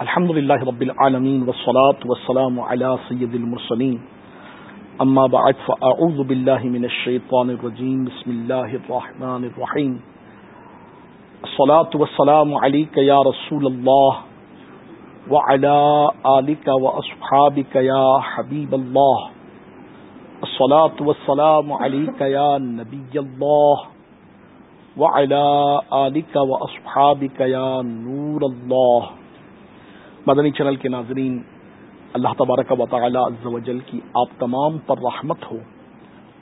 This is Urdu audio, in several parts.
الحمد لله رب العالمين والصلاة والسلام على سيد المرسلين أما بعد فأعوذ بالله من الشيطان الرجيم بسم الله الرحمن الرحيم الصلاة والسلام عليك يا رسول الله وعلى آلك وأصحابك يا حبيب الله الصلاة والسلام عليك يا نبي الله وعلى آلك وأصحابك يا نور الله مدنی چینل کے ناظرین، اللہ تبارک و تعالی عز و جل کی آپ تمام پر رحمت ہو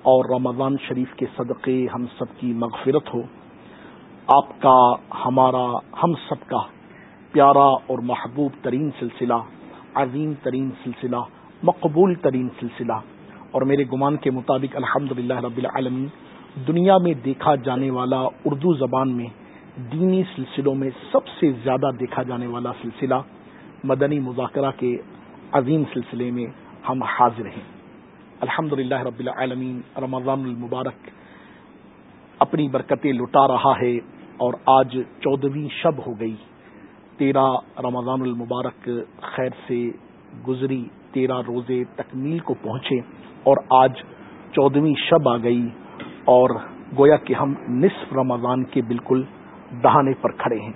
اور رمضان شریف کے صدقے ہم سب کی مغفرت ہو۔ آپ کا ہمارا، ہم سب کا پیارا اور محبوب ترین سلسلہ، عظیم ترین سلسلہ، مقبول ترین سلسلہ اور میرے گمان کے مطابق الحمد رب العالمین، دنیا میں دیکھا جانے والا اردو زبان میں دینی سلسلوں میں سب سے زیادہ دیکھا جانے والا سلسلہ مدنی مذاکرہ کے عظیم سلسلے میں ہم حاضر ہیں۔ الحمد رب العالمین، رمضان المبارک اپنی برکتیں لٹا رہا ہے اور آج چودہویں شب ہو گئی۔ تیرہ رمضان المبارک خیر سے گزری، تیرہ روزے تکمیل کو پہنچے اور آج چودہویں شب آ گئی اور گویا کہ ہم نصف رمضان کے بالکل دہانے پر کھڑے ہیں۔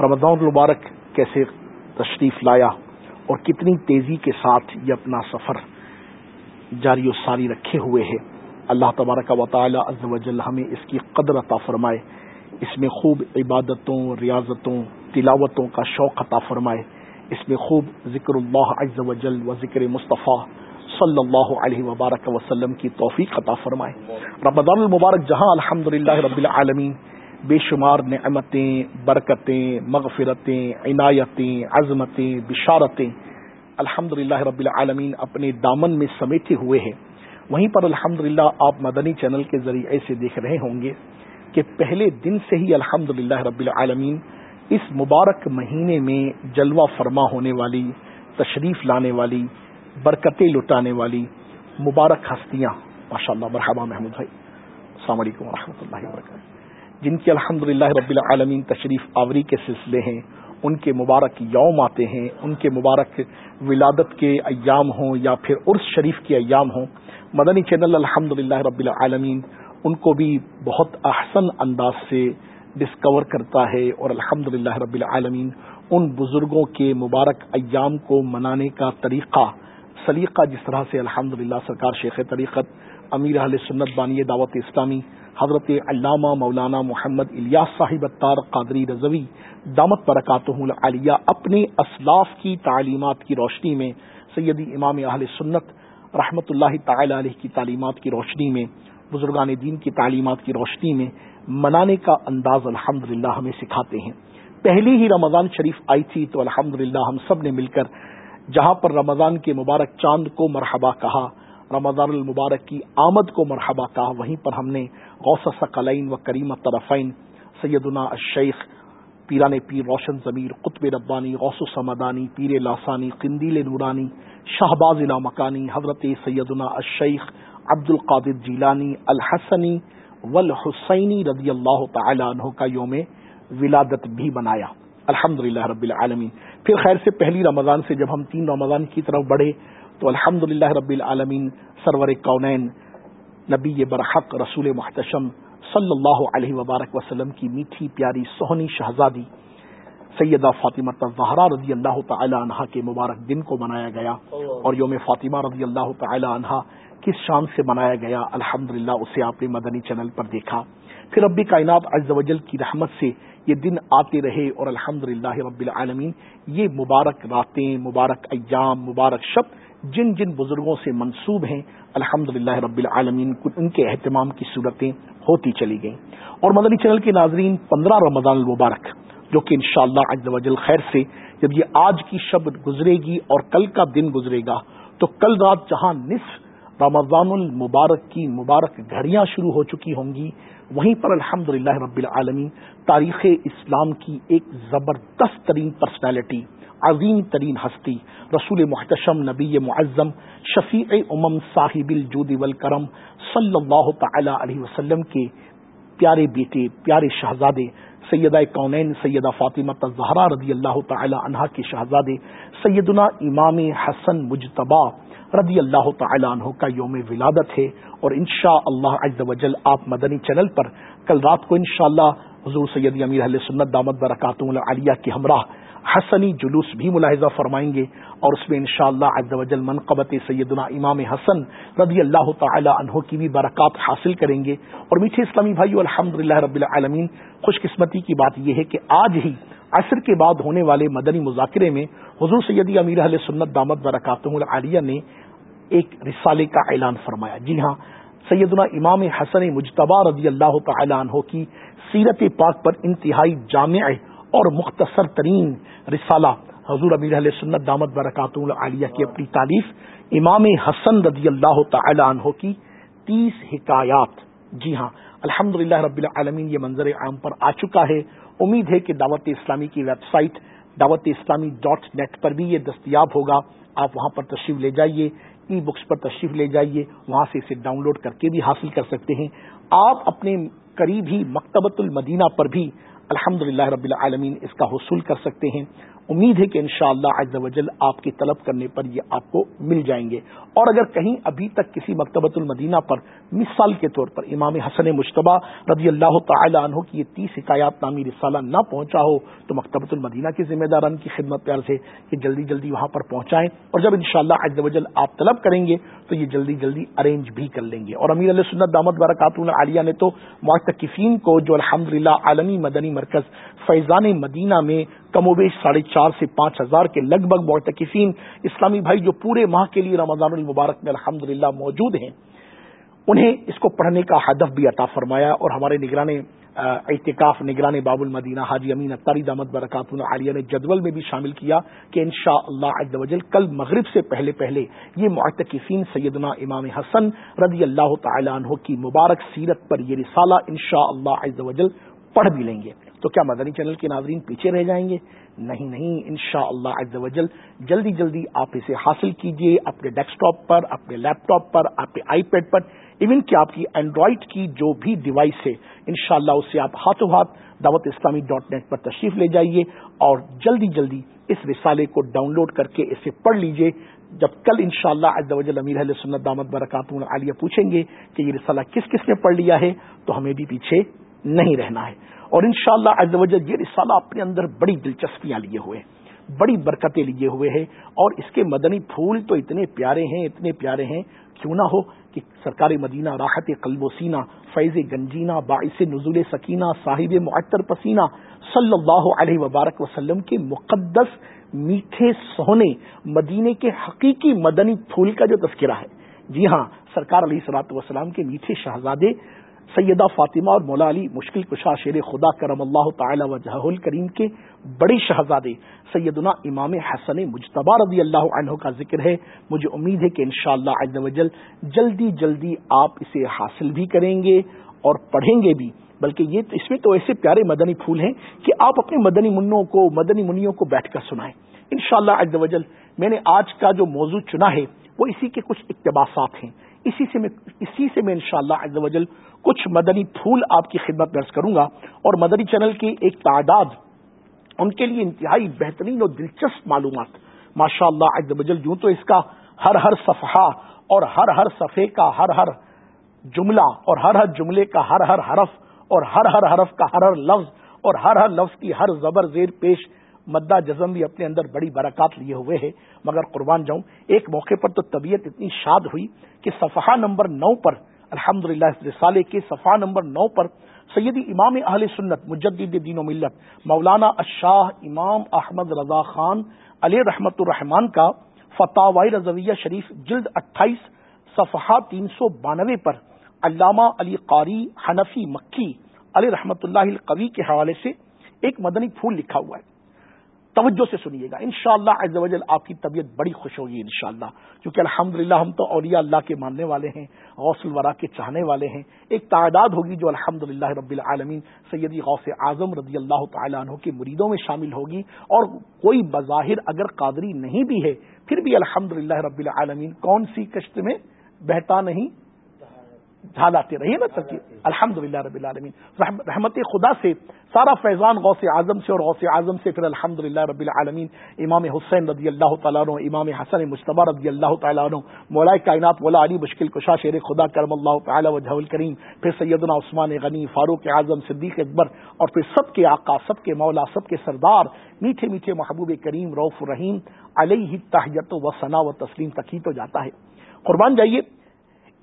رمضان المبارک کیسے تشریف لایا اور کتنی تیزی کے ساتھ یہ اپنا سفر جاری و ساری رکھے ہوئے ہے اللہ تبارک و تعالی عز و جل ہمیں اس کی قدر عطا فرمائے، اس میں خوب عبادتوں، ریاضتوں، تلاوتوں کا شوق عطا فرمائے۔ اس میں خوب ذکر اللہ عز و جل و ذکر مصطفیٰ صلی اللہ علیہ وبارک وسلم کی توفیق عطا فرمائے۔ رمضان المبارک، جہاں الحمد رب العالمین بے شمار نعمتیں، برکتیں، مغفرتیں، عنایتیں، عظمتیں، بشارتیں الحمد رب العالمین اپنے دامن میں سمیٹے ہوئے ہیں۔ وہیں پر الحمد آپ مدنی چینل کے ذریعے سے دیکھ رہے ہوں گے کہ پہلے دن سے ہی الحمد رب العالمین اس مبارک مہینے میں جلوہ فرما ہونے والی، تشریف لانے والی، برکتیں لٹانے والی مبارک ہستیاں ماشاء اللہ مرحبا محمود بھائی، السلام علیکم و اللہ وبرکاتہ۔ جن کی الحمد رب العالمین تشریف آوری کے سلسلے ہیں، ان کے مبارک یوم آتے ہیں، ان کے مبارک ولادت کے ایام ہوں یا پھر عرس شریف کے ایام ہوں، مدنی چینل الحمد رب العالمین ان کو بھی بہت احسن انداز سے ڈسکور کرتا ہے اور الحمد رب العالمین ان بزرگوں کے مبارک ایام کو منانے کا طریقہ، سلیقہ جس طرح سے الحمد سرکار شیخ طریقت، امیر اہل سنت بانی دعوت اسلامی حضرت علامہ مولانا محمد الیاس صاحب اتار قادری رضوی، دامت برکات العالیہ، اپنے اسلاف کی تعلیمات کی روشنی میں، سیدی امام اہل سنت رحمت اللہ تعالی علیہ کی تعلیمات کی روشنی میں، بزرگان دین کی تعلیمات کی روشنی میں منانے کا انداز الحمد ہمیں سکھاتے ہیں۔ پہلی ہی رمضان شریف آئی تھی تو الحمد ہم سب نے مل کر جہاں پر رمضان کے مبارک چاند کو مرحبا کہا رمضان المبارک کی آمد کو مرحبا کہا، وہیں پر ہم نے غوث ثقلین و کریم طرفین سیدنا الشیخ پیران پیر روشن ضمیر، قطب ربانی، غوث سمدانی پیر لاسانی، قندیل نورانی، شہباز مکانی حضرت سیدنا الشیخ عبد القادر جیلانی، الحسنی والحسینی رضی اللہ تعالی عنہ کا یوم ولادت بھی بنایا الحمد رب العالمین۔ پھر خیر سے پہلی رمضان سے جب ہم تین رمضان کی طرف بڑھے تو الحمد رب العالمین سرور کونین نبی برحق رسول محتشم صلی اللہ علیہ وبارک وسلم کی میٹھی پیاری سہنی شہزادی سیدہ فاطمہ زہرا رضی اللہ تعالی عنہا کے مبارک دن کو منایا گیا اور یوم فاطمہ رضی اللہ تعالی عنہا کس شان سے منایا گیا الحمد اسے آپ نے مدنی چینل پر دیکھا۔ پھر ربی کائنات عز و جل کی رحمت سے یہ دن آتے رہے اور الحمد رب العالمین یہ مبارک راتیں مبارک ایام مبارک شب جن جن بزرگوں سے منسوب ہیں الحمد رب العالمین ان کے اہتمام کی صورتیں ہوتی چلی گئیں۔ اور مدنی چینل کے ناظرین، پندرہ رمضان المبارک، جو کہ انشاءاللہ شاء اللہ خیر سے جب یہ آج کی شب گزرے گی اور کل کا دن گزرے گا، تو کل رات جہاں نصف رمضان المبارک کی مبارک گھڑیاں شروع ہو چکی ہوں گی، وہیں پر الحمد رب العالمین تاریخ اسلام کی ایک زبردست ترین پرسنالٹی عظیم ترین ہستی، رسول محتشم، نبی معظم، شفیع امم صاحب الجود والکرم صلی اللہ تعالی علیہ وسلم کے پیارے بیٹے، پیارے شہزادے، سیدہ کونین، سیدہ فاطمہ تزہرا رضی اللہ تعالی عنہا کے شہزادے، سیدنا امام حسن مجتبا رضی اللہ تعالی عنہ کا یوم ولادت ہے اور انشاء اللہ وجل آپ مدنی چینل پر کل رات کو انشاءاللہ حضور سید امیر علیہ سنت دامت برکاتم العالیہ کے ہمراہ حسنی جلوس بھی ملاحظہ فرمائیں گے اور اس میں انشاءاللہ شاء اللہ وجل منقبت سیدنا امام حسن رضی اللہ تعالی عنہ کی بھی برکات حاصل کریں گے۔ اور میٹھے اسلامی بھائی الحمد رب العالمین خوش قسمتی کی بات یہ ہے کہ آج ہی عصر کے بعد ہونے والے مدنی مذاکرے میں حضور سیدی امیر علیہ سنت دامت برکاتم العالیہ نے ایک رسالے کا اعلان فرمایا۔ جی ہاں سیدنا امام حسن مجتبہ رضی اللہ تعالی عنہ کی سیرت پاک پر انتہائی جامع اور مختصر ترین رسالہ حضور امیر علیہ سنت دامت برکات العالیہ کی اپنی تعریف امام حسن رضی اللہ تعالی عنہ کی تیس حکایات۔ جی ہاں الحمد رب العالمین، یہ منظر عام پر آ چکا ہے۔ امید ہے کہ دعوت اسلامی کی ویب سائٹ دعوت اسلامی ڈاٹ نیٹ پر بھی یہ دستیاب ہوگا۔ آپ وہاں پر تشریف لے جائیے، ای بکس پر تشریف لے جائیے، وہاں سے اسے ڈاؤن لوڈ کر کے بھی حاصل کر سکتے ہیں۔ آپ اپنے قریب ہی مکتبۃ المدینہ پر بھی الحمد رب العالمین اس کا حصول کر سکتے ہیں۔ امید ہے کہ انشاءاللہ شاء اللہ آپ کی طلب کرنے پر یہ آپ کو مل جائیں گے۔ اور اگر کہیں ابھی تک کسی مکتبۃ المدینہ پر مثال کے طور پر امام حسن مشتبہ رضی اللہ تعالی عنہ کی یہ تیس حکایات نامی رسالہ نہ پہنچا ہو تو مکتبۃ المدینہ کے ذمہ داران کی خدمت پیار سے کہ جلدی جلدی وہاں پر پہنچائیں اور جب انشاءاللہ شاء اللہ آپ طلب کریں گے تو یہ جلدی جلدی ارینج بھی کر لیں گے۔ اور امیر علیہ سنت دامت برکاتون عالیہ نے تو معتکفین کو جو الحمد عالمی مدنی مرکز فیضان مدینہ میں کم و بیش ساڑھے چار سے پانچ ہزار کے لگ بھگ معتکفین اسلامی بھائی جو پورے ماہ کے لیے رمضان المبارک میں الحمد موجود ہیں، انہیں اس کو پڑھنے کا ہدف بھی عطا فرمایا اور ہمارے نگران احتکاف نگران باب المدینہ حاجی امین اطاری دامت برکات عالیہ نے جدول میں بھی شامل کیا کہ ان شاء اللہ کل مغرب سے پہلے پہلے یہ معتکفین سیدنا امام حسن رضی اللہ تعالی عنہ کی مبارک سیرت پر یہ رسالہ ان شاء اللہ پڑھ بھی لیں گے۔ تو کیا مدنی چینل کے ناظرین پیچھے رہ جائیں گے؟ نہیں نہیں ان شاء اللہ جلدی جلدی آپ اسے حاصل کیجیے اپنے ڈیسک ٹاپ پر، اپنے لیپ ٹاپ پر، اپنے آئی پیڈ پر، ایون کہ آپ کی اینڈرائڈ کی جو بھی ڈیوائس ہے ان شاء اللہ اسے آپ ہاتھوں ہاتھ دعوت اسلامی ڈاٹ نیٹ پر تشریف لے جائیے اور جلدی جلدی اس رسالے کو ڈاؤن لوڈ کر کے اسے پڑھ لیجیے جب کل ان شاء اللہ امیر علیہ سنت دامت برکات عالیہ پوچھیں گے کہ یہ رسالہ کس کس نے پڑھ لیا ہے، تو ہمیں بھی پیچھے نہیں رہنا ہے۔ اور ان شاء اللہ یہ رسالہ اپنے اندر بڑی دلچسپیاں لیے ہوئے بڑی برکتیں لیے ہوئے ہیں۔ اور اس کے مدنی پھول تو اتنے پیارے ہیں، اتنے پیارے ہیں۔ کیوں نہ ہو کہ سرکار مدینہ راحت قلب و سینہ، فیض گنجینہ، باعث نزول سکینہ، صاحب معطر پسینہ صلی اللہ علیہ وبارک وسلم کے مقدس میٹھے سونے مدینے کے حقیقی مدنی پھول کا جو تذکرہ ہے۔ جی ہاں سرکار علیہ سلاۃ وسلام کے میٹھے شہزادے سیدہ فاطمہ اور مولا علی مشکل کشا شیر خدا کرم اللہ تعالی وجہ الکریم کے بڑے شہزادے سیدنا امام حسن مجتبہ رضی اللہ عنہ کا ذکر ہے۔ مجھے امید ہے کہ انشاءاللہ شاء اللہ جلدی جلدی آپ اسے حاصل بھی کریں گے اور پڑھیں گے بھی۔ بلکہ یہ اس میں تو ایسے پیارے مدنی پھول ہیں کہ آپ اپنے مدنی منوں کو، مدنی منوں کو بیٹھ کر سنائیں۔ انشاءاللہ شاء اللہ میں نے آج کا جو موضوع چنا ہے، وہ اسی کے کچھ اقتباسات ہیں۔ اسی سے میں اسی سے میں انشاءاللہ شاء اللہ کچھ مدنی پھول آپ کی خدمت درج کروں گا اور مدنی چینل کی ایک تعداد ان کے لیے انتہائی بہترین اور دلچسپ معلومات. ماشاء اللہ یوں تو اس کا ہر ہر صفحہ اور ہر ہر صفحے کا ہر ہر جملہ اور ہر ہر جملے کا ہر ہر حرف اور ہر ہر حرف کا ہر ہر لفظ اور ہر ہر لفظ کی ہر زبر زیر پیش مدہ جزم بھی اپنے اندر بڑی برکات لیے ہوئے ہیں۔ مگر قربان جاؤں، ایک موقع پر تو طبیعت اتنی شاد ہوئی کہ صفحہ نمبر نو پر الحمد للہ رسالے کے صفحہ نمبر نو پر، سیدی امام اہل سنت مجدد دین و ملت، مولانا اشاہ امام احمد رضا خان علیہ رحمت الرحمان کا فتح رضویہ شریف جلد اٹھائیس، صفحہ تین سو بانوے پر، علامہ علی قاری حنفی مکی علی رحمت اللہ القوی کے حوالے سے ایک مدنی پھول لکھا ہوا ہے۔ توجہ سے سنیے گا۔ انشاءاللہ شاء اللہ آپ کی طبیعت بڑی خوش ہوگی انشاءاللہ، کیونکہ الحمد ہم تو اولیاء اللہ کے ماننے والے ہیں، غوث الورا کے چاہنے والے ہیں۔ ایک تعداد ہوگی جو الحمد رب العالمین، سیدی غوث اعظم رضی اللہ تعالیٰ عنہ کے مریدوں میں شامل ہوگی۔ اور کوئی بظاہر اگر قادری نہیں بھی ہے، پھر بھی الحمد رب العالمین کون سی کشت میں بہتا نہیں؟ جھالاتے رہیے نا ترقی الحمد للہ رب العالمین۔ رحمت خدا سے سارا فیضان غوث اعظم سے اور غوث اعظم سے پھر الحمد رب العالمین امام حسین رضی اللہ تعالیٰ عنہ، امام حسن مشتبہ رضی اللہ تعالیٰ عنہ مولا کائنات مولا علی مشکل کشا شیر خدا کرم اللہ تعالیٰ و جہ کریم پھر سیدنا عثمان غنی، فاروق اعظم، صدیق اکبر اور پھر سب کے آقا، سب کے مولا، سب کے سردار، میٹھے میٹھے محبوب کریم روف الرحیم، علیہ تحیت و ثنا و تسلیم تک ہی تو جاتا ہے۔ قربان جائیے،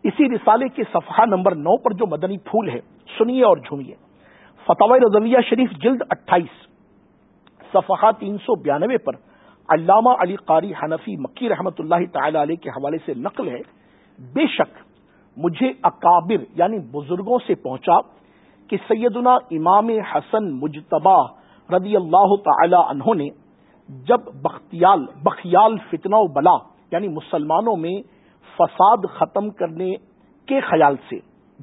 اسی رسالے کے صفحہ نمبر نو پر جو مدنی پھول ہے، سنیے اور جھومیے۔ فتح رضویہ شریف جلد اٹھائیس، صفحہ تین سو بیانوے پر علامہ علی قاری حنفی مکی رحمت اللہ تعالی علیہ کے حوالے سے نقل ہے، بے شک مجھے اکابر یعنی بزرگوں سے پہنچا کہ سیدنا امام حسن مجتبہ رضی اللہ تعالی عنہ نے جب بختیال، بخیال فتنہ و بلا یعنی مسلمانوں میں فساد ختم کرنے کے خیال سے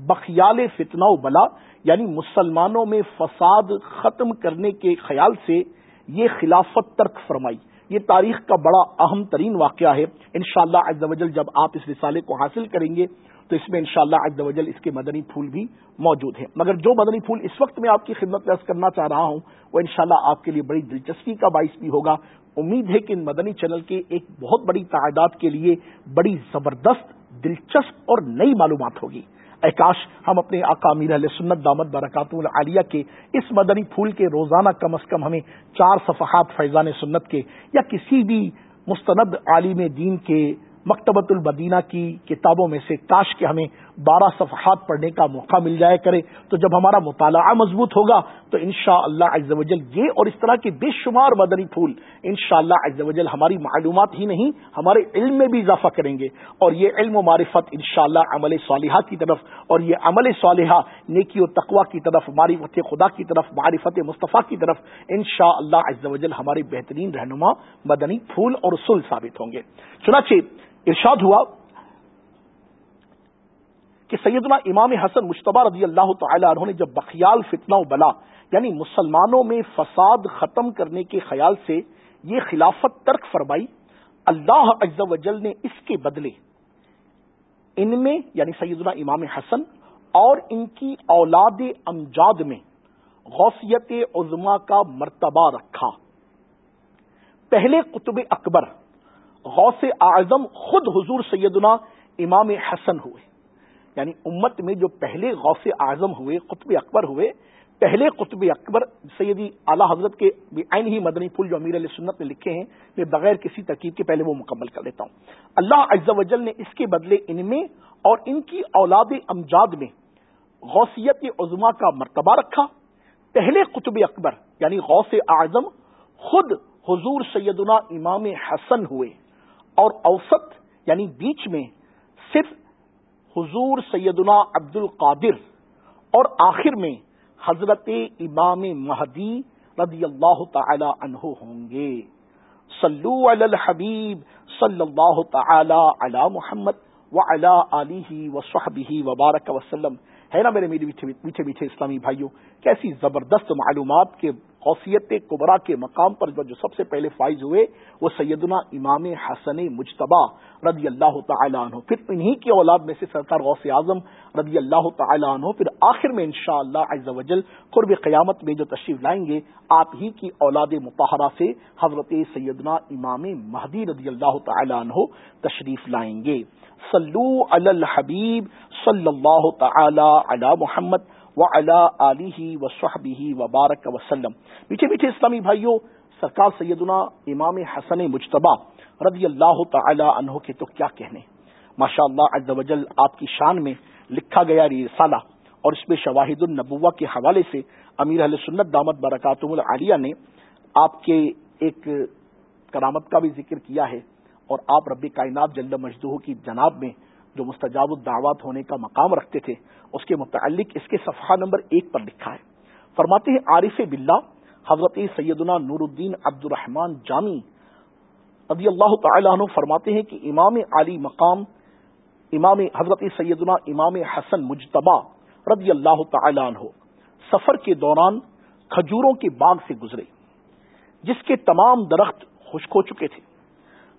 بخیال فتنہ و بلا یعنی مسلمانوں میں فساد ختم کرنے کے خیال سے یہ خلافت ترک فرمائی۔ یہ تاریخ کا بڑا اہم ترین واقعہ ہے۔ انشاءاللہ شاء اللہ جب آپ اس رسالے کو حاصل کریں گے، تو اس میں انشاءاللہ شاء اللہ اس کے مدنی پھول بھی موجود ہیں۔ مگر جو مدنی پھول اس وقت میں آپ کی خدمت پیش کرنا چاہ رہا ہوں، وہ انشاءاللہ شاء آپ کے لیے بڑی دلچسپی کا باعث بھی ہوگا۔ امید ہے کہ ان مدنی چینل کے ایک بہت بڑی تعداد کے لیے بڑی زبردست، دلچسپ اور نئی معلومات ہوگی۔ اکاش ہم اپنے آقا امیر علیہ سنت دامت برکات العالیہ کے اس مدنی پھول کے روزانہ کم از کم ہمیں چار صفحات فیضان سنت کے یا کسی بھی مستند عالم دین کے مکتبۃ المدینہ کی کتابوں میں سے کاش کے ہمیں بارہ صفحات پڑھنے کا موقع مل جائے کرے۔ تو جب ہمارا مطالعہ مضبوط ہوگا تو ان شاء اللہ وجل یہ اور اس طرح کے بے شمار مدنی پھول ان شاء اللہ وجل ہماری معلومات ہی نہیں، ہمارے علم میں بھی اضافہ کریں گے۔ اور یہ علم و معرفت ان شاء اللہ عمل صالحہ کی طرف اور یہ عمل صالحہ نیکی و تقوا کی طرف، معرفت خدا کی طرف، معرفت مصطفیٰ کی طرف ان شاء اللہ وجل ہمارے بہترین رہنما مدنی پھول اور اصول ثابت ہوں گے۔ چنانچہ ارشاد ہوا کہ سیدنا امام حسن مشتبہ رضی اللہ تعالی عنہ نے جب بخیال فتنہ و بلا یعنی مسلمانوں میں فساد ختم کرنے کے خیال سے یہ خلافت ترک فرمائی، اللہ عز و جل نے اس کے بدلے ان میں یعنی سیدنا امام حسن اور ان کی اولاد امجاد میں غوثیت عظما کا مرتبہ رکھا۔ پہلے قطب اکبر غوث اعظم خود حضور سیدنا امام حسن ہوئے۔ یعنی امت میں جو پہلے غوث اعظم ہوئے، قطب اکبر ہوئے، پہلے قطب اکبر سیدی اعلی حضرت کے عین ہی مدنی پھول جو امیر علیہ سنت نے لکھے ہیں، میں بغیر کسی ترکیب کے پہلے وہ مکمل کر لیتا ہوں۔ اللہ عز و جل نے اس کے بدلے ان میں اور ان کی اولاد امجاد میں غوثیت عظما کا مرتبہ رکھا۔ پہلے قطب اکبر یعنی غوث اعظم، خود حضور سیدنا امام حسن ہوئے۔ اور اوسط یعنی بیچ میں صرف حضور سیدنا عبد القادر اور آخر میں حضرت امام مہدی رضی اللہ تعالی عنہ ہوں گے۔ صلو علی الحبیب صلی اللہ تعالی علی محمد وعلی آلہ وصحبہ وبارک وسلم۔ ہے نا میرے میرے میٹھے میٹھے اسلامی بھائیوں، کیسی زبردست معلومات کے غوثیت کبرا کے مقام پر جو سب سے پہلے فائز ہوئے، وہ سیدنا امام حسن مجتبہ رضی اللہ تعالیٰ عنہ. پھر انہی کی اولاد میں سے سرکار غوث اعظم رضی اللہ تعالیٰ عنہ، پھر آخر میں انشاءاللہ شاء اللہ قرب قیامت میں جو تشریف لائیں گے، آپ ہی کی اولاد متحرہ سے حضرت سیدنا امام مہدی رضی اللہ تعالیٰ عنہ تشریف لائیں گے. صلو علی الحبیب صلی اللہ تعالی علی محمد و علی و صحبی وبارک وسلم۔ میٹھے میٹھے اسلامی بھائیوں، سرکار سیدنا امام حسن مجتبہ رضی اللہ تعالی عنہ کے تو کیا کہنے؟ ماشاء اللہ عز و جل آپ کی شان میں لکھا گیا رسالہ اور اس میں شواہد النبوہ کے حوالے سے امیر علیہ سنت دامت برکاتم العالیہ نے آپ کے ایک کرامت کا بھی ذکر کیا ہے اور آپ رب کائنات جل مجدو کی جناب میں جو مستجاب الدعوات ہونے کا مقام رکھتے تھے اس کے متعلق اس کے صفحہ نمبر ایک پر لکھا ہے۔ فرماتے ہیں، عارف بلّہ حضرت سیدنا نور الدین عبد الرحمان جامی رضی اللہ تعالی عنہ فرماتے ہیں کہ امام علی مقام، امام حضرت سیدنا امام حسن مجتبہ رضی اللہ تعالی عنہ سفر کے دوران کھجوروں کے باغ سے گزرے، جس کے تمام درخت خشک ہو چکے تھے۔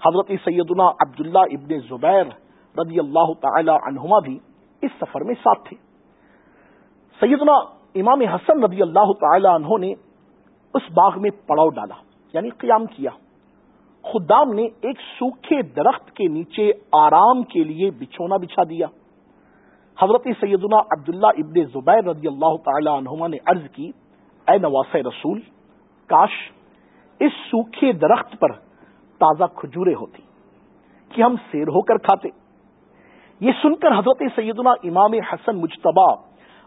حضرت سیدنا عبداللہ ابن زبیر رضی اللہ تعالی عنہما بھی اس سفر میں ساتھ تھے۔ سیدنا امام حسن رضی اللہ تعالی عنہ نے اس باغ میں پڑاؤ ڈالا یعنی قیام کیا۔ خدام نے ایک سوکھے درخت کے نیچے آرام کے لیے بچھونا بچھا دیا۔ حضرت سیدنا عبداللہ ابن زبیر رضی اللہ تعالی عنہما نے عرض کی، اے نواس رسول، کاش اس سوکھے درخت پر تازہ کھجورے ہوتی کہ ہم سیر ہو کر کھاتے۔ یہ سن کر حضرت سیدنا امام حسن مجتبہ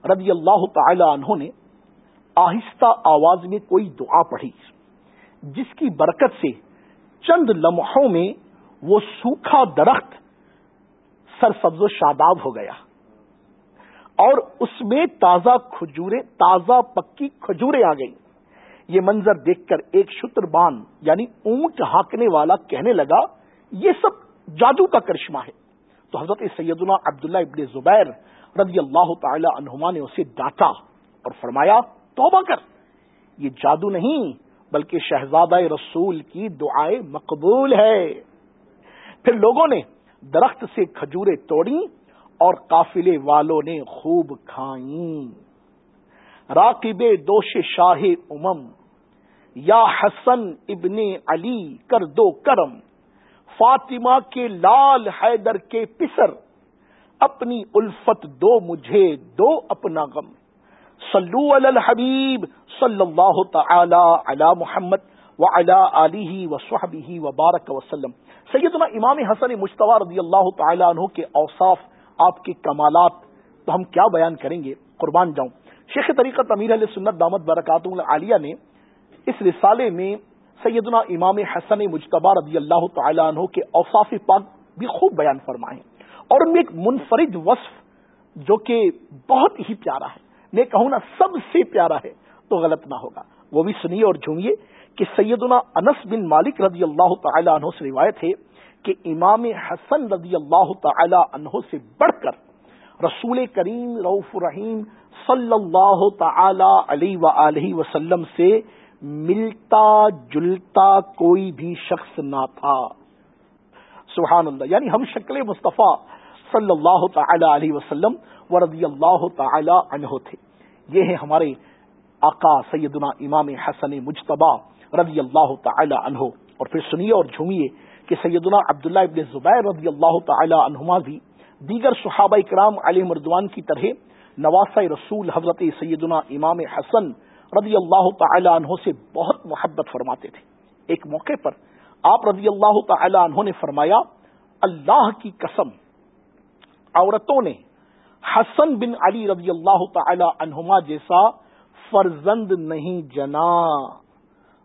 رضی اللہ تعالی عنہ نے آہستہ آواز میں کوئی دعا پڑھی، جس کی برکت سے چند لمحوں میں وہ سوکھا درخت سرسبز و شاداب ہو گیا۔ اور اس میں تازہ کھجورے تازہ پکی کھجورے آ گئی یہ منظر دیکھ کر ایک شتر بان یعنی اونٹ ہاکنے والا کہنے لگا، یہ سب جادو کا کرشمہ ہے۔ تو حضرت سیدنا عبداللہ ابن زبیر رضی اللہ تعالی عنہما نے اسے ڈانٹا اور فرمایا، توبہ کر۔ یہ جادو نہیں، بلکہ شہزادہ رسول کی دعائیں مقبول ہے۔ پھر لوگوں نے درخت سے کھجورے توڑی اور قافلے والوں نے خوب کھائیں۔ راکب دوش شاہ امم، یا حسن ابن علی کر دو کرم۔ فاطمہ کے لال حیدر کے پسر، اپنی الفت دو، مجھے دو اپنا غم۔ صلو علی الحبیب صلی اللہ تعالی علی محمد و علی و صحبی و بارک وسلم سیدنا امام حسن مشتبہ رضی اللہ تعالی عنہ کے اوصاف، آپ کے کمالات تو ہم کیا بیان کریں گے؟ قربان جاؤں۔ شیخ طریقت امیر علیہ سنت دامت برکات عالیہ نے اس رسالے میں سیدنا امام حسن مجتبہ رضی اللہ تعالی عنہ کے اوصاف پاک بھی خوب بیان فرمائے اور ان میں ایک منفرد وصف جو کہ بہت ہی پیارا ہے۔ میں کہوں نا سب سے پیارا ہے تو غلط نہ ہوگا۔ وہ بھی سنیے اور جھوئیے کہ سیدنا انس بن مالک رضی اللہ تعالی عنہ سے روایت ہے کہ امام حسن رضی اللہ تعالی عنہ سے بڑھ کر رسول کریم روف رحیم صلی اللہ تعالی علیہ وسلم سے ملتا جلتا کوئی بھی شخص نہ تھا۔ سبحان اللہ یعنی ہم شکل مصطفیٰ صلی اللہ تعالی علیہ وسلم و رضی اللہ تعالی عنہ تھے۔ یہ ہیں ہمارے آقا سیدنا امام حسن مجتبہ رضی اللہ تعالی عنہ۔ اور پھر سنیے اور جھومیے کہ سیدنا عبداللہ ابن زبیر رضی اللہ تعالی عنہما بھی دیگر صحابہ کرام علی مردوان کی طرح نواسا رسول حضرت سیدنا امام حسن رضی اللہ تعالی عنہ سے بہت محبت فرماتے تھے۔ ایک موقع پر آپ رضی اللہ تعالی عنہ نے فرمایا، اللہ کی قسم، عورتوں نے حسن بن علی رضی اللہ تعالی عنہما جیسا فرزند نہیں جنا۔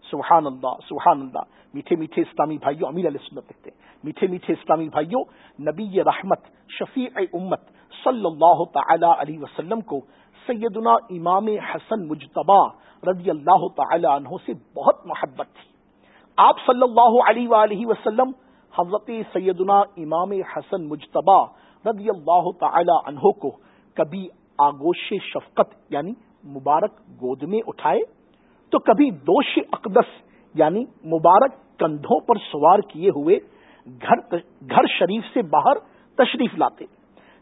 سبحان اللہ سبحان اللہ میٹھے میٹھے اسلامی بھائیوں امیر علیہ سنت لکھتے میٹھے میٹھے اسلامی بھائیوں نبی رحمت، شفیع امت صلی اللہ تعالی علیہ وسلم کو سیدنا امام حسن مجتبہ رضی اللہ تعالی عنہ سے بہت محبت تھی۔ آپ صلی اللہ علیہ وآلہ وسلم، حضرت سیدنا امام حسن مجتبہ رضی اللہ تعالی عنہ کو کبھی آگوش شفقت یعنی مبارک گود میں اٹھائے، تو کبھی دوش اقدس یعنی مبارک کندھوں پر سوار کیے ہوئے گھر گھر شریف سے باہر تشریف لاتے۔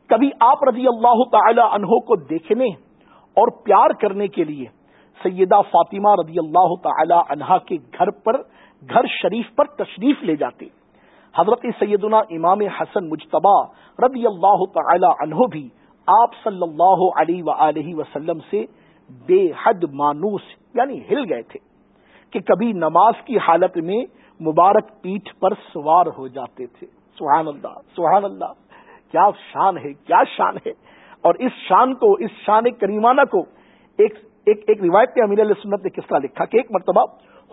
کبھی آپ رضی اللہ تعالی عنہ کو دیکھنے اور پیار کرنے کے لیے سیدہ فاطمہ رضی اللہ تعالی عنہا کے گھر پر، گھر شریف پر تشریف لے جاتے۔ حضرت سیدنا امام حسن مجتبہ رضی اللہ تعالی عنہ بھی آپ صلی اللہ علیہ وسلم سے بے حد مانوس یعنی ہل گئے تھے کہ کبھی نماز کی حالت میں مبارک پیٹھ پر سوار ہو جاتے تھے۔ سبحان اللہ سبحان اللہ۔ کیا شان ہے کیا شان ہے۔ اور اس شان کو اس شان کریمانہ کو ایک ایک, ایک روایت امیر علیہ سنت نے کس طرح لکھا کہ ایک مرتبہ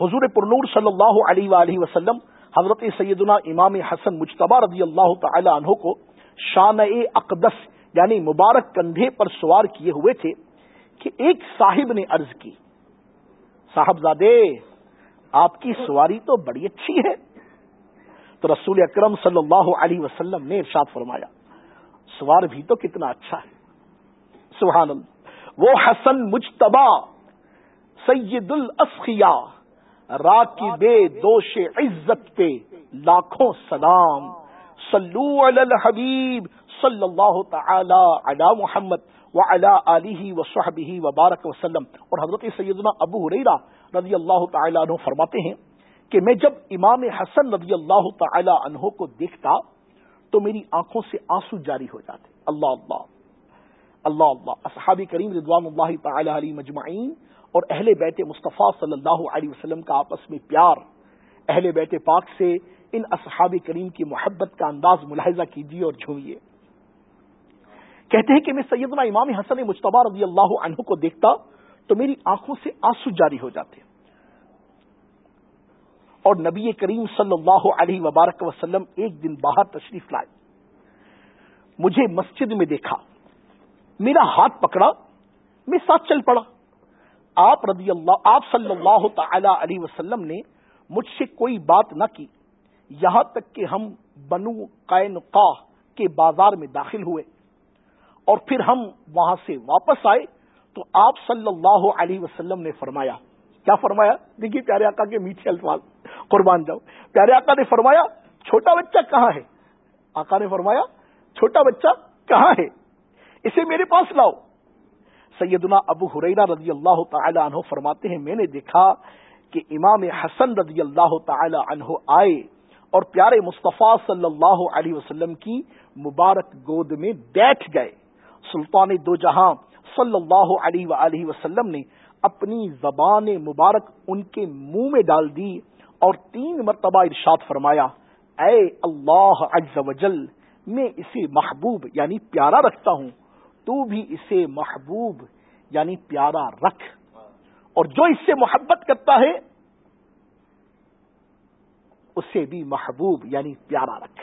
حضور پرنور صلی اللہ علیہ وآلہ وسلم حضرت سیدنا امام حسن مجتبہ رضی اللہ تعالی عنہ کو شان اقدس یعنی مبارک کندھے پر سوار کیے ہوئے تھے کہ ایک صاحب نے عرض کی صاحب زادے آپ کی سواری تو بڑی اچھی ہے۔ تو رسول اکرم صلی اللہ علیہ وسلم نے ارشاد فرمایا سوار بھی تو کتنا اچھا ہے۔ سبحان اللہ۔ وہ حسن مجتبہ سید الاسخیا راکی بے دوش عزت پہ لاکھوں سلام۔ صلو علی الحبیب صلی اللہ تعالی علی محمد و علی و صحبی وبارک وسلم۔ اور حضرت سیدنا ابو حریرا رضی اللہ تعالیٰ عنہ فرماتے ہیں کہ میں جب امام حسن رضی اللہ تعالی عنہ کو دیکھتا تو میری آنکھوں سے آنسو جاری ہو جاتے۔ اللہ اللہ۔ اللہ اللہ۔ اصحاب کریم رضوان اللہ تعالی علی مجمعین اور اہل بیت مصطفیٰ صلی اللہ علیہ وسلم کا آپس میں پیار۔ اہل بیت پاک سے ان اصحاب کریم کی محبت کا انداز ملاحظہ کیجیے اور جھوئیے کہتے ہیں کہ میں سیدنا امام حسن مشتبہ رضی اللہ عنہ کو دیکھتا تو میری آنکھوں سے آنسو جاری ہو جاتے۔ اور نبی کریم صلی اللہ علیہ وبارک وسلم ایک دن باہر تشریف لائے۔ مجھے مسجد میں دیکھا۔ میرا ہاتھ پکڑا۔ میں ساتھ چل پڑا۔ آپ رضی اللہ، آپ صلی اللہ تعالی علیہ وسلم نے مجھ سے کوئی بات نہ کی۔ یہاں تک کہ ہم بنو قائن کے بازار میں داخل ہوئے۔ اور پھر ہم وہاں سے واپس آئے تو آپ صلی اللہ علیہ وسلم نے فرمایا کیا فرمایا؟ دیکھیے پیارے آقا کے میٹھے الفاظ، قربان جاؤ۔ پیارے آقا نے فرمایا، چھوٹا بچہ کہاں ہے؟ آقا نے فرمایا، چھوٹا بچہ کہاں ہے؟ اسے میرے پاس لاؤ۔ سیدنا ابو حریرا رضی اللہ تعالی عنہ فرماتے ہیں، میں نے دیکھا کہ امام حسن رضی اللہ تعالی عنہ آئے اور پیارے مصطفیٰ صلی اللہ علیہ وسلم کی مبارک گود میں بیٹھ گئے۔ سلطان دو جہاں صلی اللہ علیہ وآلہ وسلم نے اپنی زبان مبارک ان کے منہ میں ڈال دی اور تین مرتبہ ارشاد فرمایا، اے اللہ عز و جل، میں اسے محبوب یعنی پیارا رکھتا ہوں، تو بھی اسے محبوب یعنی پیارا رکھ۔ اور جو اس سے محبت کرتا ہے، اسے بھی محبوب یعنی پیارا رکھ۔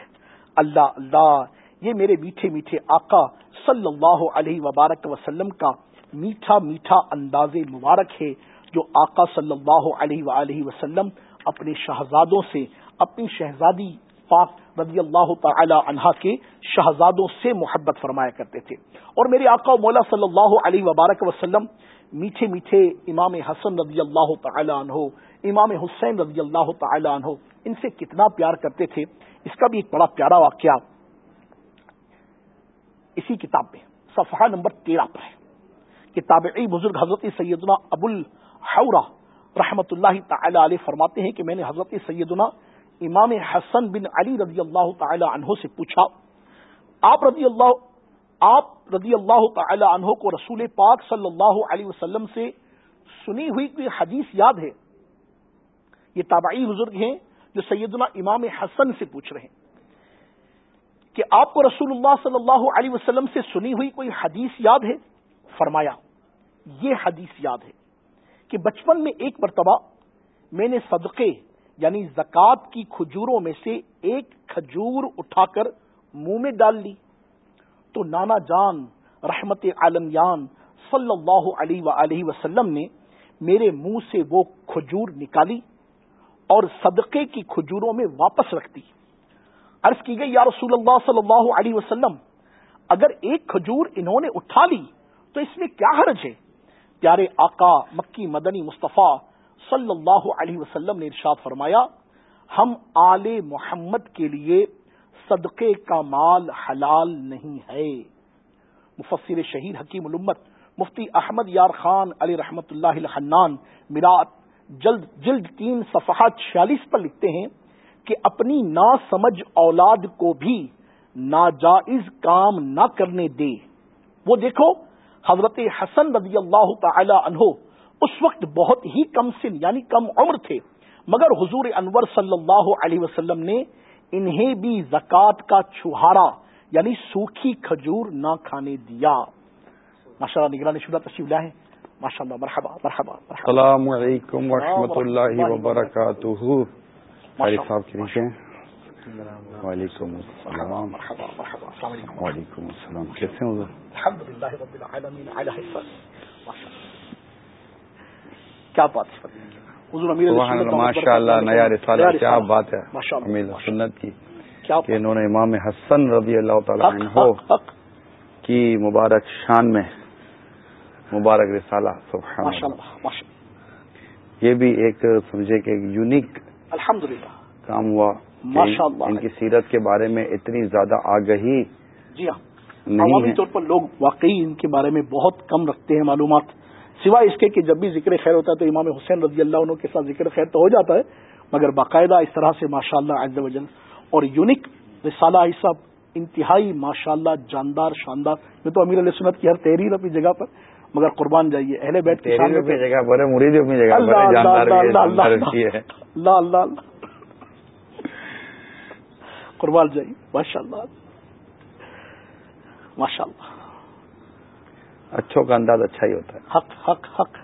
اللہ اللہ، یہ میرے میٹھے میٹھے آقا صلی اللہ علیہ وبارک وسلم کا میٹھا میٹھا انداز مبارک ہے جو آقا صلی اللہ علیہ وآلہ وسلم اپنے شہزادوں سے، اپنی شہزادی پاک رضی اللہ تعالی عنہا کے شہزادوں سے محبت فرمایا کرتے تھے۔ اور میرے آقا مولا صلی اللہ علیہ وبارک وسلم، میٹھے میٹھے امام حسن رضی اللہ تعالی عنہ، امام حسین رضی اللہ تعالی عنہ، ان سے کتنا پیار کرتے تھے۔ اس کا بھی ایک بڑا پیارا واقعہ اسی کتاب میں، صفحہ نمبر تیرہ پر ہے۔ کتاب بزرگ حضرت سیدنا ابو الحورہ رحمت اللہ تعالی علیہ فرماتے ہیں کہ میں نے حضرت سیدنا امام حسن بن علی رضی اللہ تعالی عنہ سے پوچھا، آپ رضی اللہ، آپ رضی اللہ تعالی عنہ کو رسول پاک صلی اللہ علیہ وسلم سے سنی ہوئی کوئی حدیث یاد ہے؟ یہ تابعی بزرگ ہیں جو سیدنا امام حسن سے پوچھ رہے ہیں۔ کہ آپ کو رسول اللہ صلی اللہ علیہ وسلم سے سنی ہوئی کوئی حدیث یاد ہے؟ فرمایا یہ حدیث یاد ہے کہ بچپن میں ایک مرتبہ میں نے صدقے یعنی زکوٰۃ کی کھجوروں میں سے ایک کھجور اٹھا کر منہ میں ڈال لی۔ تو نانا جان رحمت عالمیان صلی اللہ علیہ و وسلم نے میرے منہ سے وہ کھجور نکالی اور صدقے کی کھجوروں میں واپس رکھ دی۔ عرض کی گئی، یا رسول اللہ صلی اللہ علیہ وسلم، اگر ایک کھجور انہوں نے اٹھا لی تو اس میں کیا حرج ہے؟ پیارے آقا مکی مدنی مصطفیٰ صلی اللہ علیہ وسلم نے ارشاد فرمایا، ہم آل محمد کے لیے صدقے کا مال حلال نہیں ہے۔ مفسر شہید حکیم الامت مفتی احمد یار خان علی رحمت اللہ الحنان میرات جلد جلد تین صفحات چھیالیس پر لکھتے ہیں کہ اپنی نا سمجھ اولاد کو بھی ناجائز کام نہ کرنے دے وہ دیکھو حضرت حسن رضی اللہ تعالی عنہ اس وقت بہت ہی کم سن یعنی کم عمر تھے مگر حضور انور صلی اللہ علیہ وسلم نے انہیں بھی زکوٰۃ کا چھہارا یعنی سوکھی کھجور نہ کھانے دیا۔ ماشاء اللہ نگرانی شدہ تشریف ہے ماشاء اللہ مرحبا مرحبا السلام علیکم و اللہ وبرکاتہ۔ وعلیکم السلام. وعلیکم السلام. کیسے ہو کیا بات ماشاء اللہ نیا رسالہ کیا بات ہے؟ سنت کی کہ انہوں نے امام حسن رضی اللہ تعالیٰ عنہ کی مبارک شان میں مبارک رسالہ سبحان یہ بھی ایک سمجھے کہ یونیک الحمدللہ۔ کام ہوا۔ ان کی سیرت کے بارے میں اتنی زیادہ آگہی جی ہاں عوامی طور پر لوگ واقعی ان کے بارے میں بہت کم رکھتے ہیں معلومات۔ سوائے اس کے کہ جب بھی ذکر خیر ہوتا ہے تو امام حسین رضی اللہ عنہ کے ساتھ ذکر خیر تو ہو جاتا ہے مگر باقاعدہ اس طرح سے ماشاء اللہ وجل اور یونیک رسالہ صاحب انتہائی ماشاء اللہ جاندار شاندار۔ یہ تو امیر علیہ سنت کی ہر تحریر اپنی جگہ پر مگر قربان جائیے اہل بیٹ اللہ اللہ۔ قربان جائیے ماشاء اللہ ماشاء اللہ اچھوں کا انداز اچھا ہی ہوتا ہے۔ حق حق حق۔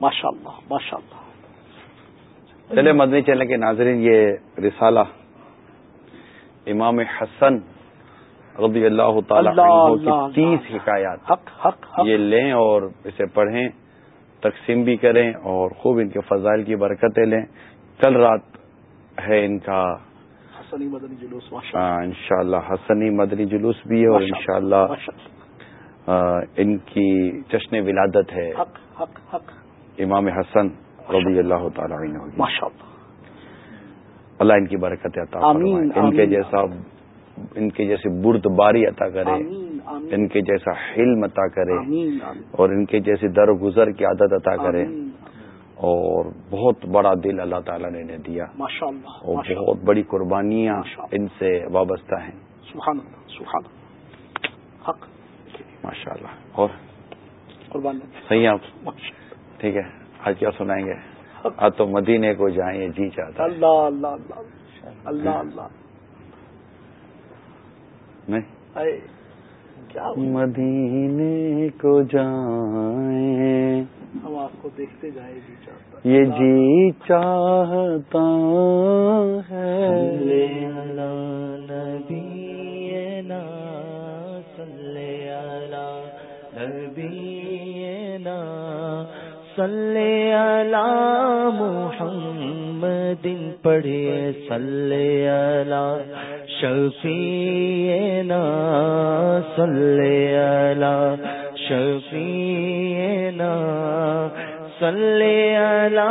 ماشاء اللہ ماشاء اللہ چلے مدنی چلنے کے ناظرین یہ رسالہ امام حسن رضی اللہ تعالی کی تیس حکایات۔ حق حق۔ یہ لیں اور اسے پڑھیں تقسیم بھی کریں اور خوب ان کے فضائل کی برکتیں لیں۔ کل رات ہے ان کا حسنی مدنی جلوس ان شاء اللہ حسنی مدنی جلوس بھی ہے اور ان شاء اللہ ان کی جشن ولادت ہے حق حق حق. امام حسن رضی اللہ تعالی ماشاء اللہ اللہ ان کی برکت عطا آمین ان کے جیسا ان کے جیسے برد باری عطا کرے۔ ان کے جیسا حلم عطا کرے۔ اور ان کے جیسے در گزر کی عادت عطا کرے۔ اور بہت بڑا دل اللہ تعالیٰ نے انہیں دیا۔ اور بہت بڑی قربانیاں ان سے وابستہ ہیں۔ ماشاء اللہ اور؟ صحیح آپ؟ ٹھیک ہے آج کیا سنائیں گے؟ آج تو مدینے کو جائیں جی چاہتا اللہ اللہ اللہ۔ اللہ اللہ۔ مدینے کو جائیں۔ ہم آپ کو دیکھتے جائیں جی چاہتا یہ جی چاہتا ہے۔ نبی نا سلے نبی نا صلی علی محمد پڑھے صلی علی شفیعنا صلی علی شفیعنا صلی علی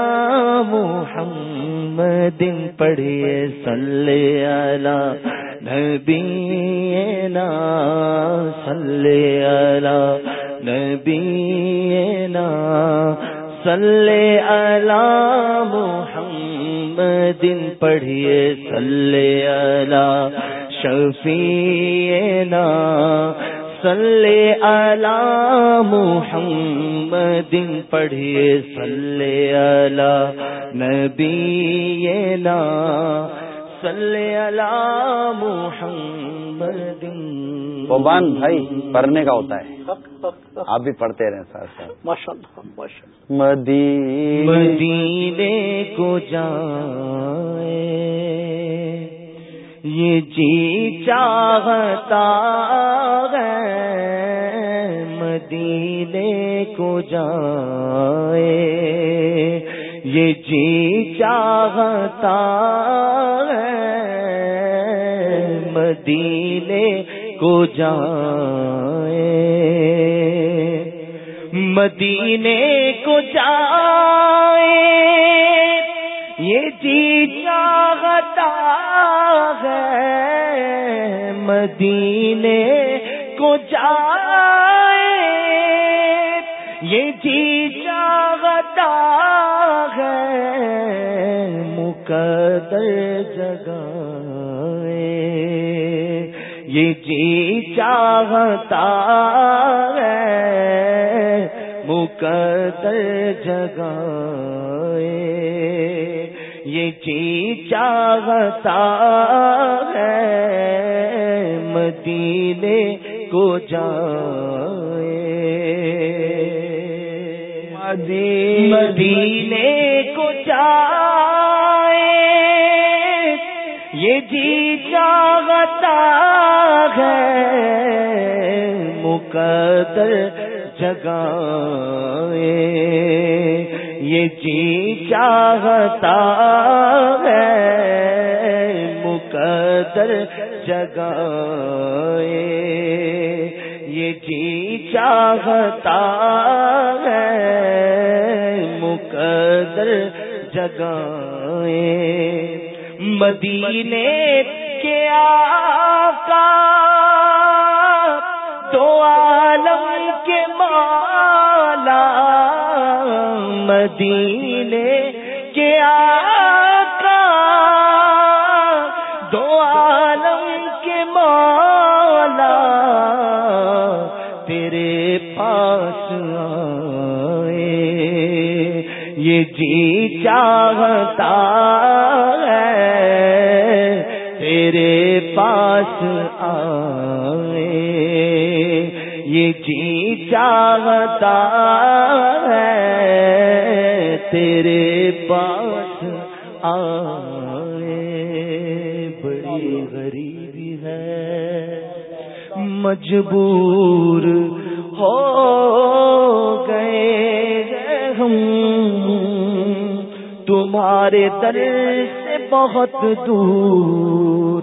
محمد پڑھے، صلی علی نبینا صلی علی نبینا صلی علی محمد پڑھیے صلی علی شفیعنا صلی علی محمد پڑھیے صلی علی نبینا صلی علی محمد۔ قبان بھائی پڑھنے کا ہوتا ہے۔ آپ بھی پڑھتے رہے ساتھ ساتھ۔ ماشاء اللہ مدینے کو جائے۔ یہ جی چاہتا ہے مدینے کو جائے۔ یہ جی چاہتا ہے مدینے کو جائے۔ مدینے کو جائے۔ یہ جی چاہتا ہے مدینے کو جائے۔ یہ جی چاہتا ہے مقدر جگہ یہ جی چاہتا ہے مقدر جگہ یہ جی چاہتا ہے مدینے کو جائے۔ مدینے کو جائے۔ یہ جی چاہتا ہے مقدر جگہ یہ جی چاہتا ہے؟ مقدر جگہ یہ جی چاہتا ہے؟ مقدر جگہ مدینے کے آقا، دو عالم کے مالا۔ مدینے کے آقا، دو عالم کے مالا تیرے پاس آئے۔ یہ جی چاہتا ہے، تیرے پاس آئے۔ یہ جی چاہتا ہے تیرے پاس آئے، بڑی غریبی ہے، مجبور ہو گئے ہم۔ تمہارے در سے بہت دور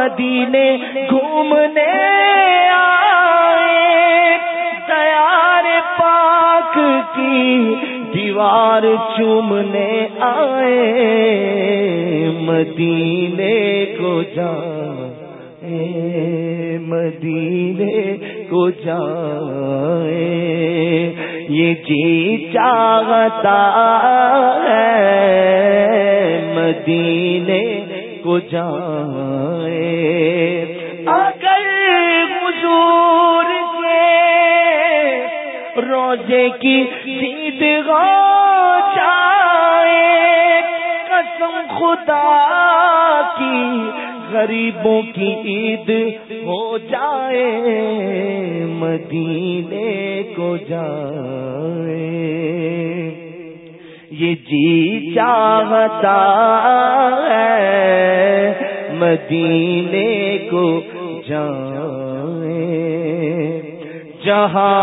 مدینے گھومنے آئے۔ تیار پاک کی دیوار چومنے آئے۔ مدینے کو جا مدینے کو جائے۔ یہ جی چاہتا ہے، مدینے کو جائے۔ جی چاہتا ہے مدینے کو جائے۔ جہاں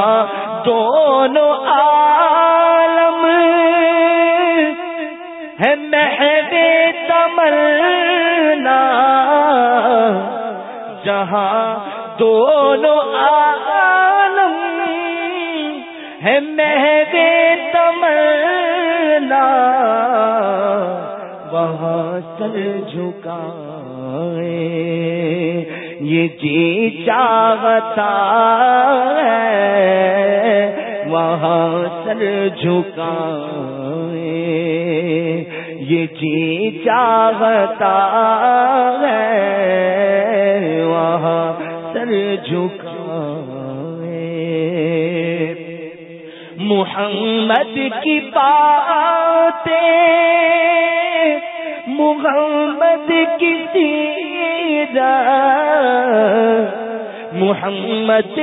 چاہتا ہے، وہاں سر جھکائے۔ یہ جی چاہتا ہے، وہاں سر جھکائے۔ محمد کی باتیں محمد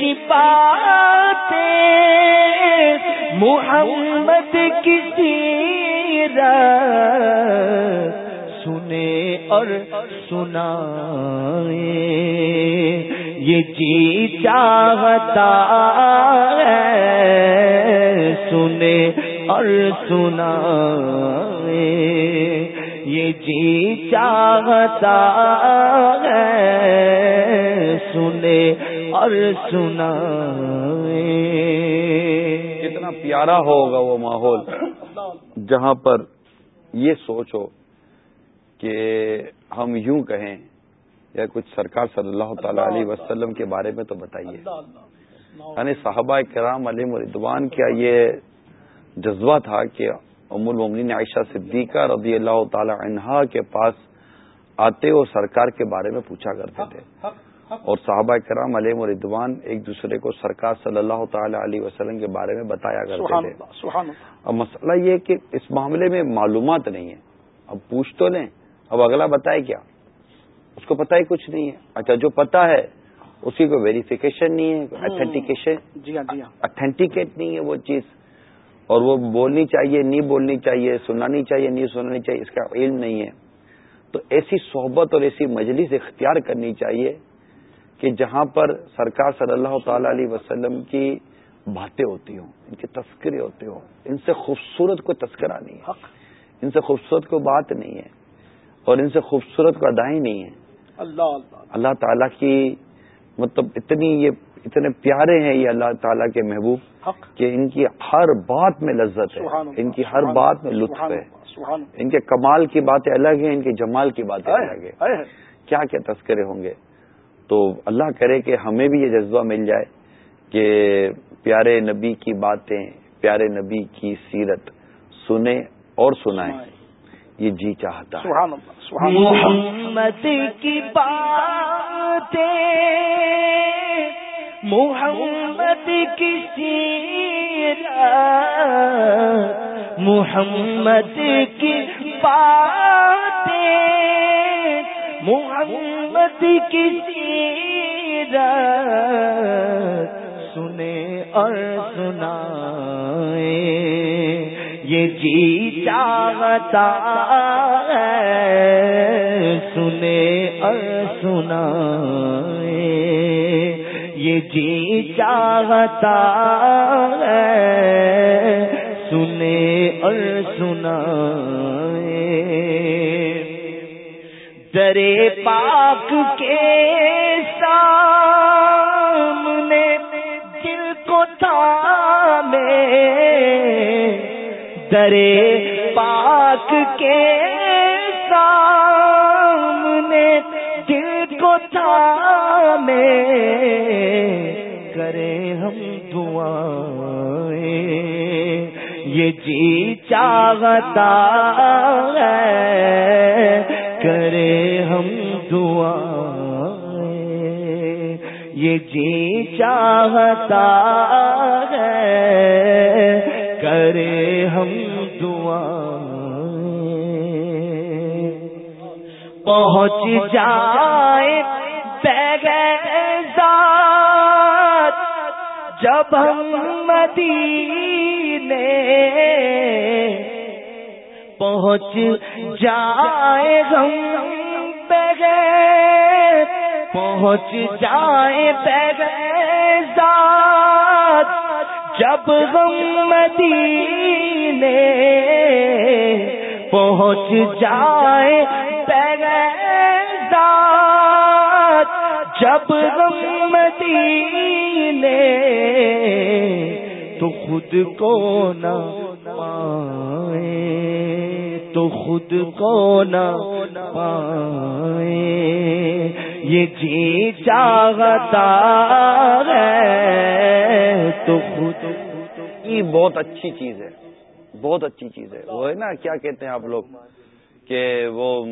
کی باتیں، محمد کی سیرت سنے اور سنائے۔ یہ جی چاہتا ہے، سنے اور سنائے۔ یہ جی چاہتا ہے سنے اور سنائے۔ کتنا پیارا ہوگا وہ ماحول۔ جہاں پر یہ سوچو کہ ہم یوں کہیں یا کچھ سرکار صلی اللہ تعالی علیہ وسلم کے بارے میں تو بتائیے۔ یعنی صحابہ کرام علیہ مردوان کیا یہ جذبہ تھا کہ ام المومنین عائشہ صدیقہ رضی اللہ تعالی عنہا کے پاس آتے اور سرکار کے بارے میں پوچھا کرتے تھے۔ اور صحابہ کرام علیہ مردوان ایک دوسرے کو سرکار صلی اللہ تعالی علیہ وسلم کے بارے میں بتایا کرتے تھے۔ اب مسئلہ یہ کہ اس معاملے میں معلومات نہیں ہے۔ اب پوچھ تو لیں۔ اب اگلا بتائے کیا؟ اس کو پتا ہی کچھ نہیں ہے۔ اچھا جو پتا ہے اس کی کوئی ویریفیکیشن نہیں ہے اتھینٹیکیشن اتھینٹیکیٹ نہیں ہے وہ چیز۔ اور وہ بولنی چاہیے نہیں بولنی چاہیے سنانی چاہیے نہیں سنانی چاہیے اس کا علم نہیں ہے۔ تو ایسی صحبت اور ایسی مجلس اختیار کرنی چاہیے کہ جہاں پر سرکار صلی اللہ تعالی علیہ وسلم کی باتیں ہوتی ہوں ان کے تذکرے ہوتے ہوں۔ ان سے خوبصورت کوئی تذکرہ نہیں ہے۔ ان سے خوبصورت کوئی بات نہیں ہے۔ اور ان سے خوبصورت کو ادائی نہیں ہے۔ اللہ اللہ۔ اللہ تعالیٰ کی مطلب اتنی یہ اتنے پیارے ہیں یہ اللہ تعالیٰ کے محبوب کہ ان کی ہر بات میں لذت ہے ان کی ہر بات میں لطف ہے۔ ان کے کمال کی باتیں الگ ہیں ان کے جمال کی باتیں الگ ہیں۔ کیا کیا تذکرے ہوں گے؟ تو اللہ کرے کہ ہمیں بھی یہ جذبہ مل جائے کہ پیارے نبی کی باتیں پیارے نبی کی سیرت سنیں اور سنائیں۔ یہ جی چاہتا محمد کی باتیں محمد کی سیرت محمد کی باتیں، محمد کی سیرت سنے اور سنا یہ جی چاہتا سنے اور سنا یہ جی چاہتا سنے اور سنا درے پاک کے سامنے دل کو تھامے۔ درے پاک کے سامنے کو تھامے ہم دعائیں۔ یہ جی چاہتا ہے، کرے ہم دعا یہ جی چاہتا ہے، کرے ہم دعا پہنچ جائے ذات جب ہم مدینے پہنچ جائے ہم بغیر پہنچ جائے بغیر ذات جب ہم مدینے پہنچ جائے بغیر ذات جب ہم مدینے تو خود کو نہ تو خود کو نہ پائے یہ جی چاہتا ہے تو خود یہ بہت اچھی چیز ہے، بہت اچھی چیز ہے۔ وہ ہے نا، کیا کہتے ہیں آپ لوگ کہ وہ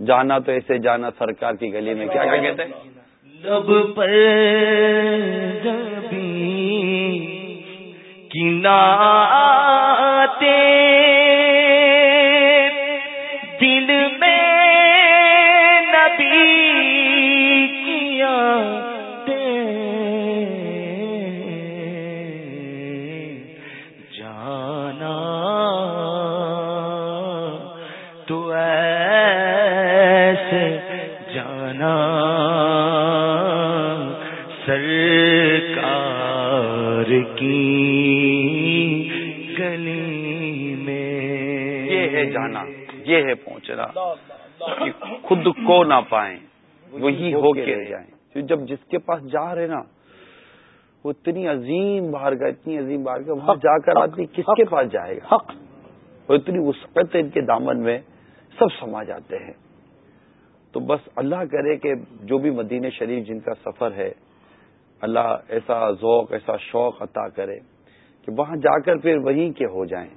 جانا تو ایسے جانا سرکار کی گلی میں، کیا کیا کہتے ہیں؟ لب پر دل خود کو نہ پائیں وہی ہو کے رہ جائیں۔ جب جس کے پاس جا رہے نا وہ اتنی عظیم بار کا اتنی عظیم بار کا وہاں جا کر آدمی کس کے پاس جائے گا؟ وہ اتنی وسعت ہے ان کے دامن میں سب سما جاتے ہیں۔ تو بس اللہ کرے کہ جو بھی مدینہ شریف جن کا سفر ہے اللہ ایسا ذوق ایسا شوق عطا کرے کہ وہاں جا کر پھر وہیں کے ہو جائیں۔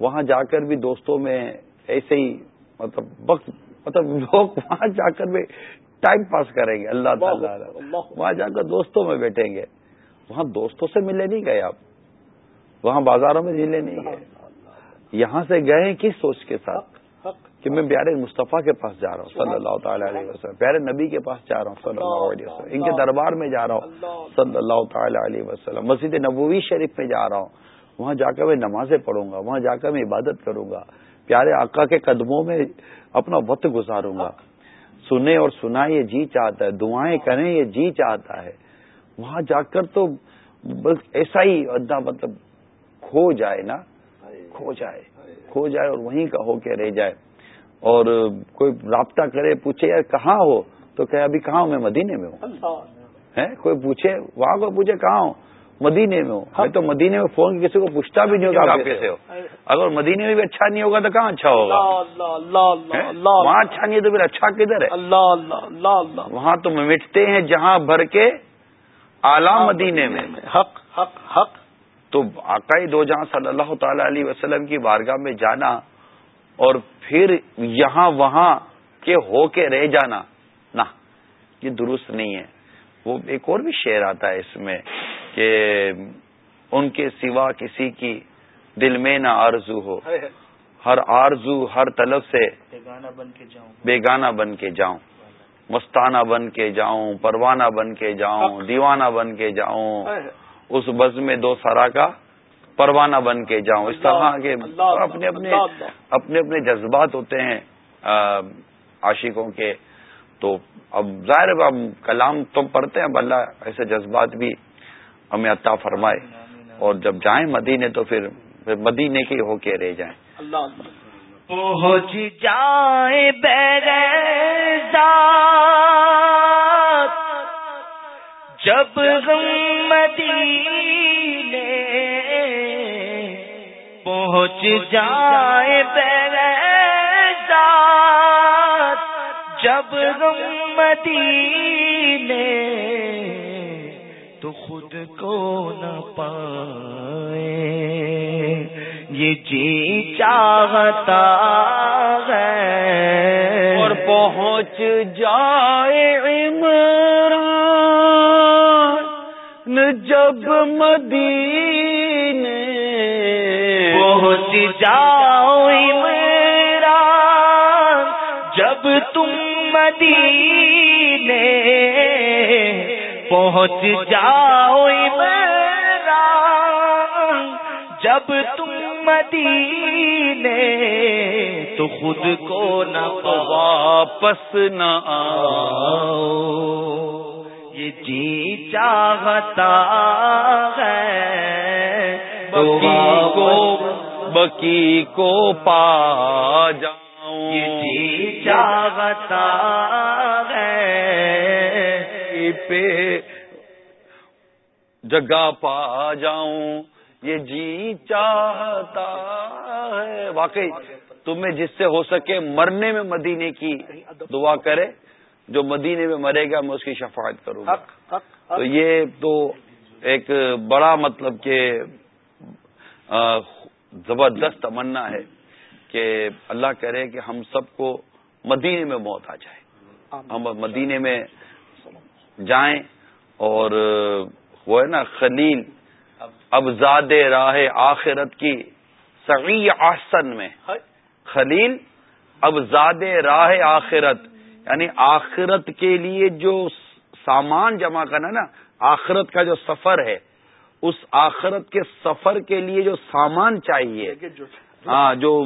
وہاں جا کر بھی دوستوں میں ایسے ہی مطلب وقت مطلب لوگ وہاں جا کر بھی ٹائم پاس کریں گے اللہ تعالیٰ وہاں جا کر دوستوں میں بیٹھیں گے۔ وہاں دوستوں سے ملنے نہیں گئے آپ۔ وہاں بازاروں میں ملنے نہیں گئے۔ یہاں سے گئے کس سوچ کے ساتھ؟ کہ میں پیارے مصطفیٰ کے پاس جا رہا ہوں صلی اللہ تعالی علیہ وسلم۔ پیارے نبی کے پاس جا رہا ہوں صلی اللہ علیہ وسلم۔ ان کے دربار میں جا رہا ہوں صلی اللہ تعالی علیہ وسلم۔ مسجد نبوی شریف میں جا رہا ہوں۔ وہاں جا کر میں نمازیں پڑھوں گا وہاں جا کر میں عبادت کروں گا۔ پیارے آقا کے قدموں میں اپنا وقت گزاروں گا۔ سنے اور سنا یہ جی چاہتا ہے۔ دعائیں کریں یہ جی چاہتا ہے۔ وہاں جا کر تو بس ایسا ہی ادا مطلب کھو جائے نا۔ کھو جائے۔ کھو جائے اور وہیں کا ہو کے رہ جائے۔ اور کوئی رابطہ کرے پوچھے یار کہاں ہو؟ تو کہ ابھی کہاں ہوں؟ میں مدینے میں ہوں۔ کوئی پوچھے وہاں کوئی پوچھے کہاں ہوں؟ مدینے میں ہوں میں تو مدینے میں فون کسی کو پوچھتا بھی نہیں ہوگا آپ کیسے ہو اگر مدینے میں بھی اچھا نہیں ہوگا تو کہاں اچھا ہوگا؟ وہاں اچھا نہیں ہے تو پھر اچھا کدھر ہے؟ وہاں تو مٹتے ہیں جہاں بھر کے اعلی مدینے میں۔ حق حق حق۔ تو آکائی دو جہاں صلی اللہ تعالی علیہ وسلم کی بارگاہ میں جانا اور پھر یہاں وہاں کے ہو کے رہ جانا نہ یہ درست نہیں ہے۔ وہ ایک اور بھی شعر آتا ہے اس میں۔ کہ ان کے سوا کسی کی دل میں نہ آرزو ہو۔ ہر آرزو ہر طلب سے بن کے جاؤں۔ بیگانہ بن کے جاؤں۔ مستانہ بن کے جاؤں پروانہ بن کے جاؤں دیوانہ بن کے جاؤں۔ اس بز میں دو سرا کا پروانہ بن کے جاؤں۔ اس طرح کے اپنے اپنے اپنے اپنے جذبات ہوتے ہیں عاشقوں کے۔ تو اب ظاہر اب کلام تو پڑھتے ہیں اللہ ایسے جذبات بھی ہمیں عطا فرمائے۔ اور جب جائیں مدینے تو پھر مدینے کے ہو کے رہ جائیں۔ اللہ پہنچ جائے جب مدینے پہنچ جائے جب مدینے تو خود کو نہ پائے۔ یہ جی چاہتا ہے اور پہنچ جائے عمران۔ جب مدینے پہنچ جاؤ عمران، جب تم مدینے پہنچ جاؤ جب تم مدینے، تو خود کو نہ واپس نہ آؤ۔ یہ جی چاہتا ہے۔ کو، بکی کو پا جاؤں۔ یہ جی چاہتا پہ جگہ پا جاؤں یہ جی چاہتا ہے۔ واقعی تمہیں جس سے ہو سکے مرنے میں مدینے کی دعا کرے جو مدینے میں مرے گا میں اس کی شفاعت کروں گا۔ تو یہ تو ایک بڑا مطلب کہ زبردست تمنا ہے کہ اللہ کرے کہ ہم سب کو مدینے میں موت آ جائے۔ ہم مدینے میں جائیں اور وہ ہے نا خلیل اب زاد راہ آخرت کی سعی آسن میں۔ خلیل اب زاد راہ آخرت۔ یعنی آخرت کے لیے جو سامان جمع کرنا نا آخرت کا جو سفر ہے اس آخرت کے سفر کے لیے جو سامان چاہیے۔ ہاں جو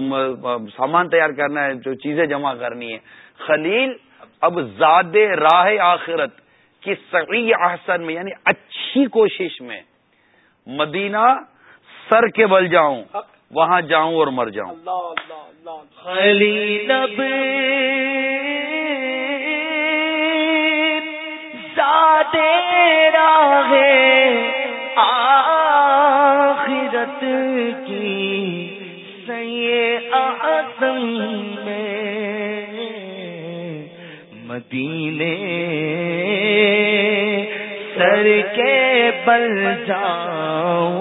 سامان تیار کرنا ہے جو چیزیں جمع کرنی ہے خلیل اب زاد راہ آخرت۔ کی سعی احسن میں یعنی اچھی کوشش میں مدینہ سر کے بل جاؤں وہاں جاؤں اور مر جاؤں۔ راہ آخرت کی مدینے سر کے بل جاؤں،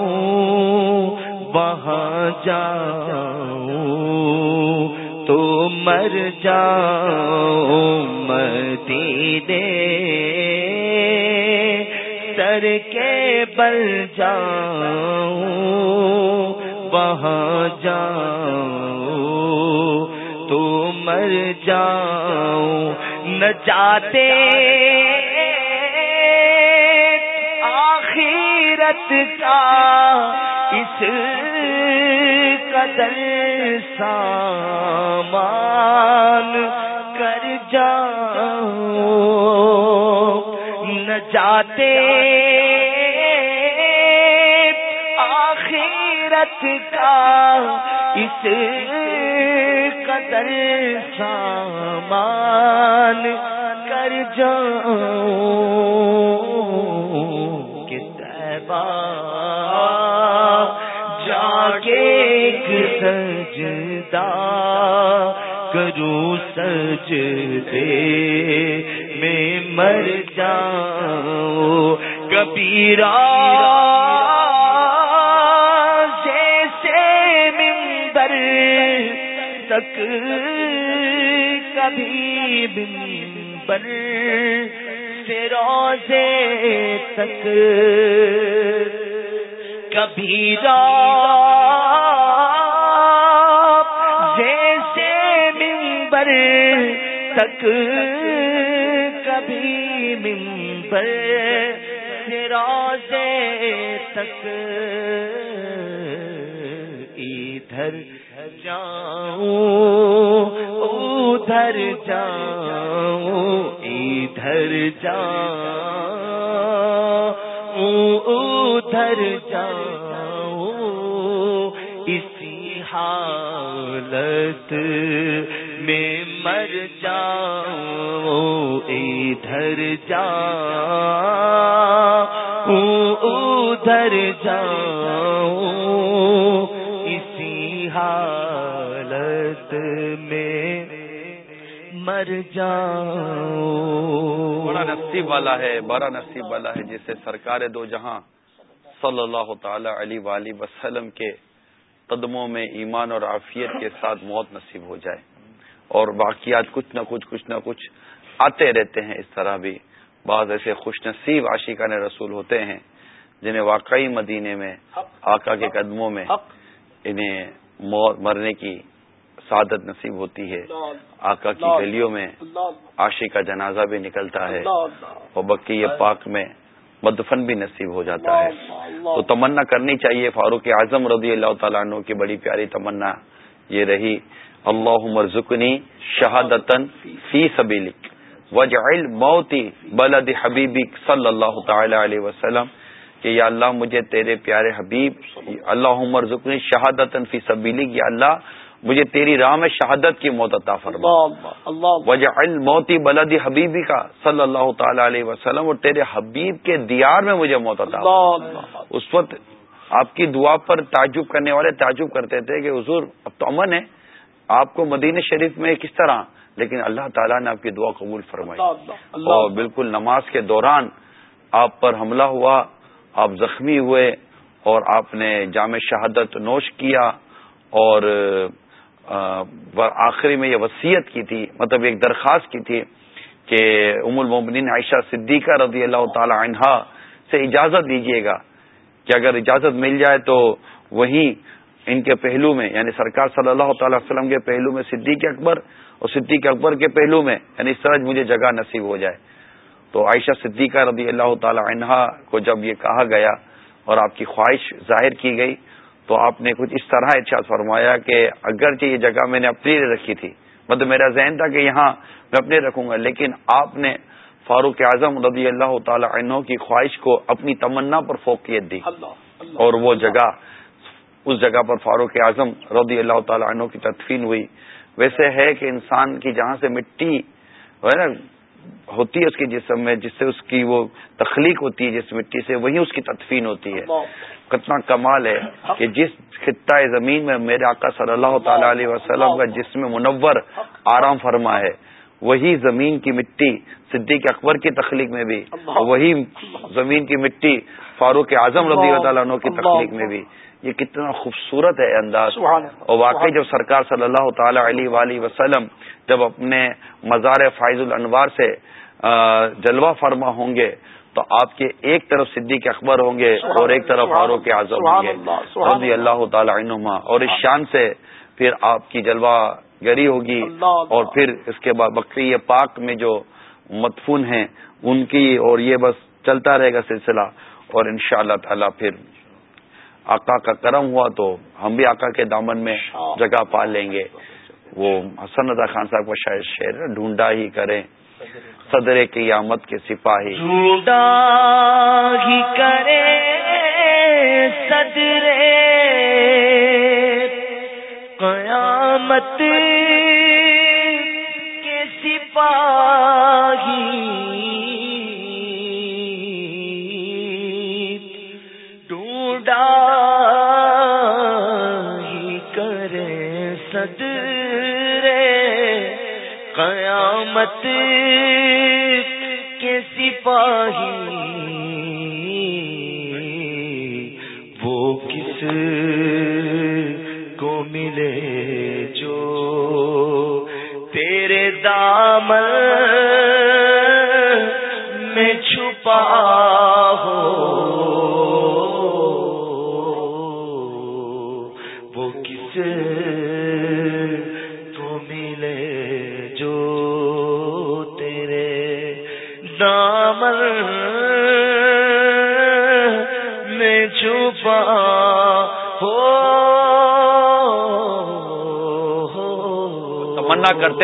وہاں جاؤں، تو مر جاؤں مدینے، سر کے بل جاؤں، وہاں جاؤں، تو مر جاؤں نہ جاتے آخرت کا اس قدر سامان کر جاؤ نہ جاتے آخرت کا اس قدر سامان کر جاؤ سجدہ کروں سج دے میں مر جاؤں کبیرا جیسے ممبر تک کبھی بمبر سے روزے تک کبھی جیسے تک کبھی ممبر سے روزے تک ادھر جاؤں ادھر ادھر جاؤں حالت میں مر جاؤں۔ بڑا نصیب والا ہے، بڑا نصیب والا ہے جسے سرکار دو جہاں صلی اللہ تعالی علی ولی وسلم کے قدموں میں ایمان اور عافیت کے ساتھ موت نصیب ہو جائے۔ اور باقیات کچھ نہ کچھ کچھ نہ کچھ آتے رہتے ہیں۔ اس طرح بھی بعض ایسے خوش نصیب عاشقان رسول ہوتے ہیں۔ جنہیں واقعی مدینے میں آقا کے قدموں میں انہیں مرنے کی سعادت نصیب ہوتی ہے۔ آقا کی گلیوں میں عاشق کا جنازہ بھی نکلتا ہے اور بکی پاک میں مدفن بھی نصیب ہو جاتا ہے۔ تو تمنا کرنی چاہیے فاروق اعظم رضی اللہ تعالیٰ عنہ کی بڑی پیاری تمنا یہ رہی۔ اللہ مرزکنی شہادتن فی سبیلک۔ وجعل موتی بلد حبیبی صلی اللہ تعالی علیہ وسلم۔ کہ یا اللہ مجھے تیرے پیارے حبیب اللہ عمر ذکر شہادت فی سبیلی یا اللہ مجھے تیری راہ میں شہادت کی موت عطا فرما۔ وجہ موتی بلدی حبیبی کا صلی اللہ تعالی علیہ وسلم اور تیرے حبیب کے دیار میں مجھے موت عطا فرما۔ اس وقت آپ کی دعا پر تعجب کرنے والے تعجب کرتے تھے کہ حضور اب تو امن ہے آپ کو مدینہ شریف میں کس طرح؟ لیکن اللہ تعالیٰ نے آپ کی دعا قبول فرمائی۔ اور بالکل نماز کے دوران آپ پر حملہ ہوا۔ آپ زخمی ہوئے اور آپ نے جامع شہادت نوش کیا اور آخری میں یہ وصیت کی تھی مطلب ایک درخواست کی تھی کہ ام المومنین عائشہ صدیقہ رضی اللہ تعالی عنہا سے اجازت دیجیے گا کہ اگر اجازت مل جائے تو وہیں ان کے پہلو میں یعنی سرکار صلی اللہ تعالی وسلم کے پہلو میں، صدیق اکبر اور صدیق اکبر کے پہلو میں یعنی اس طرح مجھے جگہ نصیب ہو جائے۔ تو عائشہ صدیقہ رضی اللہ تعالی عنہا کو جب یہ کہا گیا اور آپ کی خواہش ظاہر کی گئی تو آپ نے کچھ اس طرح ارشاد فرمایا کہ اگرچہ یہ جگہ میں نے اپنی رکھی تھی مطلب میرا ذہن تھا کہ یہاں میں اپنے رکھوں گا لیکن آپ نے فاروق اعظم رضی اللہ تعالی عنہ کی خواہش کو اپنی تمنا پر فوقیت دی۔ اور وہ جگہ اس جگہ پر فاروق اعظم رضی اللہ تعالی عنہ کی تدفین ہوئی۔ ویسے ہے کہ انسان کی جہاں سے مٹی ہے نا ہوتی ہے اس کے جسم میں جس سے اس کی وہ تخلیق ہوتی ہے جس مٹی سے وہی اس کی تدفین ہوتی ہے۔ کتنا کمال ہے کہ جس خطۂ زمین میں میرے آقا صلی اللہ تعالی علیہ وسلم کا جسم منور آرام فرما ہے۔ وہی زمین کی مٹی صدیق اکبر کی تخلیق میں بھی۔ وہی زمین کی مٹی فاروق اعظم رضی اللہ تعالیٰ عنہ کی تخلیق میں بھی۔ یہ کتنا خوبصورت ہے انداز۔ اور واقعی جب سرکار صلی اللہ تعالی علیہ وآلہ وسلم جب اپنے مزار فائز الانوار سے جلوہ فرما ہوں گے تو آپ کے ایک طرف صدیق اکبر ہوں گے اور ایک طرف فاروق اعظم ہوں گے۔ رضی اللہ تعالی عنہما۔ اور اس شان سے پھر آپ کی جلوہ گری ہوگی۔ اور پھر اس کے بعد بکری پاک میں جو مدفون ہیں ان کی اور یہ بس چلتا رہے گا سلسلہ۔ اور ان شاء اللہ تعالی پھر آقا کا کرم ہوا تو ہم بھی آقا کے دامن میں جگہ پا لیں گے۔ وہ حسن رضا خان صاحب کا شاید شعر ڈھونڈا ہی کریں صدر قیامت کے سپاہی۔ ڈھونڈا ہی کرے صدر۔ قیامت کے سپاہی۔ قیامت کے سپاہی وہ کس کو ملے جو تیرے دامن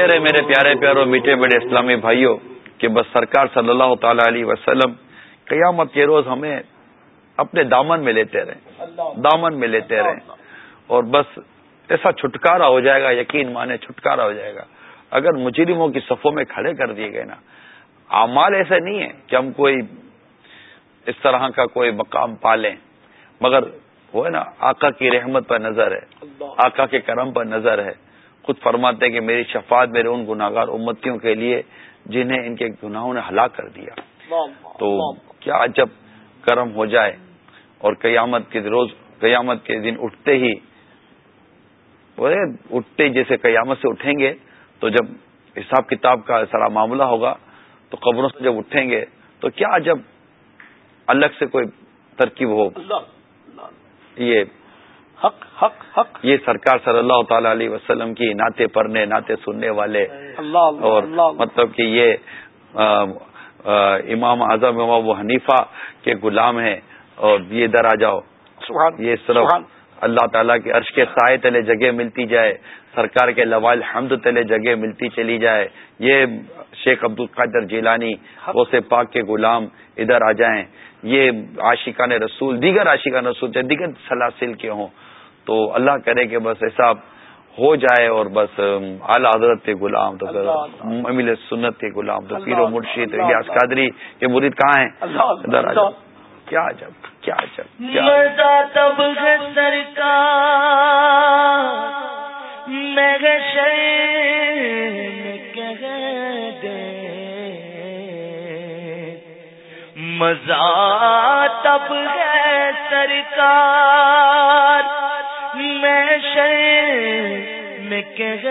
تمنا کرتے رہے میرے پیارے پیاروں میٹھے بڑے اسلامی بھائیوں کہ بس سرکار صلی اللہ تعالی علیہ وسلم قیامت کے روز ہمیں اپنے دامن میں لیتے رہے دامن میں لیتے رہے اور بس ایسا چھٹکارا ہو جائے گا، یقین مانے چھٹکارا ہو جائے گا۔ اگر مجرموں کی صفوں میں کھڑے کر دیے گئے نا، اعمال ایسے نہیں ہے کہ ہم کوئی اس طرح کا کوئی مقام پالیں۔ مگر وہ ہے نا، آقا کی رحمت پر نظر ہے، آقا کے کرم پر نظر ہے۔ خود فرماتے کہ میری شفاعت میرے ان گناگار امتیوں کے لیے جنہیں ان کے گناہوں نے ہلاک کر دیا۔ تو کیا جب کرم ہو جائے اور قیامت کے روز قیامت کے دن اٹھتے ہی اٹھتے جیسے قیامت سے اٹھیں گے تو جب حساب کتاب کا سارا معاملہ ہوگا تو قبروں سے جب اٹھیں گے تو کیا جب الگ سے کوئی ترکیب ہو؟ یہ حق حق حق۔ یہ سرکار صلی اللہ تعالی علیہ وسلم کی ناطے پڑھنے ناطے سننے والے۔ اللہ اور مطلب کہ یہ امام اعظم امام و حنیفہ کے غلام ہیں۔ اور یہ در آ جاؤ۔ یہ صرف اللہ تعالیٰ کے عرش کے سائے تلے جگہ ملتی جائے۔ سرکار کے لوائل حمد تلے جگہ ملتی چلی جائے۔ یہ شیخ عبد القادر جیلانی وہ سے پاک کے غلام ادھر آ جائیں۔ یہ عاشقان رسول دیگر عاشقان رسول دیگر سلاسل کے ہوں۔ تو اللہ کرے کہ بس ایسا ہو جائے اور بس اعلی حضرت کے غلام تو امیل سنت کے غلام تو پیر و مرشید الیاس قادری یہ مرید کہاں ہیں؟ کیا جب کیا جب تب سرکار۔ مزہ تب ہے سرکار۔ میں میں کہہ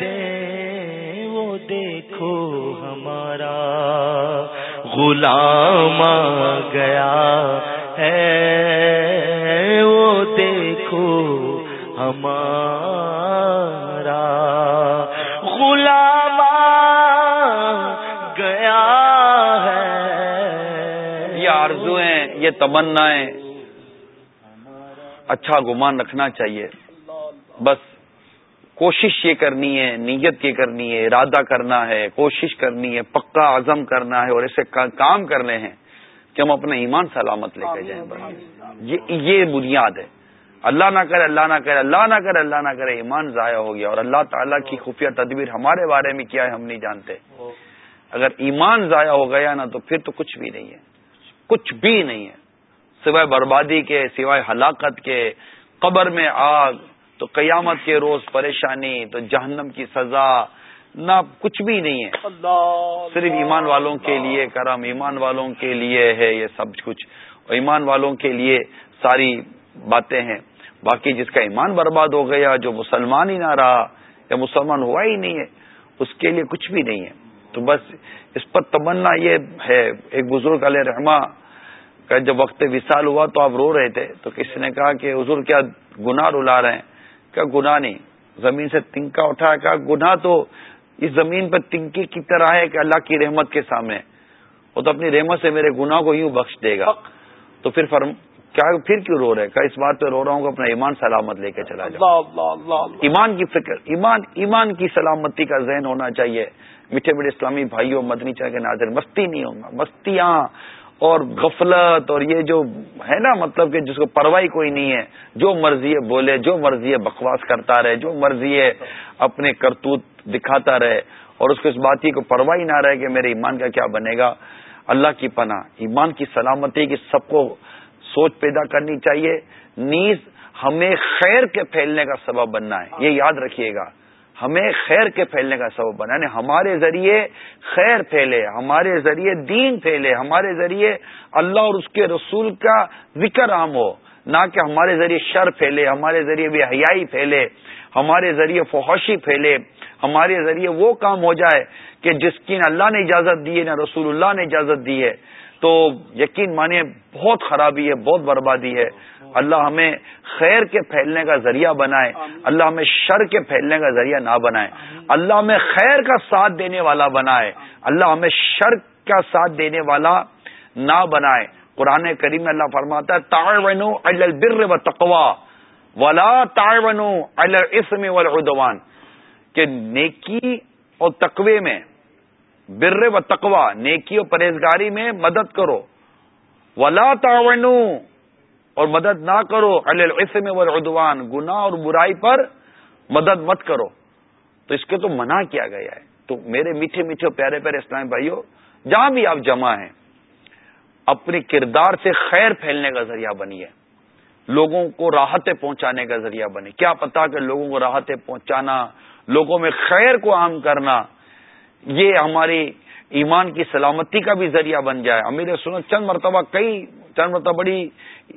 دے، وہ دیکھو ہمارا غلام آ گیا ہے۔ وہ دیکھو ہمارا غلام گیا ہے۔ یہ آرزویں یہ تمنائیں اچھا گمان رکھنا چاہیے۔ بس کوشش یہ کرنی ہے، نیت یہ کرنی ہے، ارادہ کرنا ہے، کوشش کرنی ہے، پکا عزم کرنا ہے اور ایسے کام کرنے ہیں کہ ہم اپنا ایمان سلامت لے کے جائیں۔ بس یہ بنیاد ہے۔ اللہ نہ کرے، اللہ نہ کرے، اللہ نہ کرے، اللہ نہ کرے، ایمان ضائع ہو گیا اور اللہ تعالیٰ کی خفیہ تدبیر ہمارے بارے میں کیا ہے ہم نہیں جانتے۔ اگر ایمان ضائع ہو گیا نا تو پھر تو کچھ بھی نہیں ہے۔ کچھ بھی نہیں ہے۔ سوائے بربادی کے سوائے ہلاکت کے قبر میں آگ تو قیامت کے روز پریشانی تو جہنم کی سزا نہ کچھ بھی نہیں ہے۔ صرف ایمان والوں کے لیے کرم ایمان والوں کے لیے ہے یہ سب کچھ۔ اور ایمان والوں کے لیے ساری باتیں ہیں۔ باقی جس کا ایمان برباد ہو گیا جو مسلمان ہی نہ رہا یا مسلمان ہوا ہی نہیں ہے اس کے لیے کچھ بھی نہیں ہے۔ تو بس اس پر تمنا یہ ہے ایک بزرگ علیہ رحمہ کہ جب وقت وصال ہوا تو آپ رو رہے تھے تو کسی نے کہا کہ حضور کیا گناہ رلا رہے ہیں؟ کیا گناہ نہیں زمین سے تنکا اٹھایا کہا گناہ تو اس زمین پر تنکی کی طرح ہے کہ اللہ کی رحمت کے سامنے۔ وہ تو اپنی رحمت سے میرے گناہ کو یوں بخش دے گا۔ تو پھر فرم کیا پھر کیوں رو رہے اس بات پہ رو رہا ہوں کہ اپنا ایمان سلامت لے کے چلا جاؤ ایمان کی فکر ایمان ایمان کی سلامتی کا ذہن ہونا چاہیے۔ میٹھے میٹھے اسلامی بھائیوں مدنی چاہ کے ناظر مستی نہیں ہوگا مستیاں اور غفلت اور یہ جو ہے نا مطلب کہ جس کو پرواہی کوئی نہیں ہے، جو مرضی ہے بولے، جو مرضی ہے بکواس کرتا رہے، جو مرضی ہے اپنے کرتوت دکھاتا رہے اور اس کو اس بات کی کو پرواہی نہ رہے کہ میرے ایمان کا کیا بنے گا۔ اللہ کی پناہ، ایمان کی سلامتی کی سب کو سوچ پیدا کرنی چاہیے۔ نیز ہمیں خیر کے پھیلنے کا سبب بننا ہے، یہ یاد رکھیے گا۔ ہمیں خیر کے پھیلنے کا سبب بنا یعنی ہمارے ذریعے خیر پھیلے، ہمارے ذریعے دین پھیلے، ہمارے ذریعے اللہ اور اس کے رسول کا ذکر عام ہو۔ نہ کہ ہمارے ذریعے شر پھیلے، ہمارے ذریعے بے حیائی پھیلے، ہمارے ذریعے فحوشی پھیلے، ہمارے ذریعے وہ کام ہو جائے کہ جس کی نہ اللہ نے اجازت دی ہے، نہ رسول اللہ نے اجازت دی ہے۔ تو یقین مانے بہت خرابی ہے، بہت بربادی ہے۔ اللہ ہمیں خیر کے پھیلنے کا ذریعہ بنائے اللہ ہمیں شر کے پھیلنے کا ذریعہ نہ بنائے۔ اللہ ہمیں خیر کا ساتھ دینے والا بنائے۔ اللہ ہمیں شر کا ساتھ دینے والا نہ بنائے۔ قرآن کریم میں اللہ فرماتا ہے تاڑ البر و تقوا ولا تاڑ الاسم والعدوان۔ کہ نیکی اور تقوی میں بر و تقوا نیکی اور پرہیزگاری میں مدد کرو۔ ولا تعاونو اور مدد نہ کرو السم والعدوان، گناہ اور برائی پر مدد مت کرو۔ تو اس کے تو منع کیا گیا ہے۔ تو میرے میٹھے میٹھے پیارے پیارے اسلام بھائیوں جہاں بھی آپ جمع ہیں اپنے کردار سے خیر پھیلنے کا ذریعہ بنی ہے۔ لوگوں کو راحتیں پہنچانے کا ذریعہ بنے کیا پتا کہ لوگوں کو راحتیں پہنچانا، لوگوں میں خیر کو عام کرنا، یہ ہماری ایمان کی سلامتی کا بھی ذریعہ بن جائے۔ امیر سنو چند مرتبہ کئی چند مرتبہ بڑی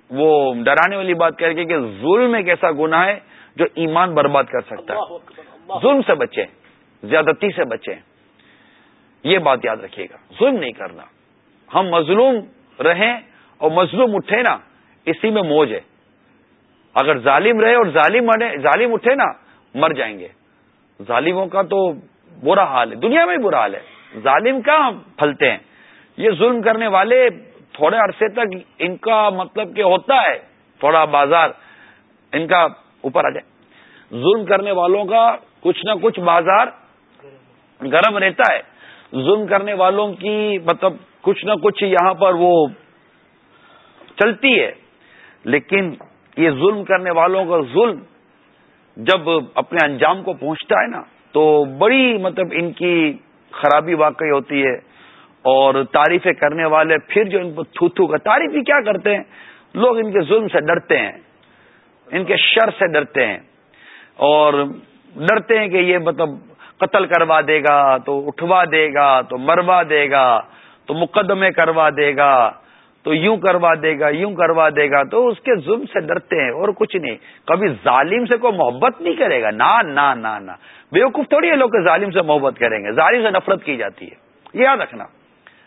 وہ ڈرانے والی بات کہہ رہی کہ ظلم ایک ایسا گناہ ہے جو ایمان برباد کر سکتا ہے۔ ظلم سے بچے زیادتی سے بچے یہ بات یاد رکھیے گا۔ ظلم نہیں کرنا۔ ہم مظلوم رہیں اور مظلوم اٹھے نا اسی میں موج ہے۔ اگر ظالم رہے اور ظالم ظالم اٹھے نا مر جائیں گے۔ ظالموں کا تو برا حال ہے۔ دنیا میں برا حال ہے۔ ظالم کہاں پھلتے ہیں؟ یہ ظلم کرنے والے تھوڑے عرصے تک ان کا مطلب کہ ہوتا ہے، تھوڑا بازار ان کا اوپر آ جائے۔ ظلم کرنے والوں کا کچھ نہ کچھ بازار گرم رہتا ہے۔ ظلم کرنے والوں کی مطلب کچھ نہ کچھ یہاں پر وہ چلتی ہے۔ لیکن یہ ظلم کرنے والوں کا ظلم جب اپنے انجام کو پہنچتا ہے نا، تو بڑی مطلب ان کی خرابی واقعی ہوتی ہے۔ اور تعریفیں کرنے والے پھر جو ان کو تھو تھو کا تعریف ہی کیا کرتے ہیں؟ لوگ ان کے ظلم سے ڈرتے ہیں، ان کے شر سے ڈرتے ہیں اور ڈرتے ہیں کہ یہ مطلب قتل کروا دے گا، تو اٹھوا دے گا، تو مروا دے گا، تو مقدمے کروا دے گا، تو یوں کروا دے گا، یوں کروا دے گا، تو اس کے ظلم سے ڈرتے ہیں اور کچھ نہیں۔ کبھی ظالم سے کوئی محبت نہیں کرے گا۔ نہ نہ نہ نہ۔ بیوقوف تھوڑی ہے لوگ ظالم سے محبت کریں گے۔ ظالم سے نفرت کی جاتی ہے۔ یہ یاد رکھنا۔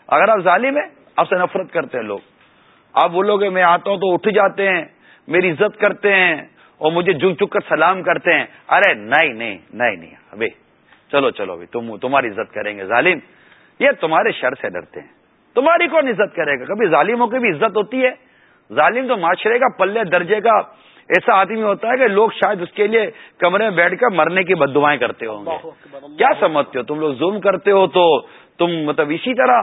اگر آپ ظالم ہیں آپ سے نفرت کرتے ہیں لوگ۔ آپ بولو میں آتا ہوں تو اٹھ جاتے ہیں میری عزت کرتے ہیں اور مجھے جھک جھک کر سلام کرتے ہیں۔ ارے نہیں نہیں نہیں نہیں ابھی۔ چلو چلو ابھی تم تمہاری عزت کریں گے۔ ظالم یہ تمہارے شر سے ڈرتے ہیں۔ تمہاری کون عزت کرے گا؟ کبھی ظالموں کی بھی عزت ہوتی ہے۔ ظالم تو معاشرے کا پلے درجے کا ایسا آدمی ہوتا ہے کہ لوگ شاید اس کے لیے کمرے میں بیٹھ کر مرنے کی بد دعائیں کرتے ہوں گے۔ کیا سمجھتے ہو؟ تم لوگ ظلم کرتے ہو تو تم مطلب اسی طرح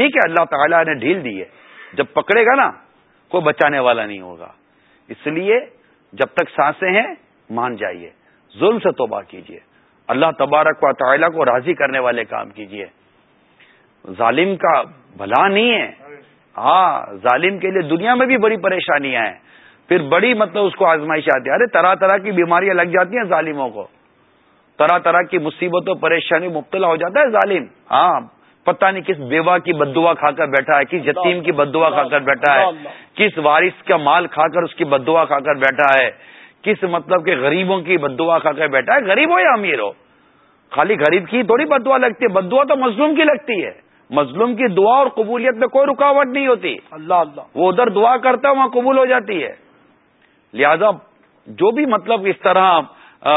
ٹھیک ہے، اللہ تعالیٰ نے ڈھیل دی ہے۔ جب پکڑے گا نا، کوئی بچانے والا نہیں ہوگا۔ اس لیے جب تک سانسیں ہیں، مان جائیے۔ ظلم سے توبہ کیجیے۔ اللہ تبارک و تعالیٰ کو راضی کرنے والے کام کیجیے۔ ظالم کا بھلا نہیں ہے۔ ہاں ظالم کے لیے دنیا میں بھی بڑی پریشانیاں ہیں۔ پھر بڑی مطلب اس کو آزمائش آتی ہے ارے، طرح طرح کی بیماریاں لگ جاتی ہیں ظالموں کو۔ طرح طرح کی مصیبتوں، پریشانی مبتلا ہو جاتا ہے ظالم۔ ہاں پتہ نہیں کس بیوہ کی بدعا کھا کر بیٹھا ہے کس یتیم کی بدعا کھا کر بیٹھا ہے کس وارث کا مال کھا کر اس کی بدعا کھا کر بیٹھا ہے کس مطلب کہ غریبوں کی بدعا کھا کر بیٹھا ہے غریب ہو یا امیر ہو؟ خالی غریب کی تھوڑی بدعا لگتی ہے بدعا تو مظلوم کی لگتی ہے۔ مظلوم کی دعا اور قبولیت میں کوئی رکاوٹ نہیں ہوتی۔ اللہ اللہ۔ وہ ادھر دعا کرتا ہے وہاں قبول ہو جاتی ہے۔ لہذا جو بھی مطلب اس طرح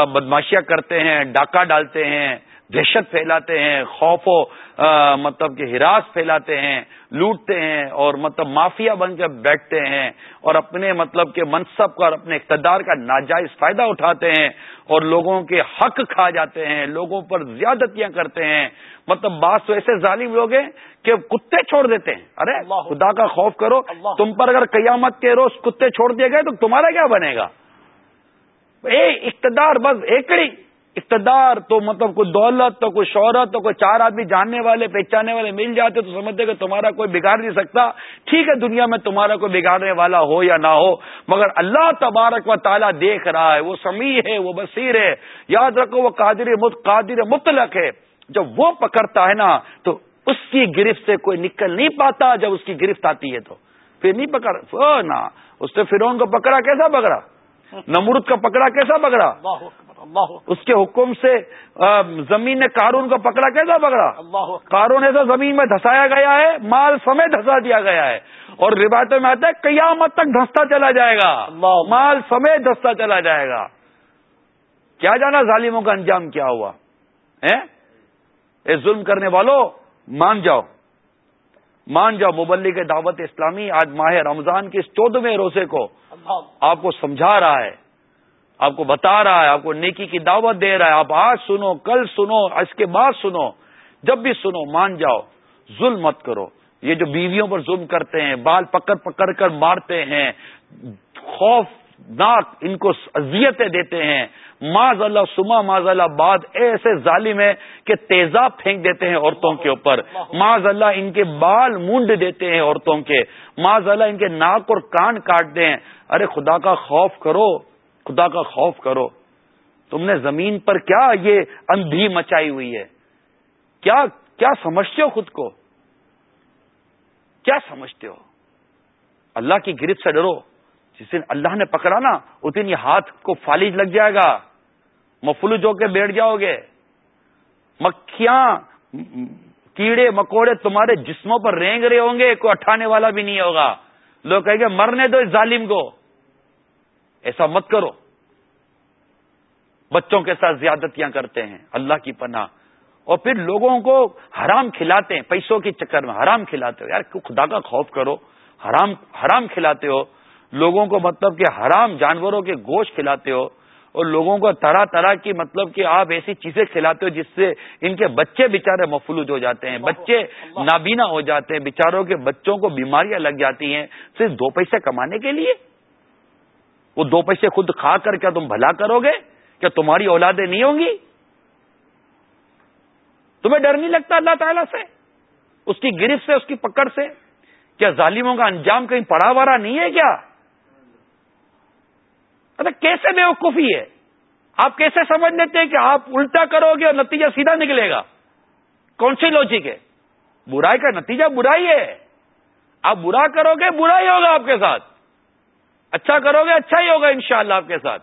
بدماشیاں کرتے ہیں ڈاکہ ڈالتے ہیں دہشت پھیلاتے ہیں خوف و مطلب کہ ہراس پھیلاتے ہیں لوٹتے ہیں اور مطلب مافیا بن کے بیٹھتے ہیں اور اپنے مطلب کہ منصب کا اور اپنے اقتدار کا ناجائز فائدہ اٹھاتے ہیں اور لوگوں کے حق کھا جاتے ہیں لوگوں پر زیادتیاں کرتے ہیں۔ مطلب بات تو ایسے ظالم لوگ ہیں کہ کتے چھوڑ دیتے ہیں۔ ارے خدا کا خوف کرو تم پر اگر قیامت کے روز کتے چھوڑ دیے گئے تو تمہارا کیا بنے گا؟ اے اقتدار بس ایکڑی اقتدار تو مطلب کوئی دولت تو کوئی شہرت تو کوئی چار آدمی جاننے والے پہچاننے والے مل جاتے تو سمجھتے کہ تمہارا کوئی بگاڑ نہیں سکتا۔ ٹھیک ہے دنیا میں تمہارا کوئی بگاڑنے والا ہو یا نہ ہو مگر اللہ تبارک و تعالیٰ دیکھ رہا ہے وہ سمیع ہے وہ بصیر ہے۔ یاد رکھو وہ قادر قادر مطلق ہے۔ جب وہ پکڑتا ہے نا تو اس کی گرفت سے کوئی نکل نہیں پاتا جب اس کی گرفت آتی ہے تو۔ پھر نہیں پکڑ نا اس نے فرون کو پکڑا کیسا پکڑا؟ نمرود کا پکڑا کیسا پکڑا؟ اس کے حکم سے زمین نے کارون کو پکڑا کیسا پکڑا؟ کارون ایسا زمین میں دھسایا گیا ہے مال سمے دھسا دیا گیا ہے۔ اور روایتوں میں آتا ہے قیامت تک دھستا چلا جائے گا۔ مال سمے دھستا چلا جائے گا۔ کیا جانا ظالموں کا انجام کیا ہوا؟ اے ظلم کرنے والوں مان جاؤ۔ مان جاؤ مبلی کے دعوت اسلامی آج ماہ رمضان کے اس چودہویں روزے کو آپ کو سمجھا رہا ہے۔ آپ کو بتا رہا ہے، آپ کو نیکی کی دعوت دے رہا ہے۔ آپ آج سنو، کل سنو، اس کے بعد سنو۔ جب بھی سنو، مان جاؤ۔ ظلم مت کرو۔ یہ جو بیویوں پر ظلم کرتے ہیں، بال پکڑ پکڑ کر مارتے ہیں خوف ناک ان کو اذیتیں دیتے ہیں۔ ماض اللہ سما ماض اللہ بعد ایسے ظالم ہے کہ تیزاب پھینک دیتے ہیں عورتوں کے اوپر۔ ماض اللہ ان کے بال مونڈ دیتے ہیں عورتوں کے۔ ماض اللہ ان کے ناک اور کان کاٹتے ہیں ارے خدا کا خوف کرو۔ خدا کا خوف کرو۔ تم نے زمین پر کیا یہ اندھی مچائی ہوئی ہے؟ کیا کیا سمجھتے ہو خود کو؟ کیا سمجھتے ہو؟ اللہ کی گرفت سے ڈرو۔ جس دن اللہ نے پکڑا نا، اس دن یہ ہاتھ کو فالج لگ جائے گا۔ مفلوج ہو کے بیٹھ جاؤ گے۔ مکھیاں، کیڑے، مکوڑے تمہارے جسموں پر رینگ رہے ہوں گے، کوئی اٹھانے والا بھی نہیں ہوگا۔ لوگ کہیں گے، مرنے دو اس ظالم کو۔ ایسا مت کرو۔ بچوں کے ساتھ زیادتیاں کرتے ہیں، اللہ کی پناہ۔ اور پھر لوگوں کو حرام کھلاتے ہیں، پیسوں کے چکر میں حرام کھلاتے ہو۔ یار، خدا کا خوف کرو، حرام حرام کھلاتے ہو۔ لوگوں کو مطلب کہ حرام جانوروں کے گوشت کھلاتے ہو۔ اور لوگوں کو طرح طرح کی مطلب کہ آپ ایسی چیزیں کھلاتے ہو جس سے ان کے بچے بےچارے مفلوج ہو جاتے ہیں، بچے نابینا ہو جاتے ہیں۔ بےچاروں کے بچوں کو بیماریاں لگ جاتی ہیں صرف دو پیسے کمانے کے لیے۔ وہ دو پیسے خود کھا کر کیا تم بھلا کرو گے کیا تمہاری اولادیں نہیں ہوں گی؟ تمہیں ڈر نہیں لگتا اللہ تعالی سے؟ اس کی گرفت سے، اس کی پکڑ سے؟ کیا ظالموں کا انجام کہیں پڑا وڑا نہیں ہے کیا؟ اچھا، کیسے بے وقوفی ہے؟ آپ کیسے سمجھ لیتے ہیں کہ آپ الٹا کرو گے اور نتیجہ سیدھا نکلے گا؟ کون سی لوجک ہے؟ برائی کا نتیجہ برائی ہے۔ آپ برا کرو گے برا ہی ہوگا آپ کے ساتھ۔ اچھا کرو گے اچھا ہی ہوگا انشاءاللہ آپ کے ساتھ۔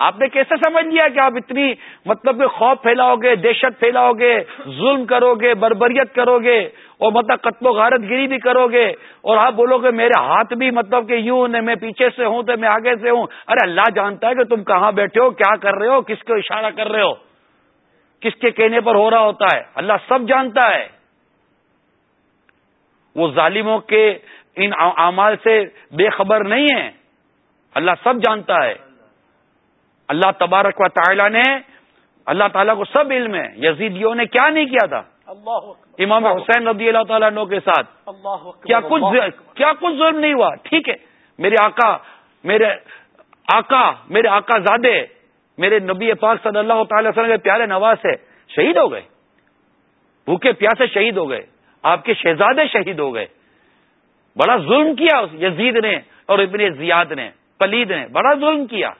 آپ نے کیسے سمجھ لیا کہ آپ اتنی مطلب کہ خوف پھیلاؤ گے دہشت پھیلاؤ گے ظلم کرو گے بربریت کرو گے اور مطلب قتل و غارت گیری بھی کرو گے اور آپ بولو گے میرے ہاتھ بھی مطلب کہ یوں میں پیچھے سے ہوں تو میں آگے سے ہوں۔ ارے اللہ جانتا ہے کہ تم کہاں بیٹھے ہو، کیا کر رہے ہو، کس کو اشارہ کر رہے ہو، کس کے کہنے پر ہو رہا ہوتا ہے۔ اللہ سب جانتا ہے۔ وہ ظالموں کے ان اعمال سے بے خبر نہیں ہے اللہ سب جانتا ہے۔ اللہ تبارک و تعالی نے اللہ تعالیٰ کو سب علم ہے۔ یزیدیوں نے کیا نہیں کیا تھا؟ امام حسین رضی اللہ تعالیٰ عنہ کے ساتھ۔ کیا کچھ کیا کچھ ظلم نہیں ہوا؟ ٹھیک ہے۔ میرے آقا میرے آقا میرے آقا زادے میرے نبی پاک صلی اللہ تعالی وسلم کے پیارے نواز سے شہید ہو گئے۔ بھوکے پیاسے شہید ہو گئے۔ آپ کے شہزادے شہید ہو گئے۔ بڑا ظلم کیا یزید نے اور ابن زیاد نے۔ پلید نے، بڑا ظلم کیا۔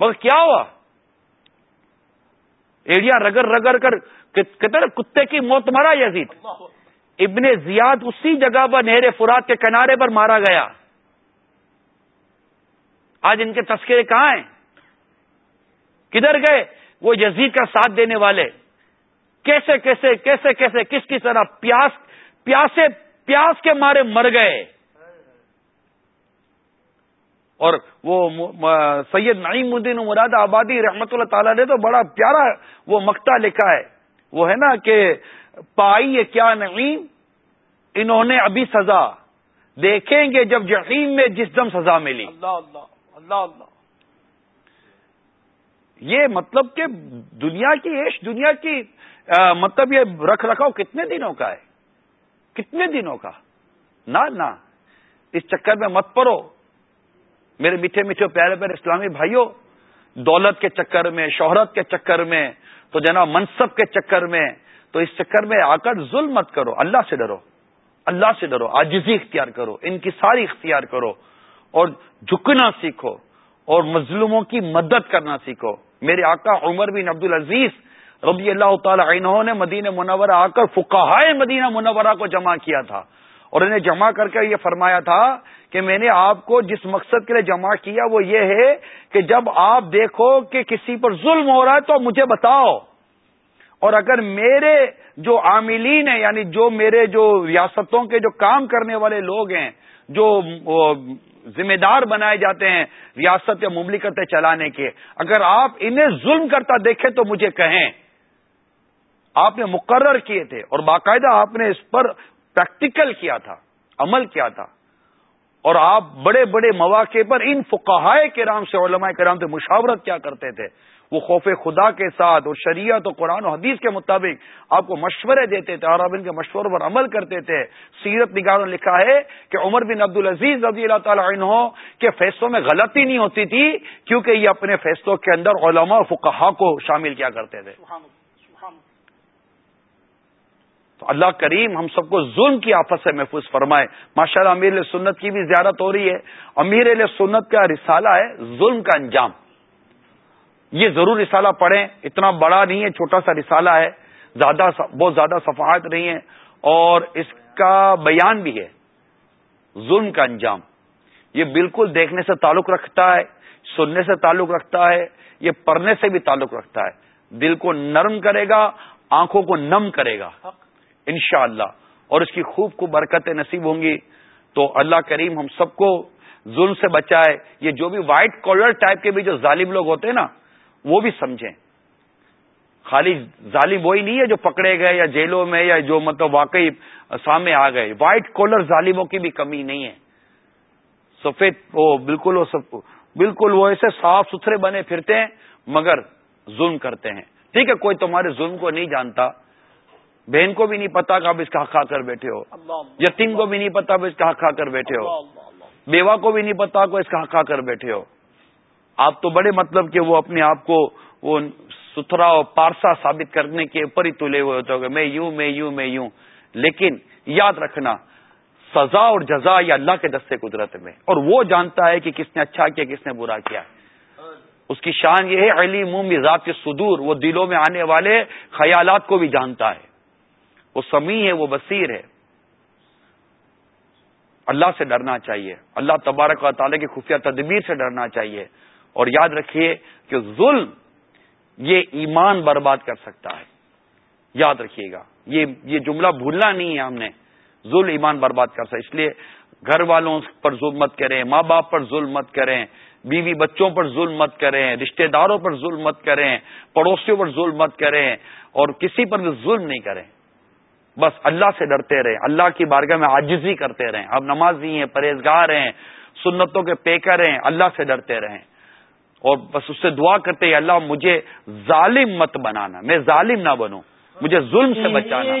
مگر کیا ہوا؟ ایڑیا رگڑ رگڑ کر کتے کی موت مرا یزید۔ ابن زیاد اسی جگہ پر نہر فرات کے کنارے پر مارا گیا۔ آج ان کے تذکرے کہاں ہیں؟ کدھر گئے؟ وہ یزید کا ساتھ دینے والے۔ کیسے کیسے کیسے کیسے، کس کس طرح پیاس، پیاسے، پیاس کے مارے مر گئے۔ اور وہ سید نعیم الدین مراد آبادی رحمت اللہ تعالی نے تو بڑا پیارا وہ مکتا لکھا ہے۔ وہ ہے نا کہ پائی کیا نعیم؟ انہوں نے ابھی سزا۔ دیکھیں گے جب جہیم میں جس دم سزا ملی۔ اللہ اللہ اللہ اللہ۔ یہ مطلب کہ دنیا کی ایش دنیا کی مطلب یہ رکھ رکھاؤ کتنے دنوں کا ہے؟ کتنے دنوں کا؟ نہ۔ اس چکر میں مت پڑو۔ میرے میٹھے میٹھے پیارے پیارے اسلامی بھائیوں، دولت کے چکر میں، شہرت کے چکر میں، تو جناب منصب کے چکر میں، تو اس چکر میں آ کر ظلم مت کرو، اللہ سے ڈرو، اللہ سے ڈرو آجزی اختیار کرو، ان کی ساری اختیار کرو اور جھکنا سیکھو اور مظلوموں کی مدد کرنا سیکھو۔ میرے آقا عمر بن عبد العزیز رضی اللہ تعالی عنہ نے مدینہ منورہ آ کر فکاہائے مدینہ منورہ کو جمع کیا تھا۔ اور انہیں جمع کر کے یہ فرمایا تھا کہ میں نے آپ کو جس مقصد کے لیے جمع کیا وہ یہ ہے کہ جب آپ دیکھو کہ کسی پر ظلم ہو رہا ہے تو مجھے بتاؤ۔ اور اگر میرے جو عاملین ہیں یعنی جو میرے جو ریاستوں کے جو کام کرنے والے لوگ ہیں، جو ذمہ دار بنائے جاتے ہیں ریاست یا مملکتیں چلانے کے، اگر آپ انہیں ظلم کرتا دیکھیں تو مجھے کہیں۔ آپ نے مقرر کیے تھے اور باقاعدہ آپ نے اس پر پریکٹیکل کیا تھا، عمل کیا تھا۔ اور آپ بڑے بڑے مواقع پر ان فقہائے کرام سے، علماء کرام سے مشاورت کیا کرتے تھے۔ وہ خوف خدا کے ساتھ اور شریعت و قرآن و حدیث کے مطابق آپ کو مشورے دیتے تھے اور آپ ان کے مشوروں پر عمل کرتے تھے۔ سیرت نگاروں نے لکھا ہے کہ عمر بن عبد العزیز رضی اللہ تعالیٰ عنہ کے فیصلوں میں غلطی نہیں ہوتی تھی، کیونکہ یہ اپنے فیصلوں کے اندر علماء اور فقہا کو شامل کیا کرتے تھے۔ اللہ کریم ہم سب کو ظلم کی آفت سے محفوظ فرمائے۔ ماشاء اللہ امیر سنت کی بھی زیارت ہو رہی ہے۔ امیر علیہ سنت کا رسالہ ہے ظلم کا انجام۔ یہ ضرور رسالہ پڑھیں، اتنا بڑا نہیں ہے، چھوٹا سا رسالہ ہے۔ زیادہ بہت زیادہ صفحات نہیں ہے اور اس کا بیان بھی ہے۔ ظلم کا انجام۔ یہ بالکل دیکھنے سے تعلق رکھتا ہے، سننے سے تعلق رکھتا ہے، یہ پڑھنے سے بھی تعلق رکھتا ہے۔ دل کو نرم کرے گا، آنکھوں کو نم کرے گا۔ انشاءاللہ اللہ اور اس کی خوب خوب برکتیں نصیب ہوں گی۔ تو اللہ کریم ہم سب کو ظلم سے بچائے، یہ جو بھی وائٹ کالر ٹائپ کے بھی جو ظالم لوگ ہوتے ہیں نا، وہ بھی سمجھیں۔ خالی ظالم وہی نہیں ہے جو پکڑے گئے یا جیلوں میں یا جو مطلب واقعی سامنے آ گئے۔ وائٹ کالر ظالموں کی بھی کمی نہیں ہے۔ سفید وہ بالکل وہ سب بالکل وہ ایسے صاف ستھرے بنے پھرتے ہیں، مگر ظلم کرتے ہیں۔ ٹھیک ہے، کوئی تمہارے ظلم کو نہیں جانتا۔ بہن کو بھی نہیں پتا کہ آپ اس کا حق کھا کر بیٹھے ہو یتیم کو بھی نہیں پتا آپ اس کا حق کھا کر بیٹھے ہو بیوہ کو بھی نہیں پتا کو اس کا حق کھا کر بیٹھے ہو۔ آپ تو بڑے مطلب کہ وہ اپنے آپ کو وہ ستھرا اور پارسا ثابت کرنے کے اوپر ہی تلے ہوئے ہوتے ہو میں یوں میں یوں میں یوں۔ لیکن یاد رکھنا سزا اور جزا یا اللہ کے دستے قدرت میں۔ اور وہ جانتا ہے کہ کس نے اچھا کیا کس نے برا کیا۔ اس کی شان یہ ہے علی منہ مزاج کے صدور وہ دلوں میں آنے والے خیالات کو بھی جانتا ہے۔ وہ سمیع ہے، وہ بصیر ہے۔ اللہ سے ڈرنا چاہیے۔ اللہ تبارک و تعالیٰ کی خفیہ تدبیر سے ڈرنا چاہیے۔ اور یاد رکھیے کہ ظلم یہ ایمان برباد کر سکتا ہے۔ یاد رکھیے گا۔ یہ یہ جملہ بھولنا نہیں ہے ہم نے۔ ظلم ایمان برباد کر سکتا اس لیے گھر والوں پر ظلم مت کریں، ماں باپ پر ظلم مت کریں، بیوی بچوں پر ظلم مت کریں، رشتہ داروں پر ظلم مت کریں، پڑوسیوں پر ظلم مت کریں اور کسی پر بھی ظلم نہیں کریں۔ بس اللہ سے ڈرتے رہیں اللہ کی بارگاہ میں عاجزی کرتے رہیں اب نمازی ہیں، پرہیزگار ہیں، سنتوں کے پیکر ہیں، اللہ سے ڈرتے رہیں اور بس اس سے دعا کرتے ہیں اللہ مجھے ظالم مت بنانا، میں ظالم نہ بنوں، مجھے ظلم سے بچانا۔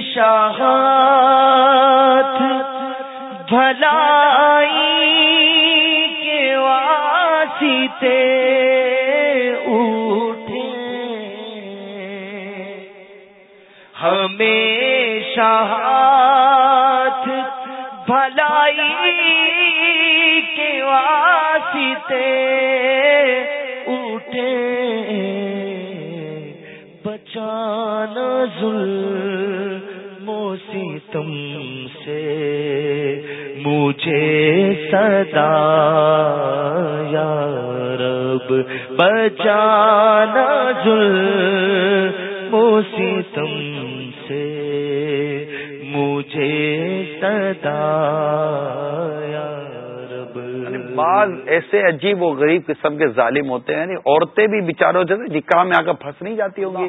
بھلائی کے واسطے اٹھے۔ ہمیشہ بھلائی کے واسطے بچانا موسی تم سے مجھے صدا، یا رب بچانا موسی تم سے مجھے صدا بعض ایسے عجیب و غریب قسم کے ظالم ہوتے ہیں یعنی عورتیں بھی بےچاروں جیسے نکاح میں آ کر پھنس نہیں جاتی ہوں گی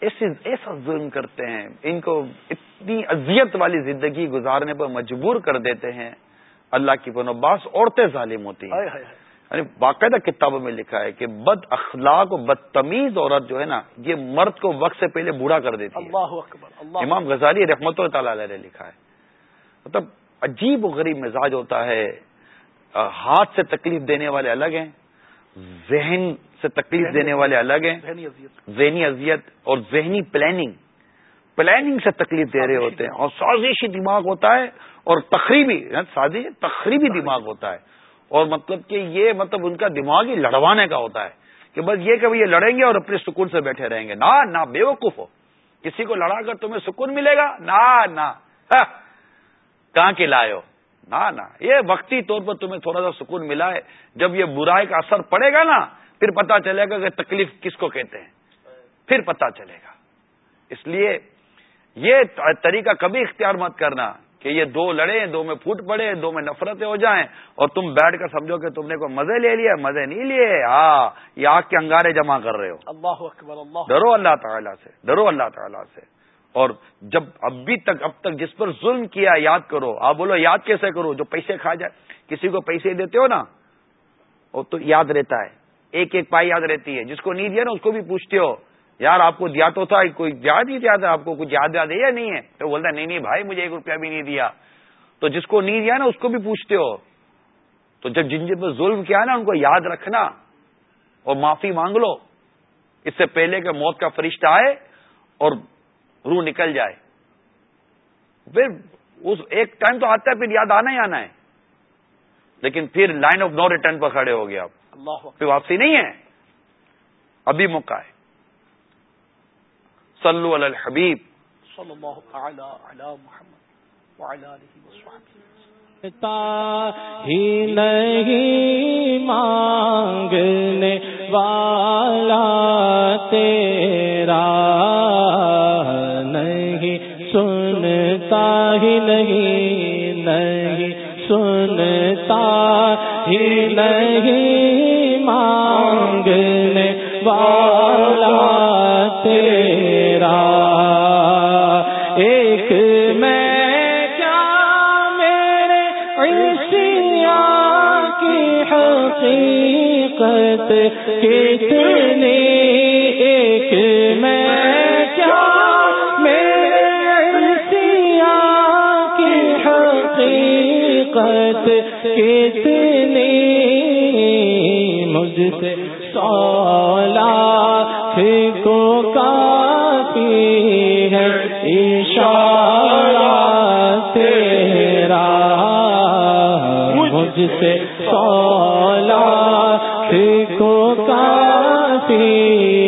ایسے ایسا ظلم کرتے ہیں ان کو اتنی اذیت والی زندگی گزارنے پر مجبور کر دیتے ہیں۔ اللہ کی بنو بعض عورتیں ظالم ہوتی ہیں۔ یعنی باقاعدہ کتابوں میں لکھا ہے کہ بد اخلاق و بدتمیز عورت جو ہے نا یہ مرد کو وقت سے پہلے بوڑھا کر دیتی ہے۔ اللہ اکبر امام غزالی رحمت اللہ تعالی نے لکھا ہے۔ مطلب عجیب و غریب مزاج ہوتا ہے۔ ہاتھ سے تکلیف دینے والے الگ ہیں ذہن سے تکلیف دینے والے الگ ہیں۔ ذہنی اذیت۔ اور ذہنی پلاننگ پلاننگ سے تکلیف دے رہے ہوتے ہیں اور سازشی دماغ ہوتا ہے اور تقریبی سازش تقریبی دماغ ہوتا ہے۔ اور مطلب کہ یہ مطلب ان کا دماغ ہی لڑوانے کا ہوتا ہے کہ بس یہ کہ یہ لڑیں گے اور اپنے سکون سے بیٹھے رہیں گے۔ نہ نہ، بے وقوف ہو۔ کسی کو لڑا کر تمہیں سکون ملے گا؟ نہ نہ۔ ہاں۔ کہاں کے لائے ہو؟ نہ نہ۔ یہ وقتی طور پر تمہیں تھوڑا سا سکون ملا ہے۔ جب یہ برائی کا اثر پڑے گا نا، پھر پتا چلے گا کہ تکلیف کس کو کہتے ہیں۔ پھر پتا چلے گا۔ اس لیے یہ طریقہ کبھی اختیار مت کرنا۔ کہ یہ دو لڑے دو میں پھوٹ پڑے دو میں نفرتیں ہو جائیں اور تم بیٹھ کر سمجھو کہ تم نے کوئی مزے لے لیا مزے نہیں لیے۔ ہاں یہ آگ کے انگارے جمع کر رہے ہو۔ اللہ اکبر اللہ ڈرو اللہ تعالیٰ سے ڈرو اللہ تعالیٰ سے۔ اور جب ابھی تک اب تک جس پر ظلم کیا یاد کرو۔ آپ بولو یاد کیسے کرو؟ جو پیسے کھا جائے کسی کو پیسے دیتے ہو نا وہ تو یاد رہتا ہے۔ ایک ایک پائی یاد رہتی ہے۔ جس کو نہیں دیا نا اس کو بھی پوچھتے ہو۔ یار آپ کو دیا تو تھا کوئی یاد ہی دیا تھا؟ آپ کو کچھ یاد یاد ہے یا نہیں ہے؟ تو بولتا نہیں نہیں بھائی مجھے ایک روپیہ بھی نہیں دیا۔ تو جس کو نہیں دیا نا اس کو بھی پوچھتے ہو۔ تو جب جن جن پر ظلم کیا نا ان کو یاد رکھنا۔ اور معافی مانگ لو۔ اس سے پہلے کہ موت کا فرشتہ آئے اور روح نکل جائے۔ پھر اس ایک ٹائم تو آتا ہے پھر یاد آنا ہی آنا ہے۔ لیکن پھر لائن آف نو ریٹرن پر کھڑے ہو گیا آپ۔ پھر واپسی نہیں ہے۔ ابھی موقع ہے۔ صلو علی الحبیب صلی اللہ تعالی علی محمد وعلی آلہ وصحبہ ہی نہیں مانگنے والا تیرا نہیں سنتا ہی نہیں نہیں سنتا ہی نہیں مانگنے والا تیرا حقیقت کتنی ایک میں کیا میرے عشیا کی حقیقت کتنی مجھ سے سولا کو کافی ہے اشارہ تیرا مجھ سے سولا کو کافی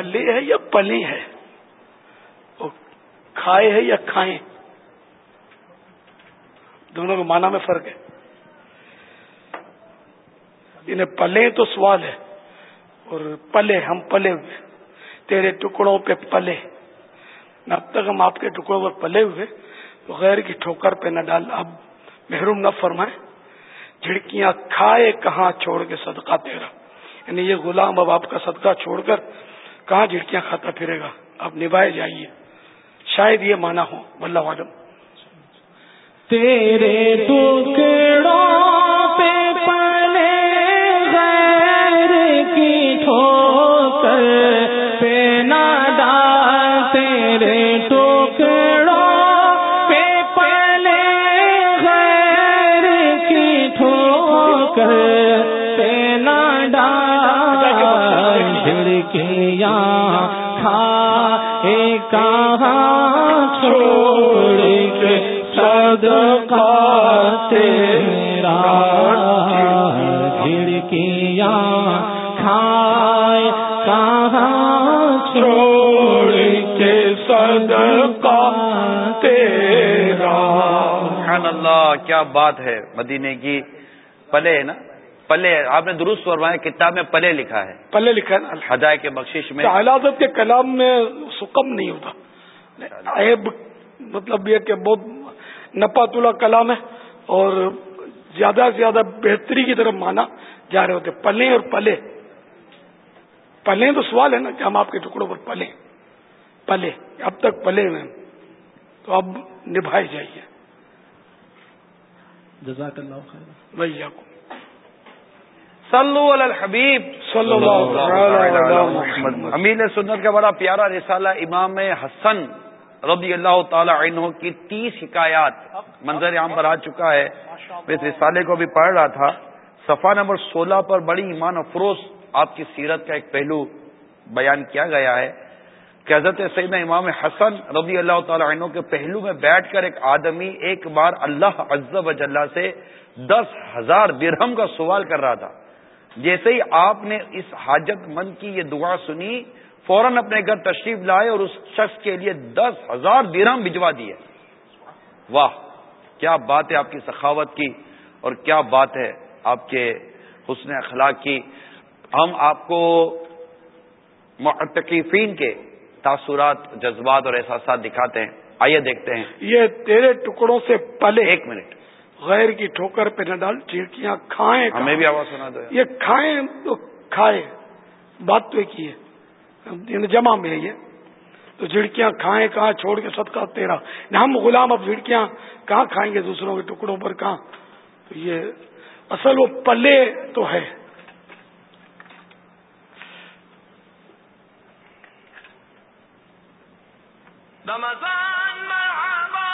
پلے ہے یا پلے ہے؟ کھائے ہے یا کھائیں؟ دونوں کے معنی میں فرق ہے۔ انہیں پلے تو سوال ہے، اور پلے، ہم پلے ہوئے، تیرے ٹکڑوں پہ پلے۔ نہ اب تک ہم آپ کے ٹکڑوں پر پلے ہوئے تو غیر کی ٹھوکر پہ نہ ڈال۔ اب محروم نہ فرمائے جھڑکیاں کھائے کہاں چھوڑ کے صدقہ تیرا؟ یعنی یہ غلام اب آپ کا صدقہ چھوڑ کر کہاں جھڑکیاں کھاتا پھرے گا؟ آپ نبھائے جائیے۔ شاید یہ مانا ہو، واللہ عالم تیرے ٹکڑوں صدقہ تیرا کھڑکیاں کھائے کہاں چھوڑ کے صدقہ تیرا۔ سبحان اللہ کیا بات ہے مدینے کی پلے ہے نا؟ پلے آپ نے درست فرمایا کتاب میں پلے لکھا ہے۔ پلے لکھا ہے ہدایہ کے بخشش میں۔ حلاظت کے کلام میں سکم نہیں ہوتا۔ عیب مطلب یہ کہ بہت نپا تلا کلام ہے اور زیادہ سے زیادہ بہتری کی طرف مانا جا رہے ہوتے پلے اور پلے۔ پلے تو سوال ہے نا کہ ہم آپ کے ٹکڑوں پر پلے پلے۔ اب تک پلے میں تو اب نبھائے جائیے۔ جزاک اللہ خیر صلو علی الحبیب صلی اللہ امیر سنت کا بڑا پیارا رسالہ امام حسن رضی اللہ تعالی عنہ کی تیس حکایات منظر عام پر آ چکا ہے۔ میں اس رسالے کو بھی پڑھ رہا تھا۔ صفحہ نمبر سولہ پر بڑی ایمان افروز آپ کی سیرت کا ایک پہلو بیان کیا گیا ہے کہ حضرت سیدنا امام حسن رضی اللہ تعالی عنہ کے پہلو میں بیٹھ کر ایک آدمی ایک بار اللہ عز و جلہ سے دس ہزار درہم کا سوال کر رہا تھا۔ جیسے ہی آپ نے اس حاجت مند کی یہ دعا سنی فوراً اپنے گھر تشریف لائے اور اس شخص کے لیے دس ہزار درہم بھجوا دیے۔ واہ کیا بات ہے آپ کی سخاوت کی اور کیا بات ہے آپ کے حسن اخلاق کی۔ ہم آپ کو معتقفین کے تاثرات جذبات اور احساسات دکھاتے ہیں۔ آئیے دیکھتے ہیں۔ یہ تیرے ٹکڑوں سے پلے۔ ایک منٹ۔ غیر کی ٹھوکر پہ نہ ڈال چڑکیاں کھائیں ہمیں بھی آواز سنا دو۔ یہ کھائیں تو کھائے بات تو ایک ہی ہے۔ یعنی جمع میں ہے۔ یہ تو جھڑکیاں کھائیں، کہاں چھوڑ کے صدقہ تیرا؟ ہم غلام اب جھڑکیاں کہاں کھائیں گے دوسروں کے ٹکڑوں پر؟ کہاں؟ تو یہ اصل وہ پلے تو ہے۔ رمضان مرحبا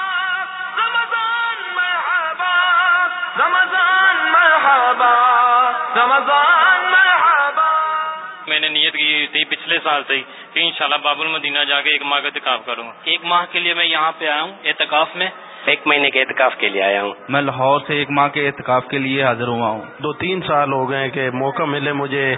رمضان مرحبا رمضان مرحبا، رمضان میں نے نیت کی تھی پچھلے سال سے ہی کہ انشاءاللہ باب المدینہ جا کے ایک ماہ کا اعتکاف کروں گا۔ ایک ماہ کے لیے میں یہاں پہ آیا ہوں اعتکاف میں۔ ایک مہینے کے اعتکاف کے لیے آیا ہوں۔ میں لاہور سے ایک ماہ کے اعتکاف کے لیے حاضر ہوا ہوں۔ دو تین سال ہو گئے کہ موقع ملے مجھے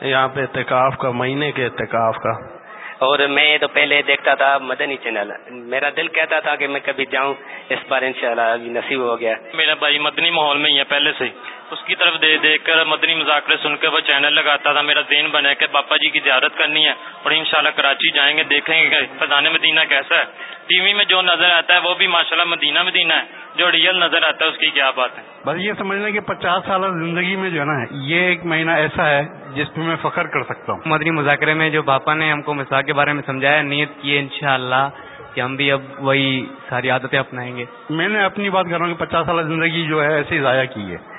یہاں پہ اعتکاف کا مہینے کے اعتکاف کا۔ اور میں تو پہلے دیکھتا تھا مدنی چینل۔ میرا دل کہتا تھا کہ میں کبھی جاؤں اس بار انشاءاللہ ابھی نصیب ہو گیا۔ میرا بھائی مدنی ماحول میں ہی ہے پہلے سے اس کی طرف دیکھ دیکھ کر مدنی مذاکرے سن کے وہ چینل لگاتا تھا میرا دین بنے کہ پاپا جی کی زیارت کرنی ہے اور انشاءاللہ کراچی جائیں گے دیکھیں گے فضان مدینہ کیسا ہے۔ ٹی وی میں جو نظر آتا ہے وہ بھی ماشاءاللہ مدینہ مدینہ ہے۔ جو ریئل نظر آتا ہے اس کی کیا بات ہے؟ بس یہ سمجھ لیں کہ پچاس سالہ زندگی میں جو ہے نا یہ ایک مہینہ ایسا ہے جس پہ میں فخر کر سکتا ہوں۔ مدنی مذاکرے میں جو پاپا نے ہم کو مساق کے بارے میں سمجھایا نیت کی ان شاء اللہ کہ ہم بھی اب وہی ساری عادتیں اپنائیں گے۔ میں نے اپنی بات کر رہا ہوں کہ پچاس سالہ زندگی جو ہے ایسے ہی ضائع کی ہے۔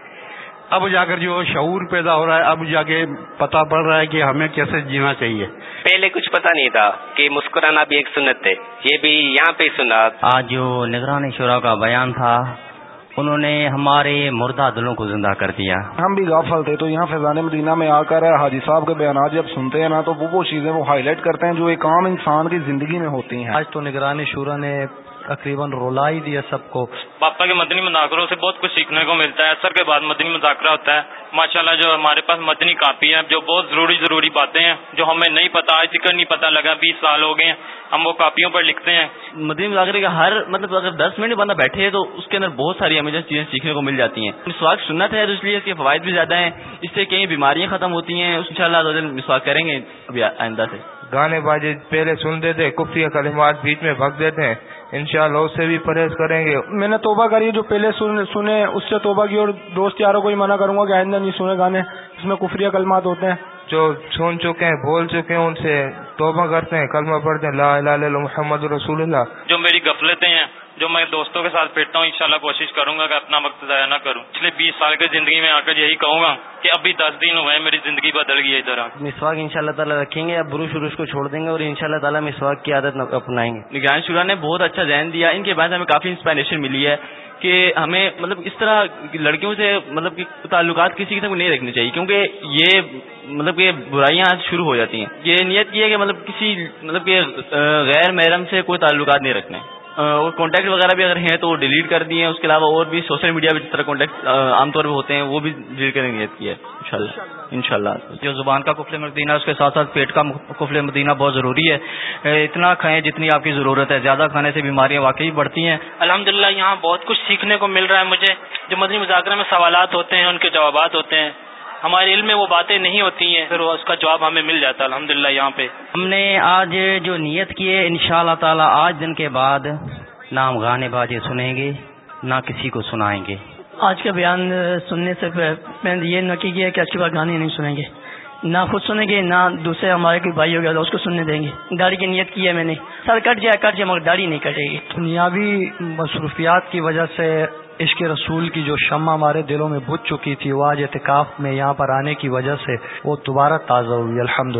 اب جا کر جو شعور پیدا ہو رہا ہے اب جا کے پتا پڑ رہا ہے کہ ہمیں کیسے جینا چاہیے۔ پہلے کچھ پتا نہیں تھا کہ مسکرانا بھی ایک سنت ہے۔ یہ بھی یہاں پہ سنا۔ آج جو نگرانی شورا کا بیان تھا انہوں نے ہمارے مردہ دلوں کو زندہ کر دیا۔ ہم بھی غافل تھے تو یہاں فیضان مدینہ میں آ کر حاجی صاحب کے بیانات جب سنتے ہیں نا تو وہ وہ چیزیں وہ ہائی لائٹ کرتے ہیں جو ایک عام انسان کی زندگی میں ہوتی ہیں۔ آج تو نگرانی شورا نے تقریباً رولا ہی دیا سب کو۔ پاپا کے مدنی مذاکروں سے بہت کچھ سیکھنے کو ملتا ہے اثر کے بعد مدنی مذاکرہ ہوتا ہے۔ ماشاءاللہ جو ہمارے پاس مدنی کاپی ہے جو بہت ضروری ضروری باتیں ہیں جو ہمیں نہیں پتا آج تک نہیں پتا لگا بیس سال ہو گئے ہیں ہم وہ کاپیوں پر لکھتے ہیں۔ مدنی مذاکرے کا ہر مطلب اگر دس منٹ بندہ بیٹھے تو اس کے اندر بہت ساری ہمیں چیزیں سیکھنے کو مل جاتی ہیں۔ مسواک سنت ہے اس لیے اس کے فوائد بھی زیادہ ہیں۔ اس سے کئی بیماریاں ختم ہوتی ہیں ان شاء اللہ مسواک کریں گے ابھی آئندہ سے۔ گانے بازی پہلے سنتے تھے کفری کلمات بیچ میں بھگ دیتے ہیں انشاءاللہ اس سے بھی پرہیز کریں گے۔ میں نے توبہ کری جو پہلے سنے اس سے توبہ کی اور دوست یاروں کو ہی منع کروں گا کہ آئندہ نہیں سنے گانے۔ اس میں کفری کلمات ہوتے ہیں۔ جو سن چکے ہیں بول چکے ہیں ان سے توبہ کرتے ہیں کلمہ پڑھتے ہیں لا الہ الا اللہ محمد رسول اللہ۔ جو میری غفلتیں ہیں جو میں دوستوں کے ساتھ پھرتا ہوں انشاءاللہ کوشش کروں گا کہ اپنا وقت ضائع نہ کروں۔ پچھلے بیس سال کی زندگی میں آ کر یہی کہوں گا کہ ابھی دس دن ہوئے میری زندگی بدل گئی ہے ادھر مسواک ان شاء اللہ تعالیٰ رکھیں گے اب برو شروع کو چھوڑ دیں گے اور ان شاء اللہ تعالیٰ مسواک کی عادت اپنائیں گے۔ نگران شورا نے بہت اچھا ذہن دیا ان کے بعد ہمیں کافی انسپائریشن ملی ہے کہ ہمیں مطلب اس طرح لڑکیوں سے مطلب کہ تعلقات کسی قسم کو نہیں رکھنے چاہیے کیونکہ یہ مطلب کہ برائیاں شروع ہو جاتی ہیں۔ یہ نیت کی ہے کہ مطلب کسی مطلب کہ غیر محرم سے کوئی تعلقات نہیں رکھنے۔ اور کانٹیکٹ وغیرہ بھی اگر ہیں تو وہ ڈیلیٹ کر دیے اس کے علاوہ اور بھی سوشل میڈیا پہ جس طرح کانٹیکٹ عام طور پہ ہوتے ہیں، وہ بھی ڈیلیٹ کرنے کی نیت کی ہے۔ ان شاء جو زبان کا کفل مدینہ، اس کے ساتھ ساتھ پیٹ کا کفل مدینہ بہت ضروری ہے۔ اتنا کھائیں جتنی آپ کی ضرورت ہے۔ زیادہ کھانے سے بیماریاں واقعی بڑھتی ہیں۔ الحمد یہاں بہت کچھ سیکھنے کو مل رہا ہے مجھے۔ جو مدنی مذاکرہ میں سوالات ہوتے ہیں، ان کے جوابات ہوتے ہیں۔ ہمارے علم میں وہ باتیں نہیں ہوتی ہیں پھر اس کا جواب ہمیں مل جاتا ہے الحمد یہاں پہ۔ ہم نے آج جو نیت کی ہے ان شاء اللہ تعالی آج دن کے بعد نہ ہم گانے بازے سنیں گے نہ کسی کو سنائیں گے۔ آج کا بیان سننے سے میں یہ نکی کیا کہ آج کے بعد گانے نہیں سنیں گے۔ نہ خود سنیں گے نہ دوسرے ہمارے کوئی بھائی ہو گیا اس کو سننے دیں گے۔ داڑھی کی نیت کی ہے میں نے۔ سر کٹ جائے کٹ جائے مگر داڑھی نہیں کٹے گی۔ دنیاوی مصروفیات کی وجہ سے عشق رسول کی جو شمع ہمارے دلوں میں بج چکی تھی وہ آج اعتکاف میں یہاں پر آنے کی وجہ سے وہ دوبارہ تازہ ہوئی۔ الحمد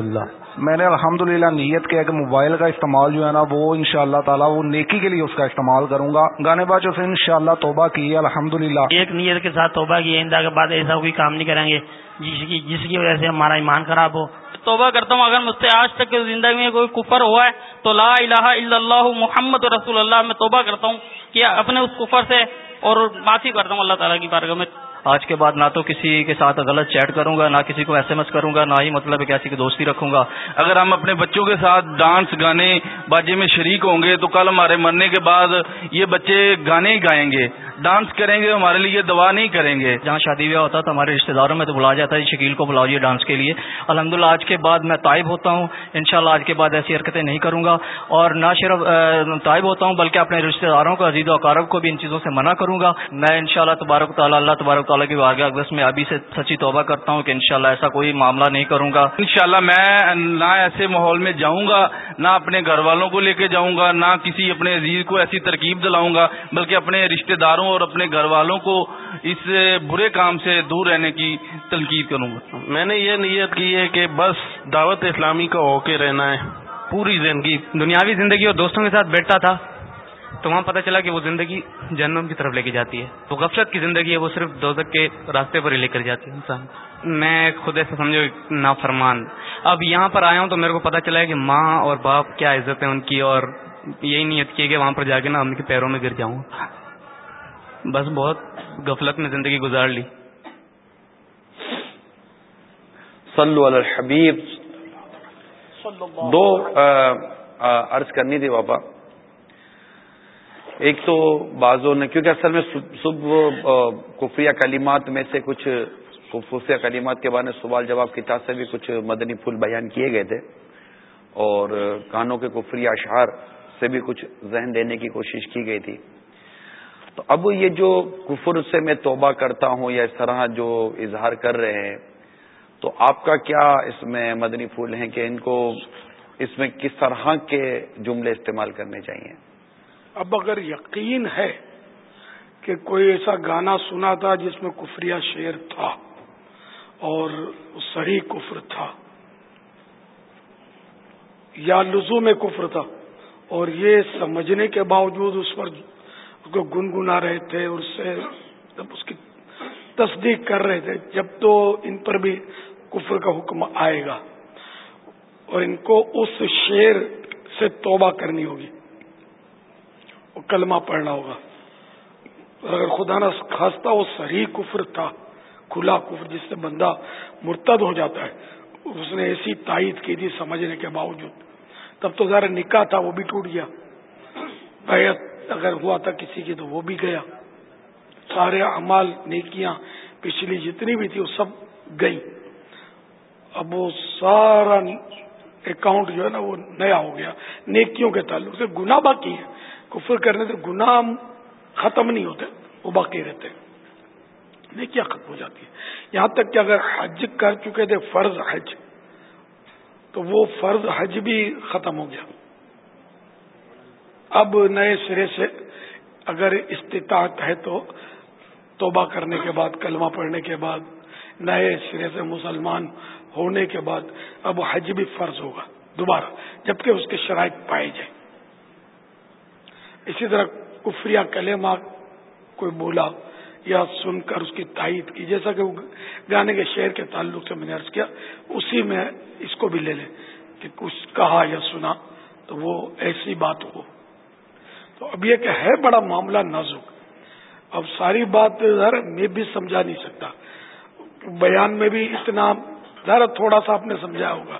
میں نے الحمد نیت کیا کہ موبائل کا استعمال جو ہے نا وہ ان شاء اللہ تعالیٰ وہ نیکی کے لیے اس کا استعمال کروں گا۔ گانے بازوں سے ان شاء اللہ توبہ کی ہے الحمد ایک نیت کے ساتھ توبہ کی آئندہ کے بعد ایسا کوئی کام نہیں کریں گے جس کی جس کی وجہ سے ہمارا ایمان خراب ہو۔ توبہ کرتا ہوں اگر مجھ سے آج تک زندگی میں کوئی کفر ہوا ہے تو لا الہ الا اللہ محمد رسول اللہ میں توبہ کرتا ہوں کہ اپنے اس کفر سے اور معافی کرتا ہوں اللہ تعالیٰ کی بارگاہ میں۔ آج کے بعد نہ تو کسی کے ساتھ غلط چیٹ کروں گا، نہ کسی کو ایس ایم ایس کروں گا، نہ ہی مطلب کسی کی دوستی رکھوں گا۔ اگر ہم اپنے بچوں کے ساتھ ڈانس گانے باجے میں شریک ہوں گے تو کل ہمارے مرنے کے بعد یہ بچے گانے ہی گائیں گے۔ ڈانس کریں گے ہمارے لیے دعا نہیں کریں گے۔ جہاں شادی بیاہ ہوتا تو ہمارے رشتے داروں میں تو بلا جاتا ہے شکیل کو بلاؤ ڈانس کے لیے۔ الحمد آج کے بعد میں طائب ہوتا ہوں۔ ان آج کے بعد ایسی حرکتیں نہیں کروں گا۔ اور نہ صرف طائب ہوتا ہوں بلکہ اپنے رشتے داروں کو عزیز و اقارب کو بھی ان چیزوں سے منع کروں گا۔ میں ان شاء اللہ تبارک تعالیٰ اللہ تبارک تعالیٰ کی واقعہ اگست میں ابھی سے سچی توبہ کرتا ہوں کہ انشاءاللہ ایسا کوئی معاملہ نہیں کروں گا۔ انشاءاللہ میں نہ ایسے ماحول میں جاؤں گا نہ اپنے گھر والوں کو لے کے جاؤں گا نہ کسی اپنے عزیز کو ایسی ترکیب دلاؤں گا بلکہ اپنے رشتہ داروں اور اپنے گھر والوں کو اس برے کام سے دور رہنے کی تنقید کروں گا۔ میں نے یہ نیت کی ہے کہ بس دعوت اسلامی کا ہو کے رہنا ہے پوری زندگی۔ دنیاوی زندگی اور دوستوں کے ساتھ بیٹھتا تھا تو وہاں پتہ چلا کہ وہ زندگی جنم کی طرف لے کے جاتی ہے۔ تو غفلت کی زندگی ہے وہ صرف دوزک کے راستے پر ہی لے کر جاتی ہے انسان۔ میں خود ایسا سمجھو نافرمان۔ اب یہاں پر آیا ہوں تو میرے کو پتا چلا ہے کہ ماں اور باپ کیا عزت ہے ان کی اور یہی نیت کی کہ وہاں پر جا کے نا ان کے پیروں میں گر جاؤں۔ بس بہت غفلت میں زندگی گزار لی۔ صلو علی الحبیب۔ دو عرض کرنی تھی بابا ایک تو بازوں نے کیونکہ اصل میں صبح کفریہ کلیمات میں سے کچھ خفیہ کلیمات کے بارے میں سوال جواب کتاب سے بھی کچھ مدنی پھول بیان کیے گئے تھے۔ اور کانوں کے کفری اشعار سے بھی کچھ ذہن دینے کی کوشش کی گئی تھی۔ تو اب یہ جو کفر سے میں توبہ کرتا ہوں یا اس طرح جو اظہار کر رہے ہیں، تو آپ کا کیا اس میں مدنی پھول ہیں کہ ان کو اس میں کس طرح کے جملے استعمال کرنے چاہیے؟ اب اگر یقین ہے کہ کوئی ایسا گانا سنا تھا جس میں کفریہ شعر تھا اور صحیح کفر تھا یا لزو میں کفر تھا اور یہ سمجھنے کے باوجود اس پر کو گنگنا رہے تھے اور اس سے اس کی تصدیق کر رہے تھے، جب تو ان پر بھی کفر کا حکم آئے گا۔ اور ان کو اس شعر سے توبہ کرنی ہوگی اور کلمہ پڑھنا ہوگا۔ اگر خدا نہ خاصتا وہ صحیح کفر تھا، کھلا کفر جس سے بندہ مرتد ہو جاتا ہے، اس نے ایسی تائید کی تھی سمجھنے کے باوجود۔ تب تو ذرا نکاح تھا، وہ بھی ٹوٹ گیا۔ بیعت اگر ہوا تھا کسی کی تو وہ بھی گیا۔ سارے امال نیکیاں پچھلی جتنی بھی تھی وہ سب گئی اب وہ سارا اکاؤنٹ جو ہے نا وہ نیا ہو گیا۔ نیکیوں کے تعلق سے گنا باقی ہے کفر کرنے سے گناہ ختم نہیں ہوتے، وہ باقی رہتے کیا ختم ہو جاتی ہے یہاں تک کہ اگر حج کر چکے تھے، فرض حج، تو وہ فرض حج بھی ختم ہو گیا۔ اب نئے سرے سے اگر استطاعت ہے تو توبہ کرنے کے بعد، کلمہ پڑھنے کے بعد، نئے سرے سے مسلمان ہونے کے بعد اب حج بھی فرض ہوگا دوبارہ، جبکہ اس کے شرائط پائے جائیں۔ اسی طرح کفریہ کلمہ کوئی بولا یا سن کر اس کی تائید کی، جیسا کہ وہ گانے کے شعر کے تعلق سے میں نے عرض کیا، اسی میں اس کو بھی لے لیں کہ کچھ کہا یا سنا تو وہ ایسی بات ہو۔ تو اب یہ کہ ہے بڑا معاملہ نازک۔ اب ساری بات ذرا میں بھی سمجھا نہیں سکتا۔ بیان میں بھی اتنا ذرا تھوڑا سا آپ نے سمجھا ہوگا۔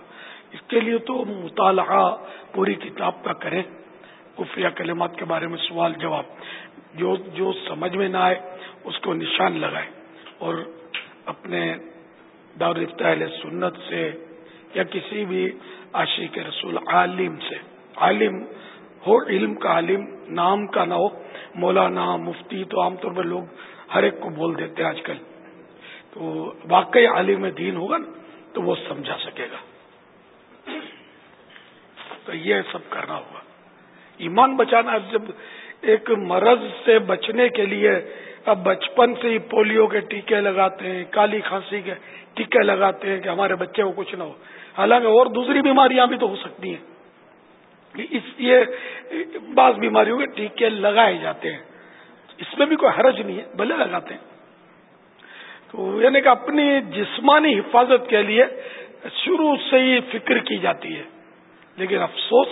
اس کے لیے تو مطالعہ پوری کتاب کا کریں۔ کفریہ کلمات کے بارے میں سوال جواب۔ جو جو سمجھ میں نہ آئے، اس کو نشان لگائے۔ اور اپنے دار افتاح سنت سے یا کسی بھی عاشق رسول عالم سے، عالم ہو، علم کا عالم نام کا نہ ہو، مولانا، مفتی تو عام طور پر لوگ ہر ایک کو بول دیتے ہیں آج کل۔ تو واقعی عالم دین ہوگا نا، تو وہ سمجھا سکے گا۔ تو یہ سب کرنا ہوگا۔ ایمان بچانا، جب ایک مرض سے بچنے کے لیے اب بچپن سے ہی پولیو کے ٹیکے لگاتے ہیں، کالی کھانسی کے ٹیکے لگاتے ہیں کہ ہمارے بچے کو کچھ نہ ہو۔ حالانکہ اور دوسری بیماریاں بھی تو ہو سکتی ہیں۔ اس یہ بعض بیماریوں کے ٹیکے لگائے جاتے ہیں۔ اس میں بھی کوئی حرج نہیں ہے، بھلے لگاتے ہیں۔ تو یعنی کہ اپنی جسمانی حفاظت کے لیے شروع سے ہی فکر کی جاتی ہے۔ لیکن افسوس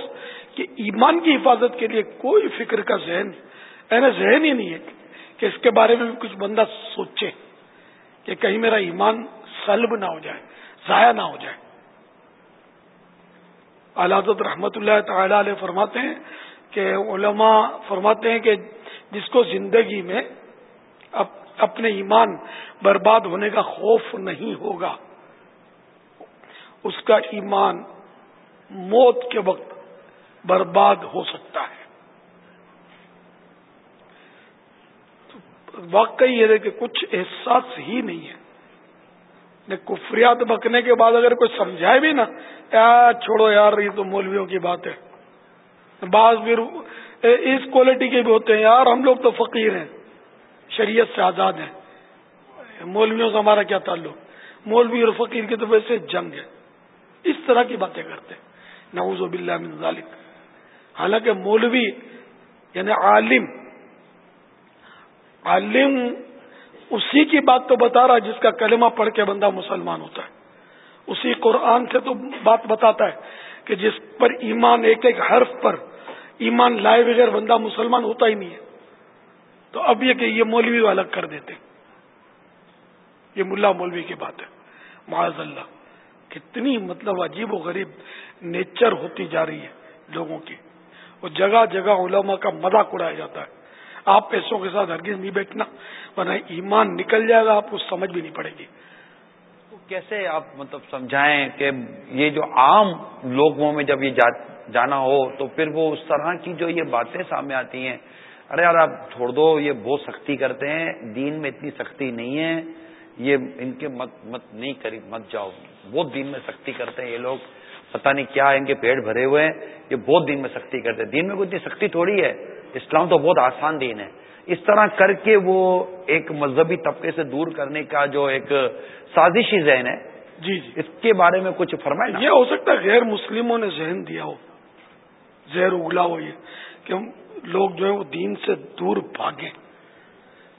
کہ ایمان کی حفاظت کے لیے کوئی فکر کا ذہن یعنی ذہن ہی نہیں ہے کہ اس کے بارے میں بھی کچھ بندہ سوچے کہ کہیں میرا ایمان سلب نہ ہو جائے، ضائع نہ ہو جائے۔ علادت رحمت اللہ تعالی علیہ فرماتے ہیں کہ علماء فرماتے ہیں کہ جس کو زندگی میں اپنے ایمان برباد ہونے کا خوف نہیں ہوگا، اس کا ایمان موت کے وقت برباد ہو سکتا ہے۔ واقعی یہ کہ کچھ احساس ہی نہیں ہے۔ کفریات بکنے کے بعد اگر کوئی سمجھائے بھی نا یار چھوڑو یار، یہ تو مولویوں کی بات ہے۔ بعض پھر اس کوالٹی کے بھی ہوتے ہیں، یار، ہم لوگ تو فقیر ہیں، شریعت سے آزاد ہیں۔ مولویوں سے ہمارا کیا تعلق؟ مولوی اور فقیر کی تو ویسے جنگ ہے۔ اس طرح کی باتیں کرتے ہیں۔ نعوذ باللہ من ذالک۔ حالانکہ مولوی یعنی عالم عالم اسی کی بات تو بتا رہا جس کا کلمہ پڑھ کے بندہ مسلمان ہوتا ہے۔ اسی قرآن سے تو بات بتاتا ہے کہ جس پر ایمان، ایک ایک حرف پر ایمان لائے بغیر بندہ مسلمان ہوتا ہی نہیں ہے۔ تو اب یہ کہ یہ مولوی الگ کر دیتے یہ ملا مولوی کی بات ہے۔ معاذ اللہ، کتنی مطلب عجیب و غریب نیچر ہوتی جا رہی ہے لوگوں کی۔ وہ جگہ جگہ علماء کا مذاق اڑایا جاتا ہے۔ آپ پیسوں کے ساتھ ہرگز نہیں بیٹھنا، ورنہ ایمان نکل جائے گا، آپ کو سمجھ بھی نہیں پڑے گی۔ کیسے آپ مطلب سمجھائیں کہ یہ جو عام لوگوں میں جب یہ جانا ہو، تو پھر وہ اس طرح کی جو یہ باتیں سامنے آتی ہیں، ارے یار آپ چھوڑ دو، یہ بہت سختی کرتے ہیں، دین میں اتنی سختی نہیں ہے، یہ ان کے مت مت نہیں کری، مت جاؤ۔ بہت دین میں سختی کرتے ہیں یہ لوگ، پتہ نہیں کیا ان کے پیٹ بھرے ہوئے ہیں، یہ بہت دین میں سختی کرتے ہیں۔ دین میں کوئی اتنی سختی تھوڑی ہے۔ اسلام تو بہت آسان دین ہے۔ اس طرح کر کے وہ ایک مذہبی طبقے سے دور کرنے کا جو ایک سازشی ذہن ہے جی جی۔ اس کے بارے میں کچھ فرمائے یہ ہو سکتا ہے غیر مسلموں نے ذہن دیا ہو زہر اگلا ہو یہ کہ لوگ جو ہے وہ دین سے دور بھاگے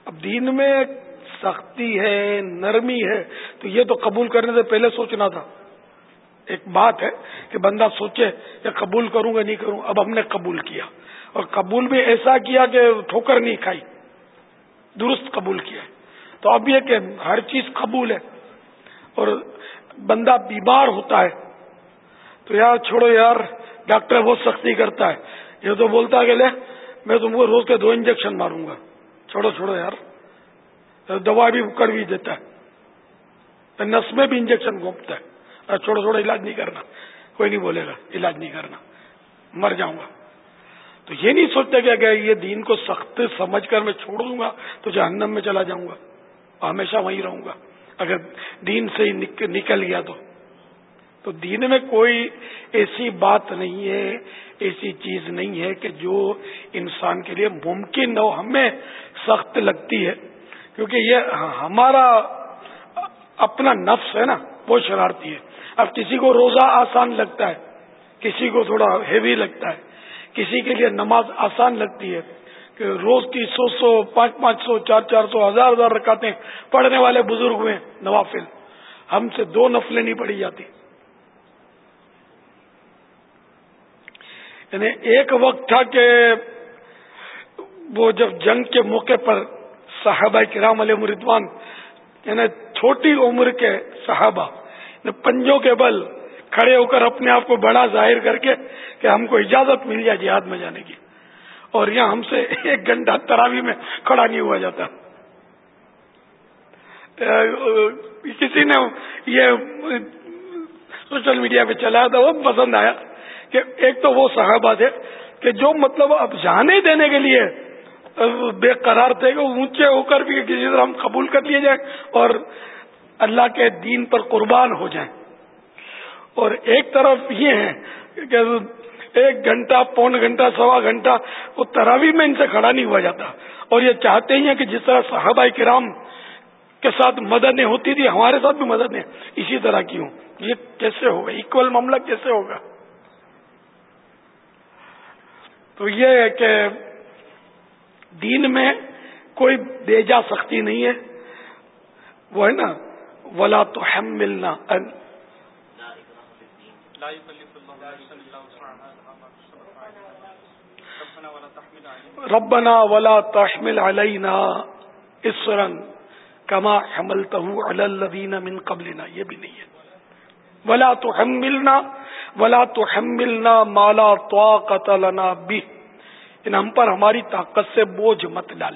اب دین میں سختی ہے نرمی ہے تو یہ تو قبول کرنے سے پہلے سوچنا تھا۔ ایک بات ہے کہ بندہ سوچے کہ قبول کروں گا نہیں کروں اب ہم نے قبول کیا۔ اور قبول بھی ایسا کیا کہ ٹھوکر نہیں کھائی۔ درست قبول کیا۔ تو اب یہ کہ ہر چیز قبول ہے اور بندہ بیمار ہوتا ہے۔ تو یار چھوڑو یار، ڈاکٹر بہت سختی کرتا ہے۔ یہ تو بولتا ہے کہ لے، میں تم کو روز کے دو انجیکشن ماروں گا۔ چھوڑو چھوڑو یار۔ دوا بھی کر بھی دیتا ہے۔ نس میں بھی انجیکشن گھومتا ہے۔ چھوڑو چھوڑو، علاج نہیں کرنا۔ کوئی نہیں بولے گا، علاج نہیں کرنا۔ مر جاؤں گا۔ تو یہ نہیں سوچتے کہ اگر یہ دین کو سخت سمجھ کر میں چھوڑ دوں گا تو جہنم میں چلا جاؤں گا۔ ہمیشہ وہیں رہوں گا۔ اگر دین سے ہی نکل گیا تو۔ تو دین میں کوئی ایسی بات نہیں ہے، ایسی چیز نہیں ہے کہ جو انسان کے لیے ممکن ہو۔ ہمیں سخت لگتی ہے، کیونکہ یہ ہمارا اپنا نفس ہے نا، وہ شرارتی ہے۔ اب کسی کو روزہ آسان لگتا ہے، کسی کو تھوڑا ہیوی لگتا ہے کسی کے لیے نماز آسان لگتی ہے کہ روز کی سو سو، پانچ پانچ سو، چار چار سو، ہزار ہزار رکاتے پڑھنے والے بزرگ ہوئے، نوافل۔ ہم سے دو نفلیں نہیں پڑھی جاتی۔ یعنی ایک وقت تھا کہ وہ جب جنگ کے موقع پر صحابہ کرام علیہ مردوان یعنی چھوٹی عمر کے صحابہ یعنی پنجوں کے بل کھڑے ہو کر اپنے آپ کو بڑا ظاہر کر کے کہ ہم کو اجازت مل جائے جہاد میں جانے کی۔ اور یہاں ہم سے ایک گھنٹہ تراوی میں کھڑا نہیں ہوا جاتا۔ کسی نے یہ سوشل میڈیا پہ چلایا تھا، وہ پسند آیا کہ ایک تو وہ صحابہ تھے کہ جو مطلب اب جانے دینے کے لیے بے قرار تھے کہ اونچے ہو کر بھی کسی طرح ہم قبول کر لیے جائیں اور اللہ کے دین پر قربان ہو جائیں۔ اور ایک طرف یہ ہے کہ ایک گھنٹہ، پون گھنٹہ، سوا گھنٹہ، وہ تراوی میں ان سے کھڑا نہیں ہوا جاتا۔ اور یہ چاہتے ہی ہیں کہ جس طرح صحابہ کرام کے ساتھ مددیں ہوتی تھی، ہمارے ساتھ بھی مدد اسی طرح کی ہوں یہ کیسے ہوگا؟ اکول معاملہ کیسے ہوگا؟ تو یہ ہے کہ دین میں کوئی بے جا سختی نہیں ہے۔ وہ ہے نا، ولا تو ہم ملنا ربنا ولا تحمل علینا اسرن کما علی الذین من قبلنا یہ بھی نہیں ہے ولا تو ہم ملنا ولا تو ہم ملنا مالا تو لنا بھی ان ہم پر ہماری طاقت سے بوجھ مت ڈال.